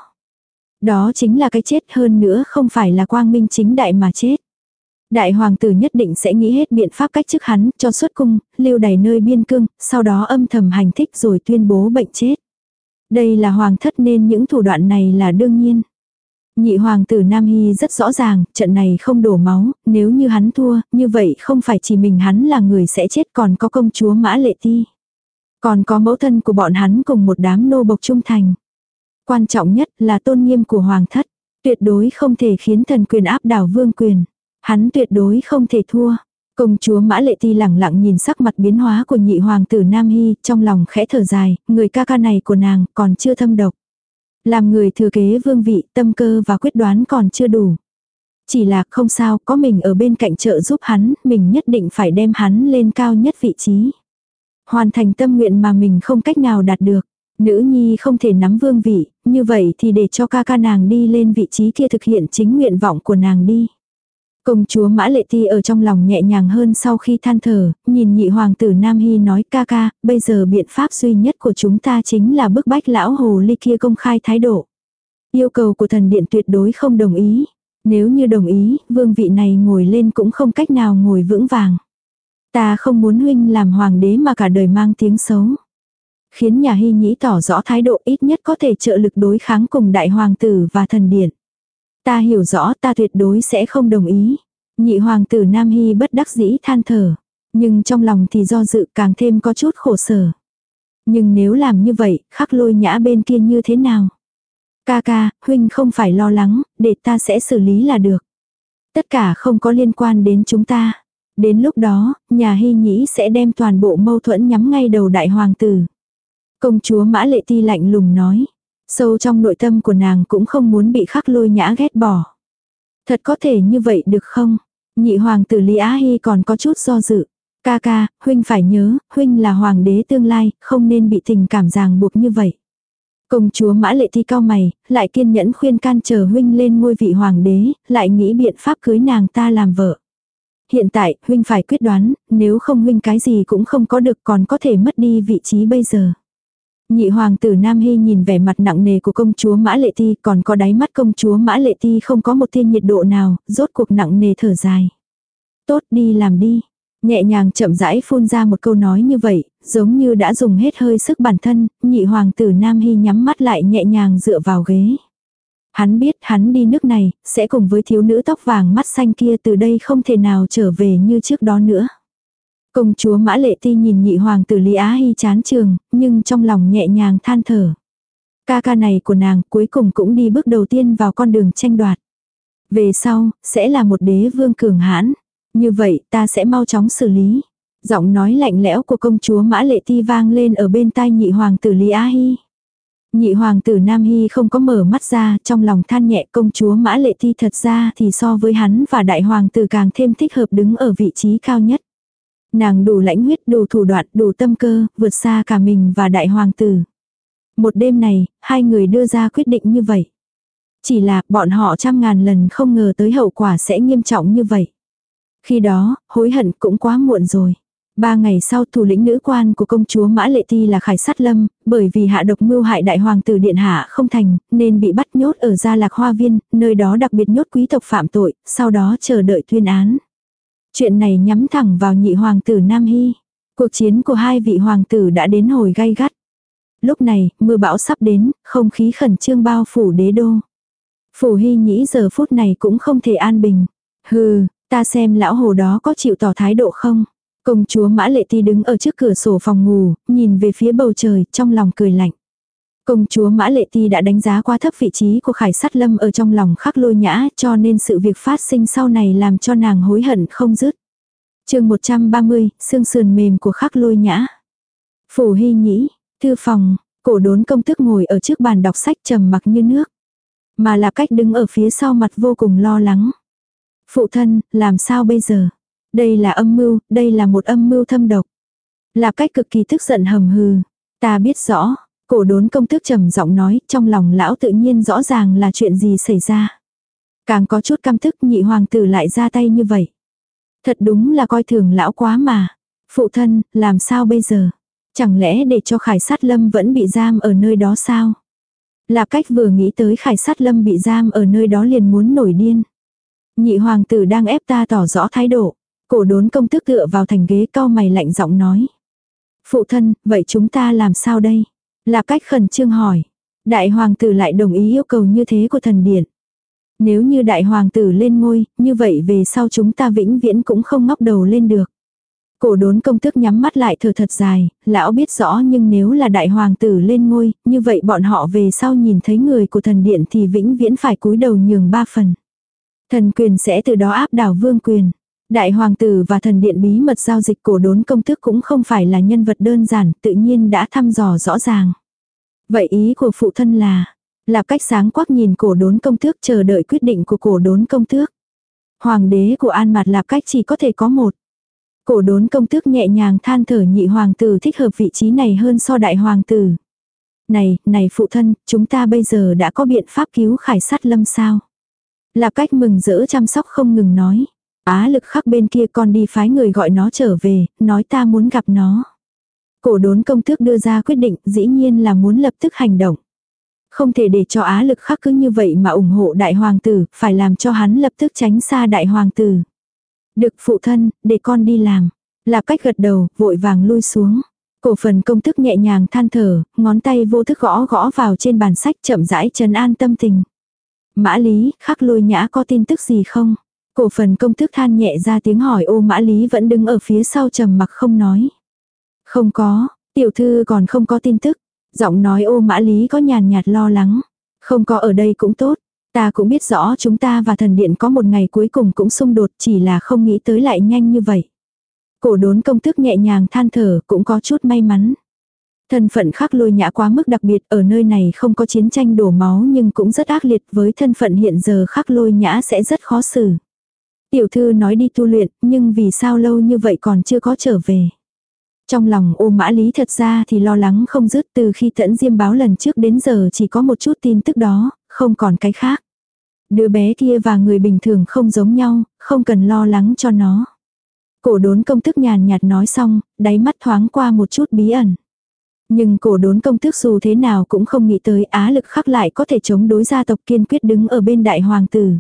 S1: Đó chính là cái chết hơn nữa không phải là quang minh chính đại mà chết. Đại hoàng tử nhất định sẽ nghĩ hết biện pháp cách chức hắn cho xuất cung, lưu đầy nơi biên cương, sau đó âm thầm hành thích rồi tuyên bố bệnh chết. Đây là hoàng thất nên những thủ đoạn này là đương nhiên. Nhị hoàng tử Nam Hy rất rõ ràng, trận này không đổ máu, nếu như hắn thua, như vậy không phải chỉ mình hắn là người sẽ chết còn có công chúa Mã Lệ Ti. Còn có mẫu thân của bọn hắn cùng một đám nô bộc trung thành. Quan trọng nhất là tôn nghiêm của hoàng thất, tuyệt đối không thể khiến thần quyền áp đảo vương quyền. Hắn tuyệt đối không thể thua. Công chúa Mã Lệ Ti lẳng lặng nhìn sắc mặt biến hóa của nhị hoàng tử Nam Hy, trong lòng khẽ thở dài, người ca ca này của nàng còn chưa thâm độc. Làm người thừa kế vương vị, tâm cơ và quyết đoán còn chưa đủ. Chỉ là không sao, có mình ở bên cạnh trợ giúp hắn, mình nhất định phải đem hắn lên cao nhất vị trí. Hoàn thành tâm nguyện mà mình không cách nào đạt được. Nữ nhi không thể nắm vương vị, như vậy thì để cho ca ca nàng đi lên vị trí kia thực hiện chính nguyện vọng của nàng đi. Công chúa Mã Lệ Ti ở trong lòng nhẹ nhàng hơn sau khi than thở, nhìn nhị hoàng tử Nam Hy nói ca ca, bây giờ biện pháp duy nhất của chúng ta chính là bức bách lão hồ ly kia công khai thái độ. Yêu cầu của thần điện tuyệt đối không đồng ý. Nếu như đồng ý, vương vị này ngồi lên cũng không cách nào ngồi vững vàng. Ta không muốn huynh làm hoàng đế mà cả đời mang tiếng xấu. Khiến nhà hy nhĩ tỏ rõ thái độ ít nhất có thể trợ lực đối kháng cùng đại hoàng tử và thần điện. Ta hiểu rõ ta tuyệt đối sẽ không đồng ý. Nhị hoàng tử Nam Hy bất đắc dĩ than thở. Nhưng trong lòng thì do dự càng thêm có chút khổ sở. Nhưng nếu làm như vậy, khắc lôi nhã bên kia như thế nào? Ca ca, huynh không phải lo lắng, để ta sẽ xử lý là được. Tất cả không có liên quan đến chúng ta. Đến lúc đó, nhà hy nhĩ sẽ đem toàn bộ mâu thuẫn nhắm ngay đầu đại hoàng tử. Công chúa Mã Lệ Ti lạnh lùng nói. Sâu trong nội tâm của nàng cũng không muốn bị khắc lôi nhã ghét bỏ. Thật có thể như vậy được không? Nhị hoàng tử Lý Á Hy còn có chút do dự. Ca ca, huynh phải nhớ, huynh là hoàng đế tương lai, không nên bị tình cảm ràng buộc như vậy. Công chúa Mã Lệ Thi cao mày, lại kiên nhẫn khuyên can chờ huynh lên ngôi vị hoàng đế, lại nghĩ biện pháp cưới nàng ta làm vợ. Hiện tại, huynh phải quyết đoán, nếu không huynh cái gì cũng không có được còn có thể mất đi vị trí bây giờ. Nhị hoàng tử Nam Hy nhìn vẻ mặt nặng nề của công chúa Mã Lệ Ti còn có đáy mắt công chúa Mã Lệ Ti không có một thiên nhiệt độ nào, rốt cuộc nặng nề thở dài. Tốt đi làm đi. Nhẹ nhàng chậm rãi phun ra một câu nói như vậy, giống như đã dùng hết hơi sức bản thân, nhị hoàng tử Nam Hy nhắm mắt lại nhẹ nhàng dựa vào ghế. Hắn biết hắn đi nước này, sẽ cùng với thiếu nữ tóc vàng mắt xanh kia từ đây không thể nào trở về như trước đó nữa. Công chúa Mã Lệ Ti nhìn nhị hoàng tử Lý Á Hy chán trường, nhưng trong lòng nhẹ nhàng than thở. Ca ca này của nàng cuối cùng cũng đi bước đầu tiên vào con đường tranh đoạt. Về sau, sẽ là một đế vương cường hãn. Như vậy ta sẽ mau chóng xử lý. Giọng nói lạnh lẽo của công chúa Mã Lệ Ti vang lên ở bên tai nhị hoàng tử Lý Á Hy. Nhị hoàng tử Nam Hy không có mở mắt ra, trong lòng than nhẹ công chúa Mã Lệ Ti thật ra thì so với hắn và đại hoàng tử càng thêm thích hợp đứng ở vị trí cao nhất. Nàng đủ lãnh huyết, đủ thủ đoạn, đủ tâm cơ, vượt xa cả mình và đại hoàng tử. Một đêm này, hai người đưa ra quyết định như vậy. Chỉ là bọn họ trăm ngàn lần không ngờ tới hậu quả sẽ nghiêm trọng như vậy. Khi đó, hối hận cũng quá muộn rồi. Ba ngày sau thủ lĩnh nữ quan của công chúa Mã Lệ Ti là Khải Sát Lâm, bởi vì hạ độc mưu hại đại hoàng tử điện hạ không thành, nên bị bắt nhốt ở Gia Lạc Hoa Viên, nơi đó đặc biệt nhốt quý tộc phạm tội, sau đó chờ đợi tuyên án. Chuyện này nhắm thẳng vào nhị hoàng tử Nam Hy. Cuộc chiến của hai vị hoàng tử đã đến hồi gay gắt. Lúc này, mưa bão sắp đến, không khí khẩn trương bao phủ đế đô. Phủ Hy nhĩ giờ phút này cũng không thể an bình. Hừ, ta xem lão hồ đó có chịu tỏ thái độ không? Công chúa Mã Lệ Ti đứng ở trước cửa sổ phòng ngủ, nhìn về phía bầu trời, trong lòng cười lạnh. Công chúa Mã Lệ Ti đã đánh giá quá thấp vị trí của Khải Sát Lâm ở trong lòng khắc lôi nhã cho nên sự việc phát sinh sau này làm cho nàng hối hận không dứt. chương 130, xương sườn mềm của khắc lôi nhã. Phủ Hy Nhĩ, thư phòng, cổ đốn công thức ngồi ở trước bàn đọc sách trầm mặc như nước. Mà là cách đứng ở phía sau mặt vô cùng lo lắng. Phụ thân, làm sao bây giờ? Đây là âm mưu, đây là một âm mưu thâm độc. Là cách cực kỳ tức giận hầm hừ. Ta biết rõ, cổ đốn công tước trầm giọng nói, trong lòng lão tự nhiên rõ ràng là chuyện gì xảy ra. Càng có chút căm tức nhị hoàng tử lại ra tay như vậy. Thật đúng là coi thường lão quá mà. Phụ thân, làm sao bây giờ? Chẳng lẽ để cho khải sát lâm vẫn bị giam ở nơi đó sao? Là cách vừa nghĩ tới khải sát lâm bị giam ở nơi đó liền muốn nổi điên. Nhị hoàng tử đang ép ta tỏ rõ thái độ. Cổ đốn công tước tựa vào thành ghế cao mày lạnh giọng nói. Phụ thân, vậy chúng ta làm sao đây? Là cách khẩn trương hỏi. Đại hoàng tử lại đồng ý yêu cầu như thế của thần điện. Nếu như đại hoàng tử lên ngôi, như vậy về sau chúng ta vĩnh viễn cũng không ngóc đầu lên được. Cổ đốn công tước nhắm mắt lại thở thật dài, lão biết rõ nhưng nếu là đại hoàng tử lên ngôi, như vậy bọn họ về sau nhìn thấy người của thần điện thì vĩnh viễn phải cúi đầu nhường ba phần. Thần quyền sẽ từ đó áp đảo vương quyền. Đại hoàng tử và thần điện bí mật giao dịch cổ đốn công thức cũng không phải là nhân vật đơn giản, tự nhiên đã thăm dò rõ ràng. Vậy ý của phụ thân là, là cách sáng quắc nhìn cổ đốn công thức chờ đợi quyết định của cổ đốn công thức Hoàng đế của An Mạt Lạp cách chỉ có thể có một. Cổ đốn công tước nhẹ nhàng than thở nhị hoàng tử thích hợp vị trí này hơn so đại hoàng tử. Này, này phụ thân, chúng ta bây giờ đã có biện pháp cứu khải sát lâm sao? Lạp cách mừng rỡ chăm sóc không ngừng nói. Á lực khắc bên kia con đi phái người gọi nó trở về, nói ta muốn gặp nó. Cổ đốn công tước đưa ra quyết định dĩ nhiên là muốn lập tức hành động. Không thể để cho Á lực khắc cứ như vậy mà ủng hộ đại hoàng tử, phải làm cho hắn lập tức tránh xa đại hoàng tử. Được phụ thân, để con đi làm. là cách gật đầu, vội vàng lui xuống. Cổ phần công thức nhẹ nhàng than thở, ngón tay vô thức gõ gõ vào trên bàn sách chậm rãi trấn an tâm tình. Mã Lý, khắc lôi nhã có tin tức gì không? Cổ phần công thức than nhẹ ra tiếng hỏi ô Mã Lý vẫn đứng ở phía sau trầm mặc không nói. Không có, tiểu thư còn không có tin tức. Giọng nói ô Mã Lý có nhàn nhạt lo lắng. Không có ở đây cũng tốt. Ta cũng biết rõ chúng ta và thần điện có một ngày cuối cùng cũng xung đột chỉ là không nghĩ tới lại nhanh như vậy. Cổ đốn công thức nhẹ nhàng than thở cũng có chút may mắn. Thân phận khắc lôi nhã quá mức đặc biệt ở nơi này không có chiến tranh đổ máu nhưng cũng rất ác liệt với thân phận hiện giờ khắc lôi nhã sẽ rất khó xử. Tiểu thư nói đi tu luyện nhưng vì sao lâu như vậy còn chưa có trở về. Trong lòng ô mã lý thật ra thì lo lắng không dứt từ khi tẫn diêm báo lần trước đến giờ chỉ có một chút tin tức đó, không còn cái khác. Đứa bé kia và người bình thường không giống nhau, không cần lo lắng cho nó. Cổ đốn công thức nhàn nhạt nói xong, đáy mắt thoáng qua một chút bí ẩn. Nhưng cổ đốn công thức dù thế nào cũng không nghĩ tới á lực khắc lại có thể chống đối gia tộc kiên quyết đứng ở bên đại hoàng tử.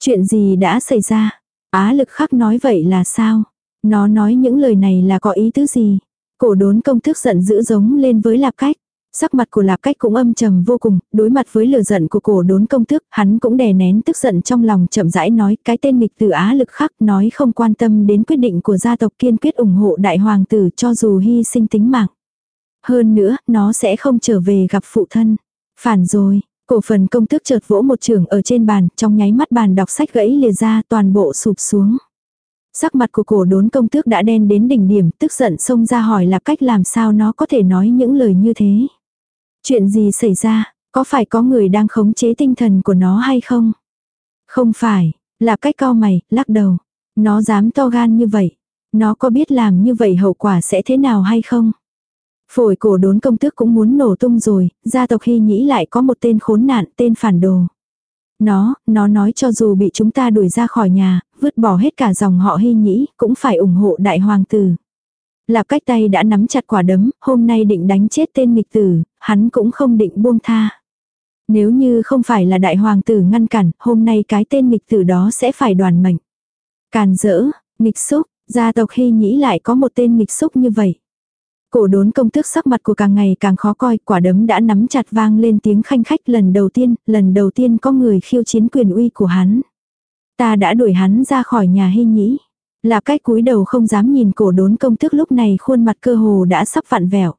S1: Chuyện gì đã xảy ra? Á lực khắc nói vậy là sao? Nó nói những lời này là có ý tứ gì? Cổ đốn công thức giận dữ giống lên với lạp cách. Sắc mặt của lạp cách cũng âm trầm vô cùng, đối mặt với lửa giận của cổ đốn công thức, hắn cũng đè nén tức giận trong lòng chậm rãi nói cái tên nghịch tử á lực khắc nói không quan tâm đến quyết định của gia tộc kiên quyết ủng hộ đại hoàng tử cho dù hy sinh tính mạng. Hơn nữa, nó sẽ không trở về gặp phụ thân. Phản rồi, cổ phần công tước chợt vỗ một trường ở trên bàn, trong nháy mắt bàn đọc sách gãy lìa ra toàn bộ sụp xuống. Sắc mặt của cổ đốn công tước đã đen đến đỉnh điểm, tức giận xông ra hỏi là cách làm sao nó có thể nói những lời như thế. Chuyện gì xảy ra, có phải có người đang khống chế tinh thần của nó hay không? Không phải, là cách cao mày, lắc đầu. Nó dám to gan như vậy. Nó có biết làm như vậy hậu quả sẽ thế nào hay không? Phổi cổ đốn công tước cũng muốn nổ tung rồi, gia tộc hy nhĩ lại có một tên khốn nạn, tên phản đồ. Nó, nó nói cho dù bị chúng ta đuổi ra khỏi nhà, vứt bỏ hết cả dòng họ hy nhĩ, cũng phải ủng hộ đại hoàng tử. Lạp cách tay đã nắm chặt quả đấm, hôm nay định đánh chết tên nghịch tử, hắn cũng không định buông tha. Nếu như không phải là đại hoàng tử ngăn cản, hôm nay cái tên nghịch tử đó sẽ phải đoàn mệnh. Càn dỡ, nghịch xúc, gia tộc hy nhĩ lại có một tên nghịch xúc như vậy. Cổ đốn công tước sắc mặt của càng ngày càng khó coi, quả đấm đã nắm chặt vang lên tiếng khanh khách lần đầu tiên, lần đầu tiên có người khiêu chiến quyền uy của hắn. Ta đã đuổi hắn ra khỏi nhà hy nhĩ. Là cách cúi đầu không dám nhìn cổ đốn công tước lúc này khuôn mặt cơ hồ đã sắp vặn vẹo.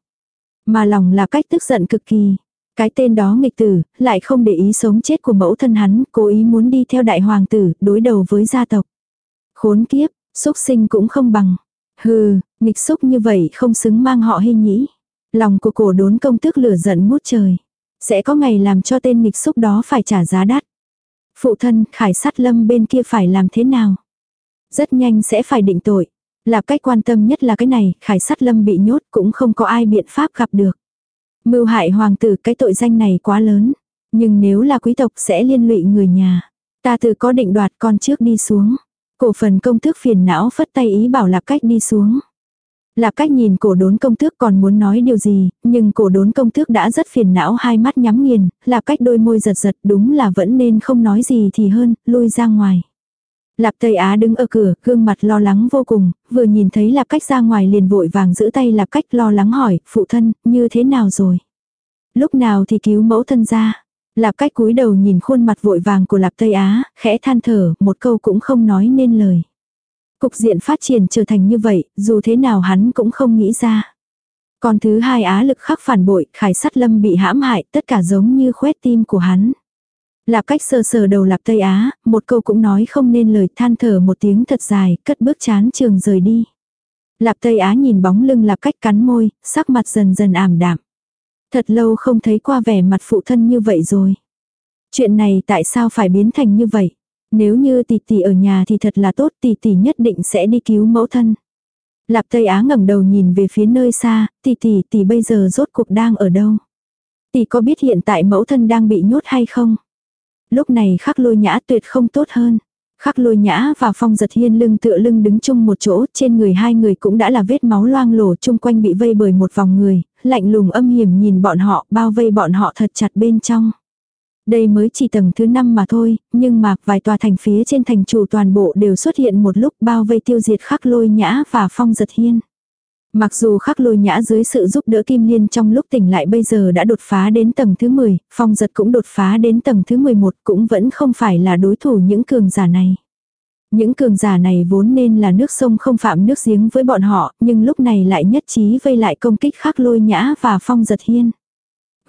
S1: Mà lòng là cách tức giận cực kỳ. Cái tên đó nghịch tử, lại không để ý sống chết của mẫu thân hắn, cố ý muốn đi theo đại hoàng tử, đối đầu với gia tộc. Khốn kiếp, xúc sinh cũng không bằng. Hừ, nghịch xúc như vậy không xứng mang họ hay nhĩ. Lòng của cổ đốn công tước lửa giận ngút trời. Sẽ có ngày làm cho tên nghịch xúc đó phải trả giá đắt. Phụ thân, khải sát lâm bên kia phải làm thế nào? Rất nhanh sẽ phải định tội. Là cách quan tâm nhất là cái này, khải sát lâm bị nhốt cũng không có ai biện pháp gặp được. Mưu hại hoàng tử cái tội danh này quá lớn. Nhưng nếu là quý tộc sẽ liên lụy người nhà. Ta tự có định đoạt con trước đi xuống. Cổ phần công tước phiền não phất tay ý bảo lạp cách đi xuống. Lạp cách nhìn cổ đốn công tước còn muốn nói điều gì, nhưng cổ đốn công tước đã rất phiền não hai mắt nhắm nghiền, lạp cách đôi môi giật giật đúng là vẫn nên không nói gì thì hơn, lui ra ngoài. Lạp Tây Á đứng ở cửa, gương mặt lo lắng vô cùng, vừa nhìn thấy Lạp Cách ra ngoài liền vội vàng giữ tay Lạp Cách lo lắng hỏi, phụ thân, như thế nào rồi? Lúc nào thì cứu mẫu thân ra? Lạp Cách cúi đầu nhìn khuôn mặt vội vàng của Lạp Tây Á, khẽ than thở, một câu cũng không nói nên lời. Cục diện phát triển trở thành như vậy, dù thế nào hắn cũng không nghĩ ra. Còn thứ hai Á lực khắc phản bội, khải sát lâm bị hãm hại, tất cả giống như khoét tim của hắn. Lạp cách sờ sờ đầu lạp Tây Á, một câu cũng nói không nên lời than thở một tiếng thật dài, cất bước chán trường rời đi. Lạp Tây Á nhìn bóng lưng lạp cách cắn môi, sắc mặt dần dần ảm đạm. Thật lâu không thấy qua vẻ mặt phụ thân như vậy rồi. Chuyện này tại sao phải biến thành như vậy? Nếu như tỷ tỷ ở nhà thì thật là tốt tỷ tỷ nhất định sẽ đi cứu mẫu thân. Lạp Tây Á ngẩng đầu nhìn về phía nơi xa, tỷ tỷ tỷ bây giờ rốt cuộc đang ở đâu? Tỷ có biết hiện tại mẫu thân đang bị nhốt hay không? Lúc này khắc lôi nhã tuyệt không tốt hơn. Khắc lôi nhã và phong giật hiên lưng tựa lưng đứng chung một chỗ, trên người hai người cũng đã là vết máu loang lổ chung quanh bị vây bởi một vòng người, lạnh lùng âm hiểm nhìn bọn họ, bao vây bọn họ thật chặt bên trong. Đây mới chỉ tầng thứ năm mà thôi, nhưng mà vài tòa thành phía trên thành chủ toàn bộ đều xuất hiện một lúc bao vây tiêu diệt khắc lôi nhã và phong giật hiên. Mặc dù khắc lôi nhã dưới sự giúp đỡ Kim Liên trong lúc tỉnh lại bây giờ đã đột phá đến tầng thứ 10, phong giật cũng đột phá đến tầng thứ 11 cũng vẫn không phải là đối thủ những cường giả này. Những cường giả này vốn nên là nước sông không phạm nước giếng với bọn họ, nhưng lúc này lại nhất trí vây lại công kích khắc lôi nhã và phong giật hiên.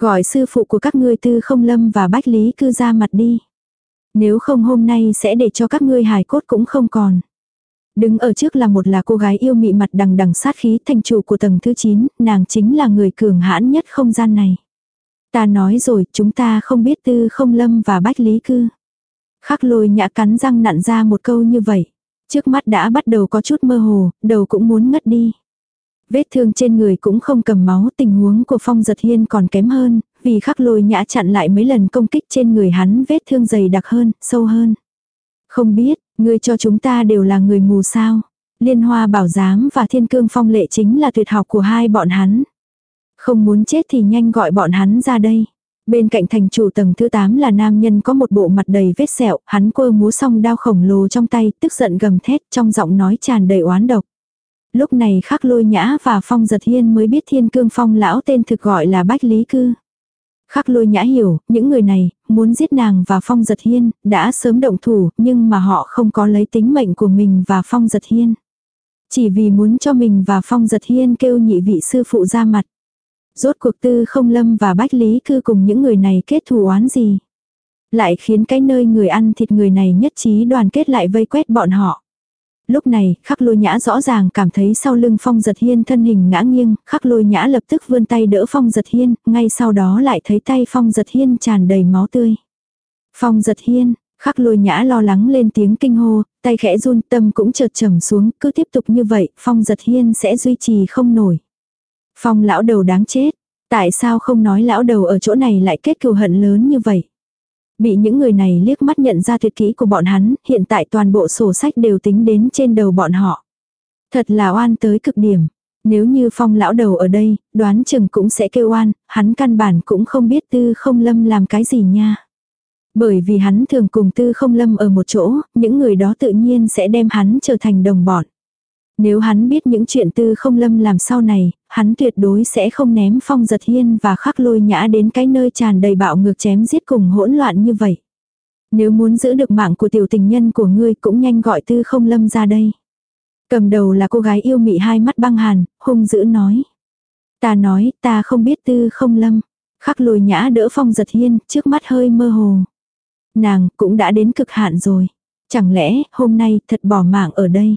S1: Gọi sư phụ của các ngươi tư không lâm và bách lý cư ra mặt đi. Nếu không hôm nay sẽ để cho các ngươi hài cốt cũng không còn. Đứng ở trước là một là cô gái yêu mị mặt đằng đằng sát khí thành chủ của tầng thứ 9, nàng chính là người cường hãn nhất không gian này. Ta nói rồi, chúng ta không biết tư không lâm và bách lý cư. Khắc lôi nhã cắn răng nặn ra một câu như vậy. Trước mắt đã bắt đầu có chút mơ hồ, đầu cũng muốn ngất đi. Vết thương trên người cũng không cầm máu, tình huống của phong giật hiên còn kém hơn, vì khắc lôi nhã chặn lại mấy lần công kích trên người hắn vết thương dày đặc hơn, sâu hơn. Không biết, Ngươi cho chúng ta đều là người mù sao. Liên hoa bảo giám và thiên cương phong lệ chính là tuyệt học của hai bọn hắn. Không muốn chết thì nhanh gọi bọn hắn ra đây. Bên cạnh thành chủ tầng thứ 8 là nam nhân có một bộ mặt đầy vết sẹo, hắn quơ múa song đao khổng lồ trong tay, tức giận gầm thét trong giọng nói tràn đầy oán độc. Lúc này khắc lôi nhã và phong giật hiên mới biết thiên cương phong lão tên thực gọi là bách lý cư. Khắc lôi nhã hiểu, những người này, muốn giết nàng và phong giật hiên, đã sớm động thủ, nhưng mà họ không có lấy tính mệnh của mình và phong giật hiên. Chỉ vì muốn cho mình và phong giật hiên kêu nhị vị sư phụ ra mặt. Rốt cuộc tư không lâm và bách lý cư cùng những người này kết thù oán gì. Lại khiến cái nơi người ăn thịt người này nhất trí đoàn kết lại vây quét bọn họ. Lúc này, khắc lôi nhã rõ ràng cảm thấy sau lưng phong giật hiên thân hình ngã nghiêng, khắc lôi nhã lập tức vươn tay đỡ phong giật hiên, ngay sau đó lại thấy tay phong giật hiên tràn đầy máu tươi. Phong giật hiên, khắc lôi nhã lo lắng lên tiếng kinh hô, tay khẽ run tâm cũng chợt trầm xuống, cứ tiếp tục như vậy, phong giật hiên sẽ duy trì không nổi. Phong lão đầu đáng chết, tại sao không nói lão đầu ở chỗ này lại kết cừu hận lớn như vậy? Bị những người này liếc mắt nhận ra tuyệt kỹ của bọn hắn, hiện tại toàn bộ sổ sách đều tính đến trên đầu bọn họ. Thật là oan tới cực điểm. Nếu như phong lão đầu ở đây, đoán chừng cũng sẽ kêu oan, hắn căn bản cũng không biết tư không lâm làm cái gì nha. Bởi vì hắn thường cùng tư không lâm ở một chỗ, những người đó tự nhiên sẽ đem hắn trở thành đồng bọn. Nếu hắn biết những chuyện tư không lâm làm sau này, hắn tuyệt đối sẽ không ném phong giật hiên và khắc lôi nhã đến cái nơi tràn đầy bạo ngược chém giết cùng hỗn loạn như vậy. Nếu muốn giữ được mạng của tiểu tình nhân của ngươi cũng nhanh gọi tư không lâm ra đây. Cầm đầu là cô gái yêu mị hai mắt băng hàn, hung dữ nói. Ta nói, ta không biết tư không lâm. Khắc lôi nhã đỡ phong giật hiên, trước mắt hơi mơ hồ. Nàng cũng đã đến cực hạn rồi. Chẳng lẽ hôm nay thật bỏ mạng ở đây.